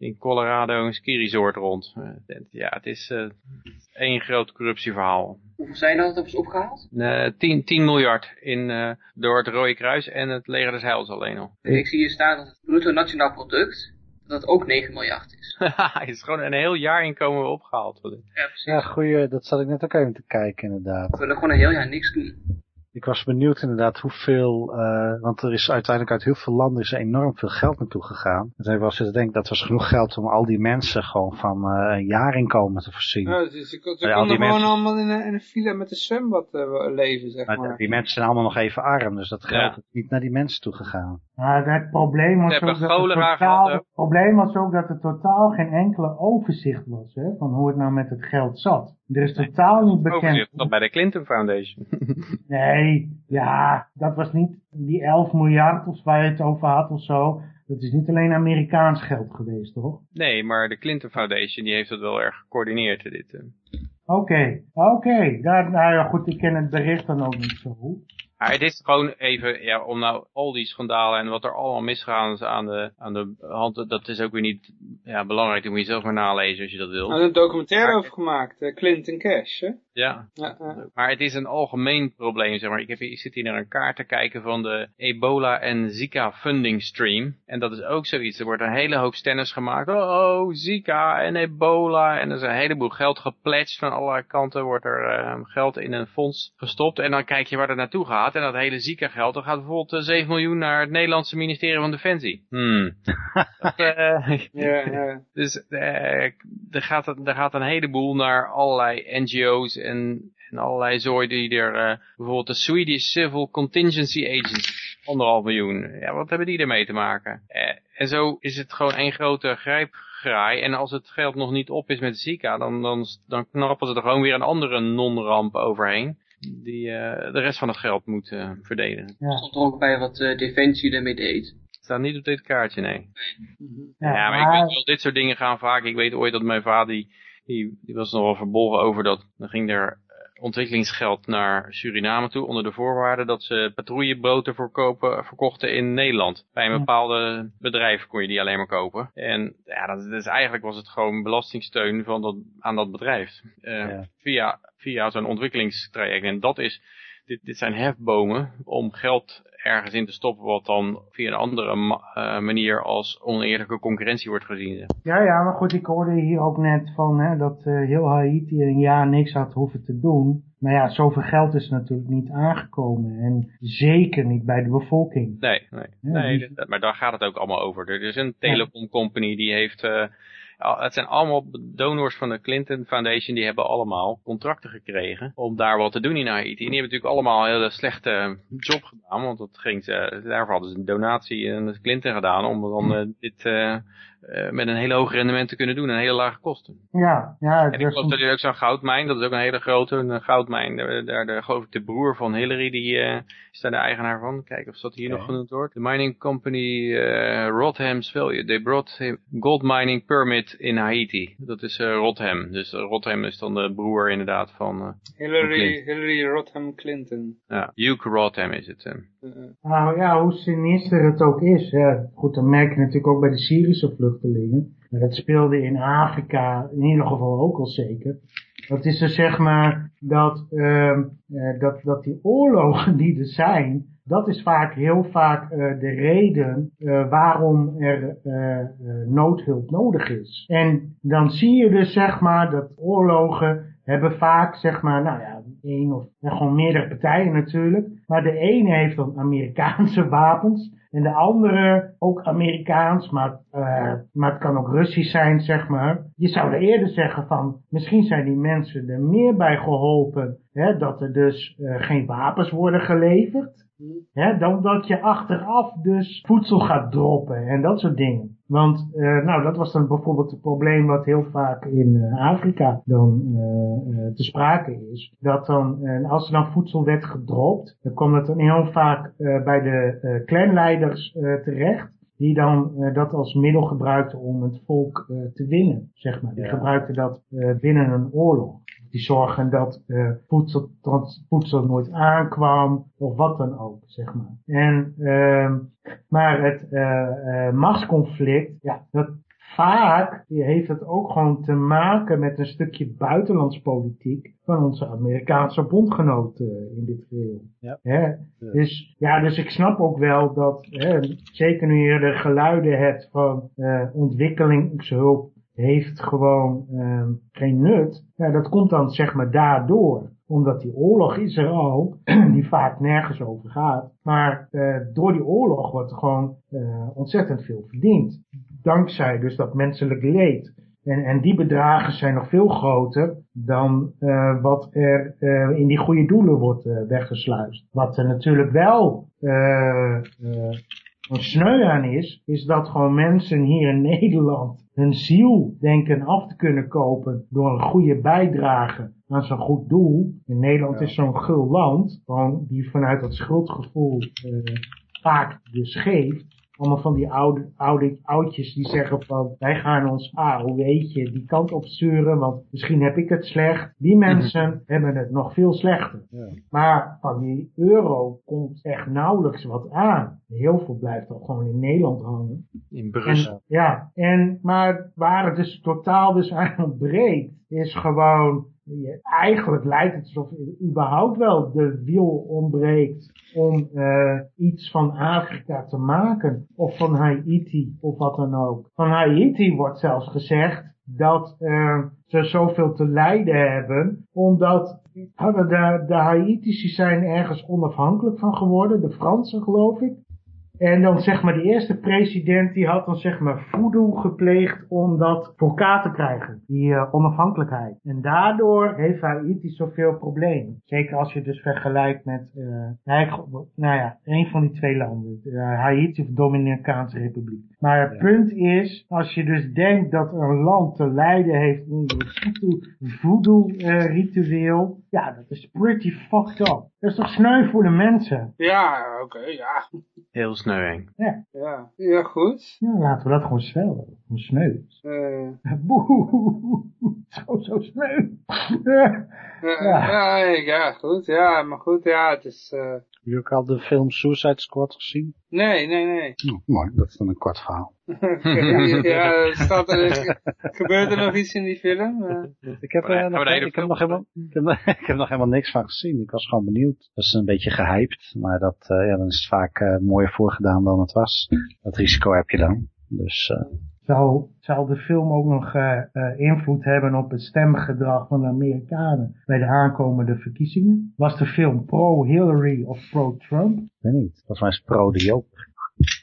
in Colorado een ski resort rond. Eh, Ja, het is eh, één groot corruptieverhaal. Hoeveel zijn er dat hebben ze opgehaald? Eh, 10, 10 miljard in, eh, door het Rode Kruis en het Leger des Heils alleen al. Ik zie hier staan dat het bruto nationaal product, dat het ook 9 miljard is. Het is gewoon een heel jaar inkomen opgehaald. Ja, precies. Ja, goeie, dat zat ik net ook even te kijken inderdaad. We willen gewoon een heel jaar niks doen. Ik was benieuwd inderdaad hoeveel, eh, want er is uiteindelijk uit heel veel landen is er enorm veel geld naartoe gegaan. Dus ik was zitten denken, dat was genoeg geld om al die mensen gewoon van eh, een jaarinkomen te voorzien. ja, dus ze, ze Ja, konden gewoon mensen- allemaal in een, in een villa met een zwembad eh, leven, zeg Maar maar. die mensen zijn allemaal nog even arm, dus dat geld Ja. is niet naar die mensen toe gegaan. Maar het probleem was, ook dat, het totaal, het probleem was ook dat er totaal geen enkele overzicht was hè, van hoe het nou met het geld zat. Er is totaal niet bekend. Overzicht dat bij de Clinton Foundation. Nee, ja, dat was niet die 11 miljard of waar je het over had of zo. Dat is niet alleen Amerikaans geld geweest, toch? nee, maar de Clinton Foundation die heeft dat wel erg gecoördineerd. Dit, eh. Oké, oké. Daar- Nou ja, goed, ik ken het bericht dan ook niet zo goed. Maar het is gewoon even, ja, om nou al die schandalen en wat er allemaal misgaan is aan de, aan de hand, dat is ook weer niet ja, belangrijk. Dat moet je zelf maar nalezen als je dat Er wil. is een documentaire over gemaakt, eh, Clinton Cash, hè? Ja, maar het is een algemeen probleem, zeg maar. Ik, heb, ik zit hier naar een kaart te kijken van de Ebola en Zika funding stream. En dat is ook zoiets. Er wordt een hele hoop stennis gemaakt. Oh, Zika en Ebola. En er is een heleboel geld gepledged van allerlei kanten. Wordt er eh, geld in een fonds gestopt. En dan kijk je waar het naartoe gaat. En dat hele Zika geld, dan gaat bijvoorbeeld eh, 7 miljoen naar het Nederlandse ministerie van Defensie. Hmm. dat, eh, ja, ja. dus eh, er, gaat, er gaat een heleboel naar allerlei NGO's en, en allerlei zooi die er... eh, bijvoorbeeld de Swedish Civil Contingency Agency, anderhalf miljoen. Ja, wat hebben die ermee te maken? Eh, en zo is het gewoon één grote grijpgraai. En als het geld nog niet op is met Zika, dan, dan, dan knappen ze er gewoon weer een andere non-ramp overheen. Die eh, de rest van het geld moet eh, verdelen. Er stond er ook bij wat eh, Defensie ermee deed. Staat niet op dit kaartje, nee. Ja, Ja, maar ik weet wel, dit soort dingen gaan vaak. Ik weet ooit dat mijn vader, die, die, die was nogal verbolgen over dat. Dan ging er ontwikkelingsgeld naar Suriname toe onder de voorwaarde dat ze patrouilleboten verkopen, verkochten in Nederland. Bij een Ja. bepaalde bedrijf kon je die alleen maar kopen. En ja, dat, dus eigenlijk was het gewoon belastingsteun van dat, aan dat bedrijf. Eh, Ja. Via, via zo'n ontwikkelingstraject. En dat is, dit, dit zijn hefbomen om geld ergens in te stoppen wat dan via een andere ma- eh, manier als oneerlijke concurrentie wordt gezien. Ja, ja, maar goed, ik hoorde hier ook net van hè, dat eh, heel Haiti een jaar niks had hoeven te doen. Maar ja, zoveel geld is natuurlijk niet aangekomen. En zeker niet bij de bevolking. Nee, nee, Ja, nee die- dat- maar daar gaat het ook allemaal over. Er is een telecomcompany die heeft... eh, het zijn allemaal donors van de Clinton Foundation, die hebben allemaal contracten gekregen om daar wat te doen in Haiti. En die hebben natuurlijk allemaal een hele slechte job gedaan, want dat ging ze, daarvoor hadden ze een donatie aan de Clinton gedaan om dan eh, dit eh, met een hele hoog rendement te kunnen doen en hele lage kosten. Ja, ja. En ik dus- geloof dat er ook zo'n goudmijn, dat is ook een hele grote een goudmijn. Daar, daar, daar geloof ik de broer van Hillary, die eh, is daar de eigenaar van. Kijken of dat hier nog genoemd wordt. De mining company eh Rodham's Value. They brought him gold mining permit in Haiti. Dat is eh Rodham. Dus Rodham is dan de broer inderdaad van, eh, Hillary, Hillary Rodham Clinton. ja, Hugh Rodham is het. Nou ja, hoe sinister het ook is. Ja, goed, dat merk je natuurlijk ook bij de Syrische vluchtelingen. Dat speelde in Afrika in ieder geval ook al zeker. Dat is dus zeg maar dat, ehm, eh, dat, dat die oorlogen die er zijn, dat is vaak heel vaak eh, de reden eh, waarom er noodhulp nodig is. En dan zie je dus zeg maar dat oorlogen hebben vaak zeg maar, nou ja, één of gewoon meerdere partijen natuurlijk. Maar de ene heeft dan Amerikaanse wapens. En de andere ook Amerikaans, maar, eh, maar het kan ook Russisch zijn, zeg maar. Je zou er eerder zeggen van, misschien zijn die mensen er meer bij geholpen, hè, dat er dus eh, geen wapens worden geleverd. Hè, dan dat je achteraf dus voedsel gaat droppen en dat soort dingen. Want eh, nou, dat was dan bijvoorbeeld het probleem wat heel vaak in eh, Afrika dan eh, te sprake is. Dat dan, als er dan voedsel werd gedropt, dan kwam het dan heel vaak bij de clanleiders terecht. Die dan dat als middel gebruikten om het volk te winnen, zeg maar. Die gebruikten dat binnen een oorlog. Die zorgen dat eh, voedsel, trans- voedsel nooit aankwam, of wat dan ook, zeg maar. En, ehm maar het eh, eh, machtsconflict, ja, dat vaak heeft het ook gewoon te maken met een stukje buitenlandspolitiek van onze Amerikaanse bondgenoten in dit geheel. Ja. Hè? Dus, ja, dus ik snap ook wel dat, hè, zeker nu je de geluiden hebt van eh, ontwikkelingshulp heeft gewoon eh, geen nut. Ja, dat komt dan zeg maar daardoor. Omdat die oorlog is er al, die vaak nergens over gaat. Maar eh, door die oorlog wordt er gewoon eh, ontzettend veel verdiend. Dankzij dus dat menselijk leed. En, en die bedragen zijn nog veel groter dan eh, wat er in die goede doelen wordt weggesluist. Wat er natuurlijk wel een sneu aan is, is dat gewoon mensen hier in Nederland hun ziel denken af te kunnen kopen door een goede bijdrage aan zo'n goed doel. In Nederland is zo'n gul land, gewoon die vanuit dat schuldgevoel eh, vaak dus geeft. Allemaal van die oude, oude oudjes die zeggen van wij gaan ons, ah hoe weet je, die kant op sturen, want misschien heb ik het slecht. Die mensen hebben het nog veel slechter. Maar van die euro komt echt nauwelijks wat aan. Heel veel blijft al gewoon in Nederland hangen. In Brussel. En, ja, en, maar waar het dus totaal dus aan ontbreekt, is gewoon, eigenlijk lijkt het alsof er überhaupt wel de wiel ontbreekt om eh, iets van Afrika te maken. Of van Haiti, of wat dan ook. Van Haiti wordt zelfs gezegd dat eh, ze zoveel te lijden hebben, omdat hadden de, de Haitici zijn ergens onafhankelijk van geworden, de Fransen geloof ik. En dan zeg maar de eerste president die had dan zeg maar voodoo gepleegd om dat voor elkaar te krijgen. Die eh, onafhankelijkheid. En daardoor heeft Haiti zoveel problemen. Zeker als je dus vergelijkt met, eh, nou, ja, een van die twee landen. eh, Haiti of Dominicaanse Republiek. Maar het punt is, als je dus denkt dat een land te lijden heeft onder het voodoo eh, ritueel. Ja, dat is pretty fucked up. Dat is toch sneu voor de mensen? Ja, oké, ja. Heel sneu eng. Ja. Ja, ja goed. Ja, laten we dat gewoon stellen. Gewoon sneu. Eh, Boe, zo, zo sneu. ja, Ja. ja. Ja, goed. Ja, maar goed, ja, het is... eh, Heb je ook al de film Suicide Squad gezien? Nee, nee, nee. Oh, mooi, dat is dan een kort verhaal. ja, er staat er, gebeurt er nog iets in die film? Eh, Ik heb, Maar, eh, nog, ik, heb helemaal, ik, heb, ik heb nog helemaal niks van gezien. Ik was gewoon benieuwd. Dat is een beetje gehyped, maar dat, eh, ja, dan is het vaak eh, mooier voorgedaan dan het was. Dat risico heb je dan. Dus eh, Zou, zou de film ook nog eh, eh, invloed hebben op het stemgedrag van de Amerikanen bij de aankomende verkiezingen? Was de film pro-Hillary of pro-Trump? ik weet niet. Volgens mij is het pro de joker.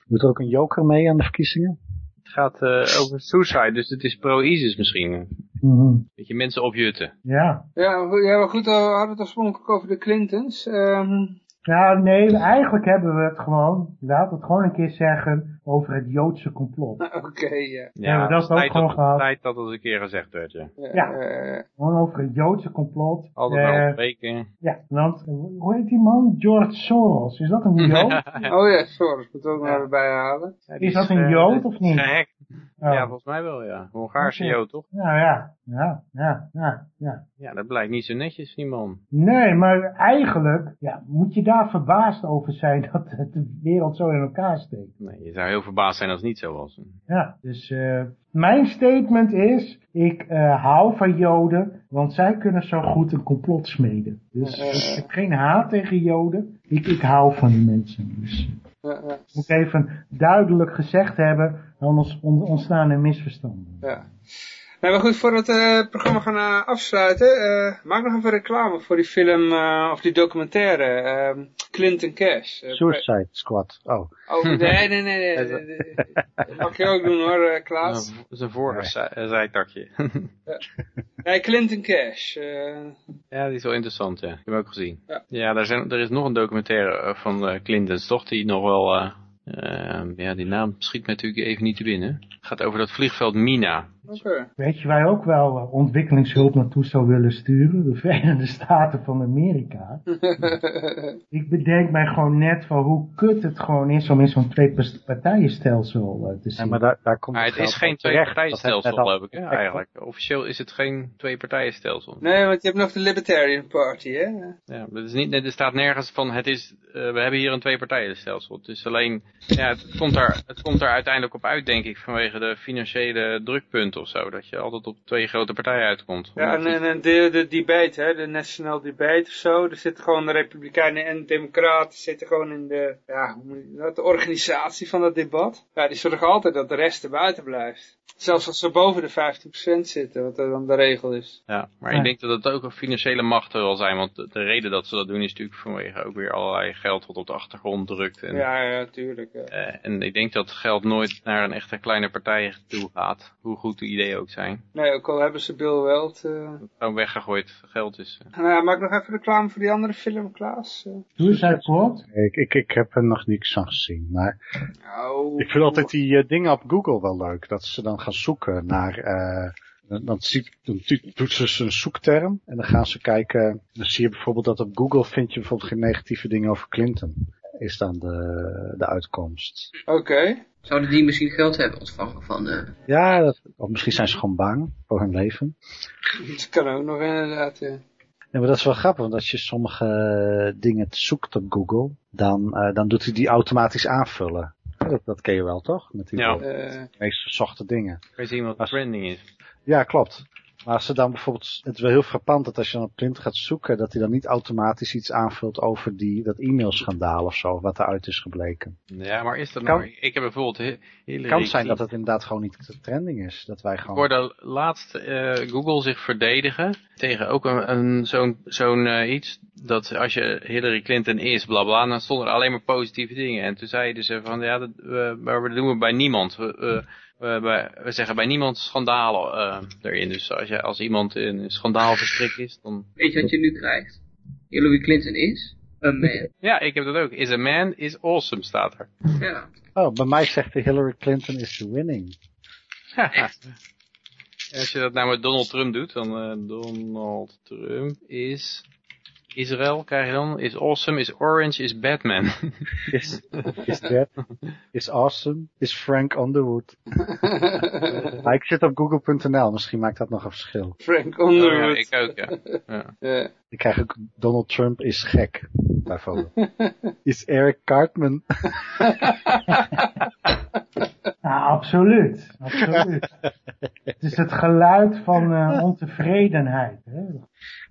Doet er ook een joker mee aan de verkiezingen? Het gaat eh, over suicide, dus het is pro-ISIS misschien. Mhm. Dat je mensen opjutten. Ja. Ja, ja, maar goed, we hadden het oorspronkelijk over de Clintons. Ehm, Ja, nee, eigenlijk hebben we het gewoon, laat het gewoon een keer zeggen, over het Joodse complot. Oké, ja. Ja, maar dat is ook tijd gewoon dat, gehad. tijd dat het een keer gezegd werd, ja. Ja. eh, Gewoon over het Joodse complot. Altijd Eh, wel weken. ja, want, eh, hoe heet die man? George Soros. Is dat een Jood? oh ja, sorry, moet ook nog even bijhalen. Is dat een Jood of niet? Gehackt. Oh. Ja, volgens mij wel, ja. Hongaarse Oké. Jood, toch? Nou ja, ja, ja, ja, ja. Ja, dat blijkt niet zo netjes, die man. Nee, maar eigenlijk ja, moet je daar verbaasd over zijn dat de wereld zo in elkaar steekt. Nee, je zou heel verbaasd zijn als het niet zo was. Ja, dus eh, mijn statement is, ik eh, hou van Joden, want zij kunnen zo goed een complot smeden. Dus ik heb geen haat tegen Joden, ik, ik hou van die mensen. Dus Ja, moet even duidelijk gezegd hebben, anders on- ontstaan er misverstanden. ja. Nou, maar goed, voordat we het programma gaan eh, afsluiten, eh, maak nog even reclame voor die film, eh, of die documentaire, ehm, Clinton Cash. Eh, Suicide Squad. Oh. Oh, nee, nee, nee. Dat mag je ook doen hoor, eh, Klaas. een- dat is een vorige zij- eh, zijtakje. Nee, Clinton Cash. eh, ja, die is wel interessant, ja. Ik heb hem ook gezien. Ja. Ja, daar zijn, er is nog een documentaire eh, van eh, Clintons, toch? Die nog wel... eh, eh, ja, die naam schiet me natuurlijk even niet te binnen. Het gaat over dat vliegveld Mina. Weet je waar je ook wel eh, ontwikkelingshulp naartoe zou willen sturen? De Verenigde Staten van Amerika. Ik bedenk mij gewoon net van hoe kut het gewoon is om in zo'n twee-partijenstelsel eh, te zien. Ja, maar daar, daar komt Maar het geld is geen net al geloof ik, hè, eigenlijk. Officieel is het geen twee-partijenstelsel. Nee, want je hebt nog de Libertarian Party, hè? Ja, dat is niet, er staat nergens van, het is, eh, we hebben hier een twee-partijenstelsel. Het is alleen, ja, het komt, daar, het komt daar uiteindelijk op uit, denk ik, vanwege de financiële drukpunten of zo. Dat je altijd op twee grote partijen uitkomt. Ja, en, en, en de, de debate, hè, de national debate of zo, er zitten gewoon de republikeinen en democraten zitten gewoon in de, ja, hoe moet je dat, de organisatie van dat debat. Ja, die zorgen altijd dat de rest er buiten blijft. Zelfs als ze boven de 15% zitten, wat er dan de regel is. Ja, maar Ja. ik denk dat het ook een financiële machten wel zijn, want de, de reden dat ze dat doen is natuurlijk vanwege ook weer allerlei geld wat op de achtergrond drukt. En, Ja, ja, tuurlijk. Ja. eh, en ik denk dat geld nooit naar een echte kleine partij toe gaat, hoe goed de ideeën ook zijn. Nee, ook al hebben ze Bill Weld. eh. Gewoon weggegooid geld is. eh. Nou ja, maak nog even reclame voor die andere film, Klaas. Eh, Suicide Squad? Ik, ik, ik heb er nog niks van gezien. Maar Nou, ik vind altijd die eh, dingen op Google wel leuk. Dat ze dan gaan zoeken naar... eh, dan, ziet, dan doet ze een zoekterm. En dan gaan ze kijken. Dan zie je bijvoorbeeld dat op Google vind je bijvoorbeeld geen negatieve dingen over Clinton. Is dan de, de uitkomst. Oké. Zouden die misschien geld hebben ontvangen van... eh Ja, dat, of misschien zijn ze gewoon bang voor hun leven. Dat kan ook nog inderdaad, ja. Nee, maar dat is wel grappig, want als je sommige dingen zoekt op Google, dan, eh, dan doet hij die automatisch aanvullen. Dat, dat ken je wel, toch? Met die Ja. Eh, meest gezochte dingen. Kan je zien wat trending is. Ja, klopt. Maar als ze dan bijvoorbeeld, het is wel heel frappant dat als je dan op Clinton gaat zoeken, dat hij dan niet automatisch iets aanvult over die, dat e-mailschandaal of zo, wat eruit is gebleken. Ja, maar is dat Kan- nou... Ik heb bijvoorbeeld. Het kan zijn dat het inderdaad gewoon niet de trending is. Dat wij Ik gewoon... hoorde laatst eh, Google zich verdedigen tegen ook een, een, zo'n zo'n eh, iets dat als je Hillary Clinton is, bla bla, dan stonden er alleen maar positieve dingen. En toen zeiden ze van ja, dat, we- maar we doen het bij niemand. We, we, we, zeggen bij niemand schandalen eh, erin. Dus als, je, als iemand in een schandaal verstrikt is, dan... weet je wat je nu krijgt? Hillary Clinton is een man. Ja, ik heb dat ook. Is a man is awesome, staat er. Ja. Oh, bij mij zegt de Hillary Clinton is winning. Als je dat nou met Donald Trump doet, dan eh, Donald Trump is Israël, krijg je dan, is awesome, is orange, is Batman. Is, is is awesome, is Frank Underwood. Maar ik zit op google.nl, misschien maakt dat nog een verschil. Frank Oh, ja, Underwood. ik ook, ja. ja. Ja. Ik krijg ook Donald Trump is gek, bijvoorbeeld. Is Eric Cartman. Ja, absoluut. absoluut. het is het geluid van eh, ontevredenheid. Hè?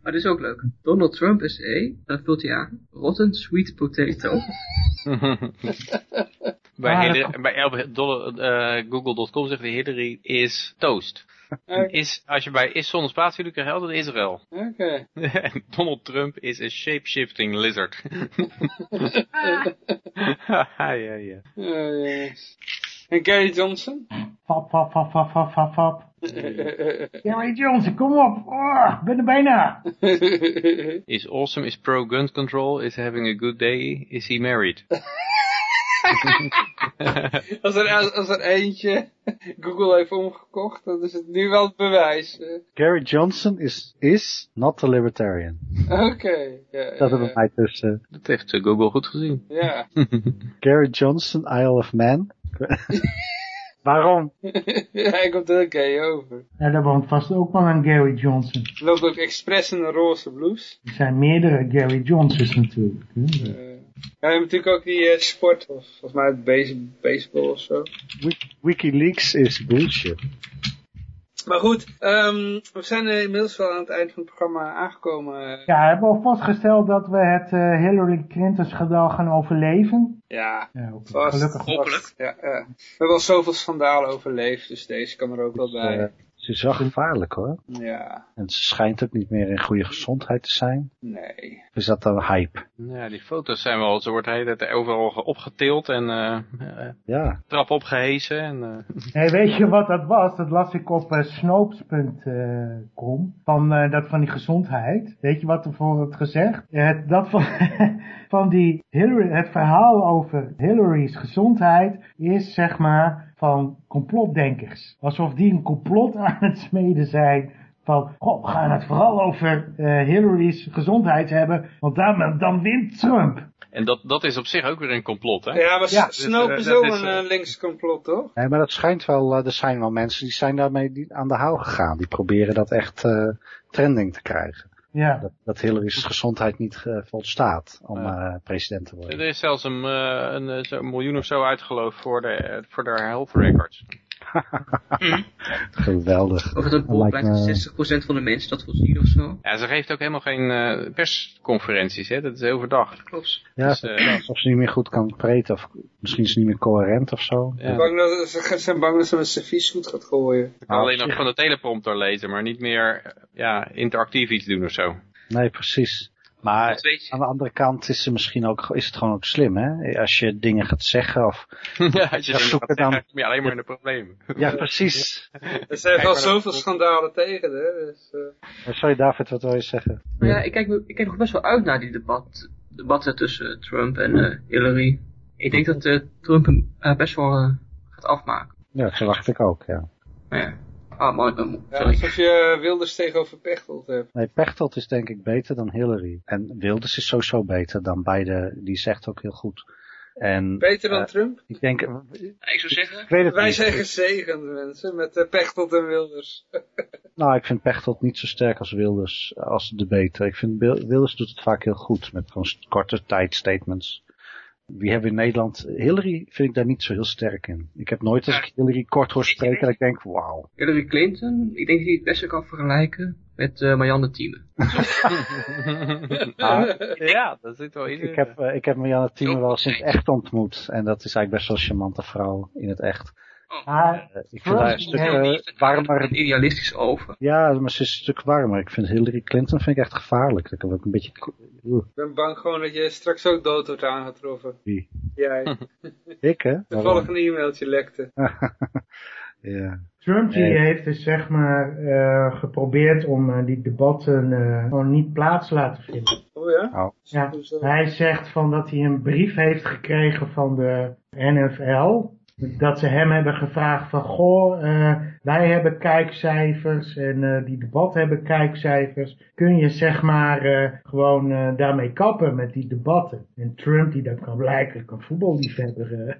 Maar dit is ook leuk. Donald Trump is a, dan vult hij aan, rotten sweet potato. bij Ah, Hillary- dat- bij dolle- eh, google.com zegt de Hillary is toast. Is, als je bij is zonder spatie krijg je altijd Israël. Oké. Donald Trump is a shape-shifting lizard. ja, ja, ja. Oh, yes. En Gary Johnson? Fap, fap, fap, fap, fap, fap, fap. Gary Johnson, kom op. Oh, ik ben er bijna. Is awesome, is pro-gun control, is having a good day, is he married? als, er, als, als er eentje Google heeft omgekocht, dan is het nu wel het bewijs. eh. Gary Johnson is, is not a libertarian. Oké. Dat bij mij tussen. Dat heeft eh, Google goed gezien. ja. Gary Johnson, Isle of Man. Waarom? Hij komt heel gay over. Daar woont vast ook wel een Gary Johnson. Loopt ook expres in een roze blouse. Er zijn meerdere Gary Johnsons natuurlijk. hè. Eh, hij heeft natuurlijk ook die eh, sport, of volgens mij het base- baseball of zo. Wik- Wikileaks is bullshit. Maar goed, ehm, we zijn inmiddels wel aan het eind van het programma aangekomen. Ja, we hebben al vastgesteld dat we het eh, Hillary Clinton schandaal gaan overleven. Ja, Ja, vast. gelukkig. Hopelijk. Ja, ja. We hebben al zoveel schandalen overleefd, dus deze kan er ook wel bij. Ze is wel gevaarlijk hoor. Ja, En ze schijnt ook niet meer in goede gezondheid te zijn. nee. Is dat dan hype? Ja, die foto's zijn wel, ze wordt de hele tijd overal opgetild en eh eh, Ja. trap opgehezen. En, eh, Hey, weet je wat dat was? Dat las ik op eh, snopes.com. Van, eh, dat van die gezondheid. Weet je wat er voor het gezegd? Het, dat van, van die Hillary, het verhaal over Hillary's gezondheid is zeg maar van complotdenkers. Alsof die een complot aan het smeden zijn. Van, goh, we gaan het vooral over eh, Hillary's gezondheid hebben. Want dan, dan wint Trump. en dat, dat is op zich ook weer een complot, hè? Ja, maar Ja, Snoop dus, is eh, ook dat is, een eh, uh, links complot, toch? Nee, maar dat schijnt wel, er zijn wel mensen die zijn daarmee die aan de hou gegaan. Die proberen dat echt eh, trending te krijgen. Ja. Dat, dat Hillary's gezondheid niet eh, volstaat om Ja. eh, president te worden. Er is zelfs een, eh, een, zo'n miljoen of zo uitgeloofd voor de, voor de health records. Geweldig. Of het een poll Lijkt blijkt me- dat 60% van de mensen dat wil zien of zo. Ja, ze geeft ook helemaal geen eh, persconferenties, hè? Dat is overdag. Klopt. Ja, Dus, eh, of ze niet meer goed kan preten of misschien is ze niet meer coherent of zo. ja. Bang dat, ze zijn bang dat ze met servies goed gaat gooien. Alleen nog van de teleprompter lezen, maar niet meer eh, ja, interactief iets doen of zo. Nee, precies. Maar aan de andere kant is, ze misschien ook, is het gewoon ook slim, hè? Als je dingen gaat zeggen of... ja, als je zoeken gaat dan- kom je alleen maar in de problemen. Ja, precies. Er zijn dat- zoveel schandalen tegen, hè. Dus, eh, Sorry David, wat wil je zeggen? Maar ja, ik kijk, me- ik kijk nog best wel uit naar die debat, debatten tussen Trump en eh, Hillary. Ik denk dat eh, Trump hem best wel gaat afmaken. Ja, dat verwacht ik ook, ja. Maar ja. Ah, mooi. eh, ja, alsof je Wilders tegenover Pechtold hebt. Nee, Pechtold is denk ik beter dan Hillary. En Wilders is sowieso beter dan beide. Die zegt ook heel goed. En Beter dan eh, Trump? ik denk, ik zou zeggen, ik Wij niet. zijn gezegend, mensen, met uh, Pechtold en Wilders. Nou, ik vind Pechtold niet zo sterk als Wilders als debater. Ik vind Wil- Wilders doet het vaak heel goed met gewoon korte tijd statements. Wie hebben we in Nederland? Hillary vind ik daar niet zo heel sterk in. Ik heb nooit als ik Hillary kort hoor spreken dat ik denk, wauw. Hillary Clinton, ik denk dat hij het beste kan vergelijken met eh Marianne Thieme. ja, dat zit wel in. Ik heb, eh, ik heb Marianne Thieme wel eens in het echt ontmoet. En dat is eigenlijk best wel een charmante vrouw in het echt. Maar Eh, ik vind haar een stuk eh, warmer. En idealistisch over. Ja, maar ze is een stuk warmer. Ik vind Hillary Clinton vind ik echt gevaarlijk. Ik heb ook een beetje... Oeh, Ik ben bang gewoon dat je straks ook dood wordt aangetroffen. Wie? Jij. Ik, hè? Toevallig een e-mailtje lekte. ja. Trump die Nee. heeft dus zeg maar eh, geprobeerd om eh, die debatten eh, gewoon niet plaats te laten vinden. Oh ja? Oh. Ja, hij zegt van dat hij een brief heeft gekregen van de NFL. Dat ze hem hebben gevraagd van, goh, eh, wij hebben kijkcijfers en eh, die debatten hebben kijkcijfers. Kun je zeg maar eh, gewoon daarmee kappen met die debatten? En Trump, die dan kan blijkelijk een voetballiefhebber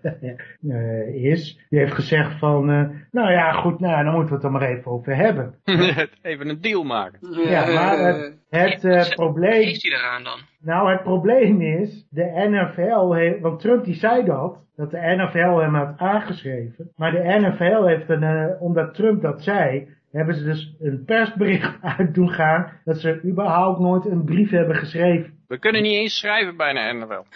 is, die heeft gezegd van, nou ja, goed, nou, dan moeten we het er maar even over hebben. Even een deal maken. Ja, maar het, het eh, Wat probleem... geeft hij eraan dan? Nou, het probleem is, de NFL heeft, want Trump die zei dat, dat de NFL hem had aangeschreven. Maar de NFL heeft een, eh, omdat Trump dat zei, hebben ze dus een persbericht uit doen gaan dat ze überhaupt nooit een brief hebben geschreven. We kunnen niet eens schrijven bijna NFL.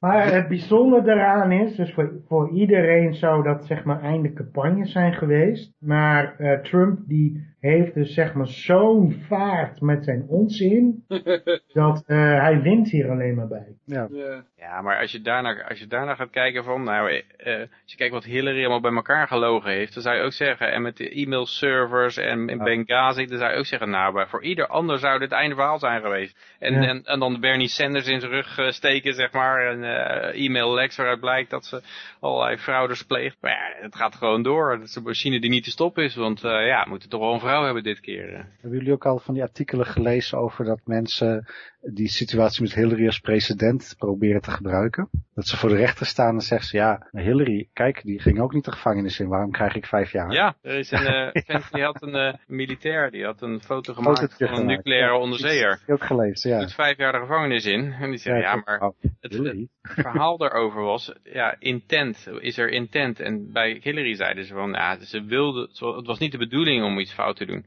Maar het bijzondere daaraan is, dus voor, voor iedereen zou dat zeg maar einde campagne zijn geweest. Maar eh, Trump die heeft dus zeg maar zo'n vaart met zijn onzin, dat eh, hij wint hier alleen maar bij. Ja. Ja. Ja, maar als je daarna, als je daarna gaat kijken van, nou, eh, als je kijkt wat Hillary allemaal bij elkaar gelogen heeft, dan zou je ook zeggen, en met de e-mailservers en in Benghazi, dan zou je ook zeggen, nou, maar voor ieder ander zou dit einde verhaal zijn geweest. En, Ja. en, en dan Bernie Sanders in zijn rug eh, steken, zeg maar, en eh, e-mail lex waaruit blijkt dat ze allerlei fraudes pleegt. Maar ja, het gaat gewoon door. Het is een machine die niet te stoppen is, want eh, ja, we moeten toch wel een hebben dit keer. eh. Hebben jullie ook al van die artikelen gelezen over dat mensen die situatie met Hillary als president proberen te gebruiken? Dat ze voor de rechter staan en zeggen ze, ja, Hillary, kijk, die ging ook niet de gevangenis in, waarom krijg ik vijf jaar? Ja, er is een vent die had een eh, militair, die had een foto gemaakt van een gemaakt, nucleaire ja. onderzeeër. Ook gelezen, ja. Doet vijf jaar de gevangenis in. En die zei, ja, maar oh, het, het verhaal daarover was, ja, intent. Is er intent? En bij Hillary zeiden ze van, ja, ze wilde, het was niet de bedoeling om iets fout te doen.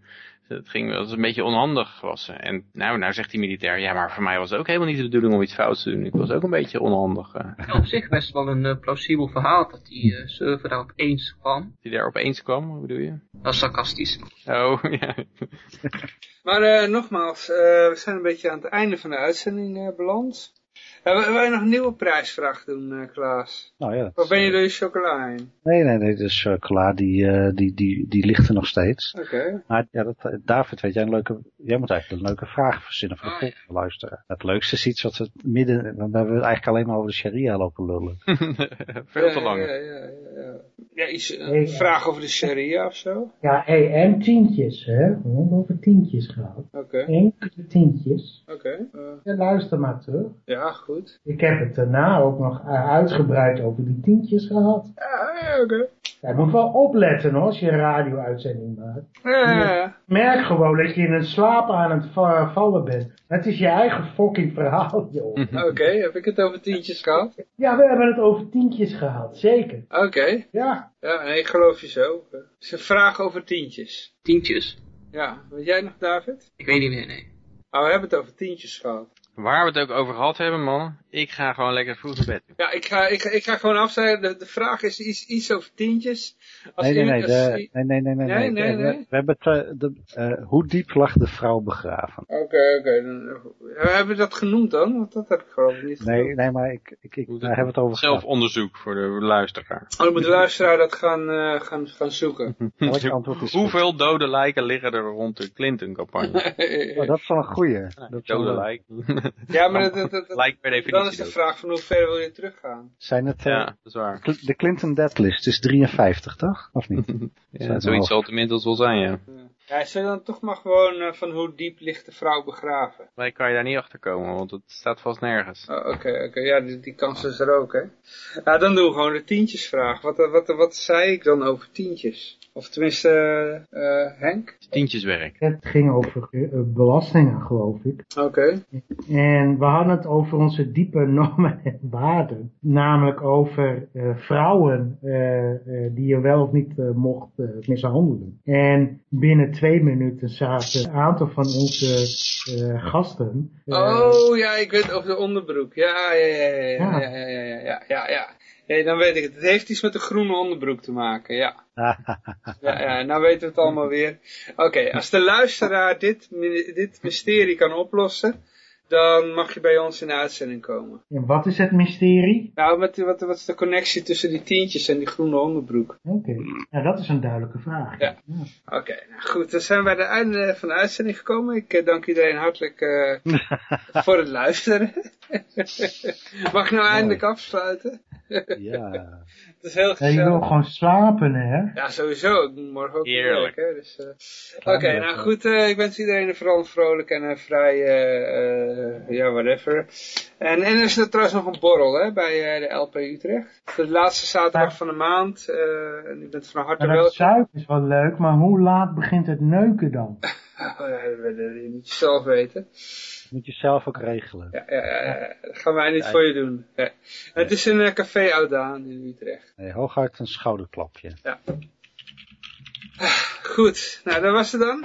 Het ging wel eens een beetje onhandig was. En nou, nou zegt die militair, ja, maar voor mij was het ook helemaal niet de bedoeling om iets fouts te doen. Ik was ook een beetje onhandig. eh, Op zich best wel een eh, plausibel verhaal dat die eh, server daar opeens kwam. die daar opeens kwam, hoe bedoel je? Dat is sarcastisch. Oh, ja. Maar eh, nogmaals, eh, we zijn een beetje aan het einde van de uitzending eh, beland. Wil wil je nog een nieuwe prijsvraag doen, eh, Klaas? Nou ja, Of is, ben je eh, door je chocola heen? Nee, nee, nee, de chocola, die, eh, die, die, die ligt er nog steeds. Oké. Maar ja, dat, eh, David, weet jij een leuke, jij moet eigenlijk een leuke vraag verzinnen voor de Oh, ja. volgende luisteraar. Het leukste is iets wat we midden, we hebben het eigenlijk alleen maar over de sharia lopen lullen. Veel te Ja, lang. Ja, ja, ja, ja. iets, een vraag over de sharia of zo? Ja, hey, en tientjes, hè. We hebben over tientjes gehad. Oké, Enkele tientjes. oké. eh, Ja, luister maar terug. ja, goed. Ik heb het daarna ook nog eh, uitgebreid over die tientjes gehad. Ja, ja, oké. Je moet wel opletten hoor, als je een radio-uitzending maakt. Ja. Merk gewoon dat je in een slaap aan het va- vallen bent. Het is je eigen fucking verhaal, joh. Oké, heb ik het over tientjes gehad? Ja, we hebben het over tientjes gehad, zeker. Oké, Ja, ja, nee, ik geloof je zo. Het is een vraag over tientjes. Tientjes. Ja, weet jij nog, David? Ik weet niet meer, nee. Oh, we hebben het over tientjes gehad. Waar we het ook over gehad hebben, man. Ik ga gewoon lekker vroeg naar bed. Ja, ik ga, ik, ga- ik ga gewoon afzeggen. De, de vraag is iets, iets over tientjes. Als Nee, nee, nee, de, nee, nee, nee, nee, Nee, nee, We- nee. We, hebben het, eh, de, eh, hoe diep lag de vrouw begraven? Oké, oké. Hebben we dat genoemd dan? Want dat heb ik geloof ik niet Nee, genoemd. nee, maar ik, ik, ik daar hebben we het over gehad. Zelfonderzoek voor de luisteraar. Oh, dan moet de luisteraar dat gaan, eh, gaan, gaan zoeken. Goed? Hoeveel dode lijken liggen er rond de Clinton-campagne? Oh, dat is wel een goeie. Dode leuk. ja, maar dat, dat, dat, dat- Lijk per dan is de vraag van hoe ver wil je teruggaan? Zijn het, eh, Ja, dat is waar. De Clinton deadlist is 53, toch? Of niet? Ja, Zijn zoiets zal het inmiddels wel zijn, ja. Ja, zou je dan toch maar gewoon eh, van hoe diep ligt de vrouw begraven? Maar kan je daar niet achter komen, want het staat vast nergens. Oh, Oké, oké, ja, die, die kans is er ook, hè. Ja, dan doen we gewoon de tientjesvraag. Wat, wat, wat zei ik dan over tientjes? Of tenminste, eh, eh, Henk? Tientjeswerk. het ging over eh, belastingen, geloof ik. Oké. En we hadden het over onze diepe normen en waarden. Namelijk over eh, vrouwen eh, eh, die je wel of niet mocht mishandelen. En binnen twee minuten zaten een aantal van onze eh, gasten. Oh, ja, ik weet over de onderbroek. Ja, ja, ja, ja, ja, Ja. ja, ja, ja, ja, ja, Nee, dan weet ik het. Het heeft iets met de groene onderbroek te maken, ja. Ja, ja, nou weten we het allemaal weer. Oké, als de luisteraar dit, dit mysterie kan oplossen, dan mag je bij ons in de uitzending komen. En wat is het mysterie? Nou, wat, wat, wat is de connectie tussen die tientjes en die groene onderbroek? Oké, nou, dat is een duidelijke vraag. Ja. Oké, nou goed, dan zijn we bij het einde van de uitzending gekomen. Ik eh, dank iedereen hartelijk eh, voor het luisteren. Mag ik nou eindelijk afsluiten? ja. Het is heel Ja, je wil gezellig. gewoon slapen, hè? Ja, sowieso. Ik moet morgen ook weer Heerlijk. werken. Dus, eh, Oké, nou goed. eh, ik wens iedereen vooral vrolijk en eh, vrij, eh, eh, ja, whatever. En, en er is er trouwens nog een borrel hè, bij eh, de LP Utrecht. De laatste zaterdag van de maand. eh, en u bent van harte dat zuipen is wel leuk, maar hoe laat begint het neuken dan? Oh, ja, dat moet je zelf weten. Moet je zelf ook regelen. Ja, ja, ja, ja, dat gaan wij niet voor je doen. Ja. Het is een eh, café Oudaan in Utrecht. Nee, hooguit een schouderklapje. Goed, nou dat was het dan.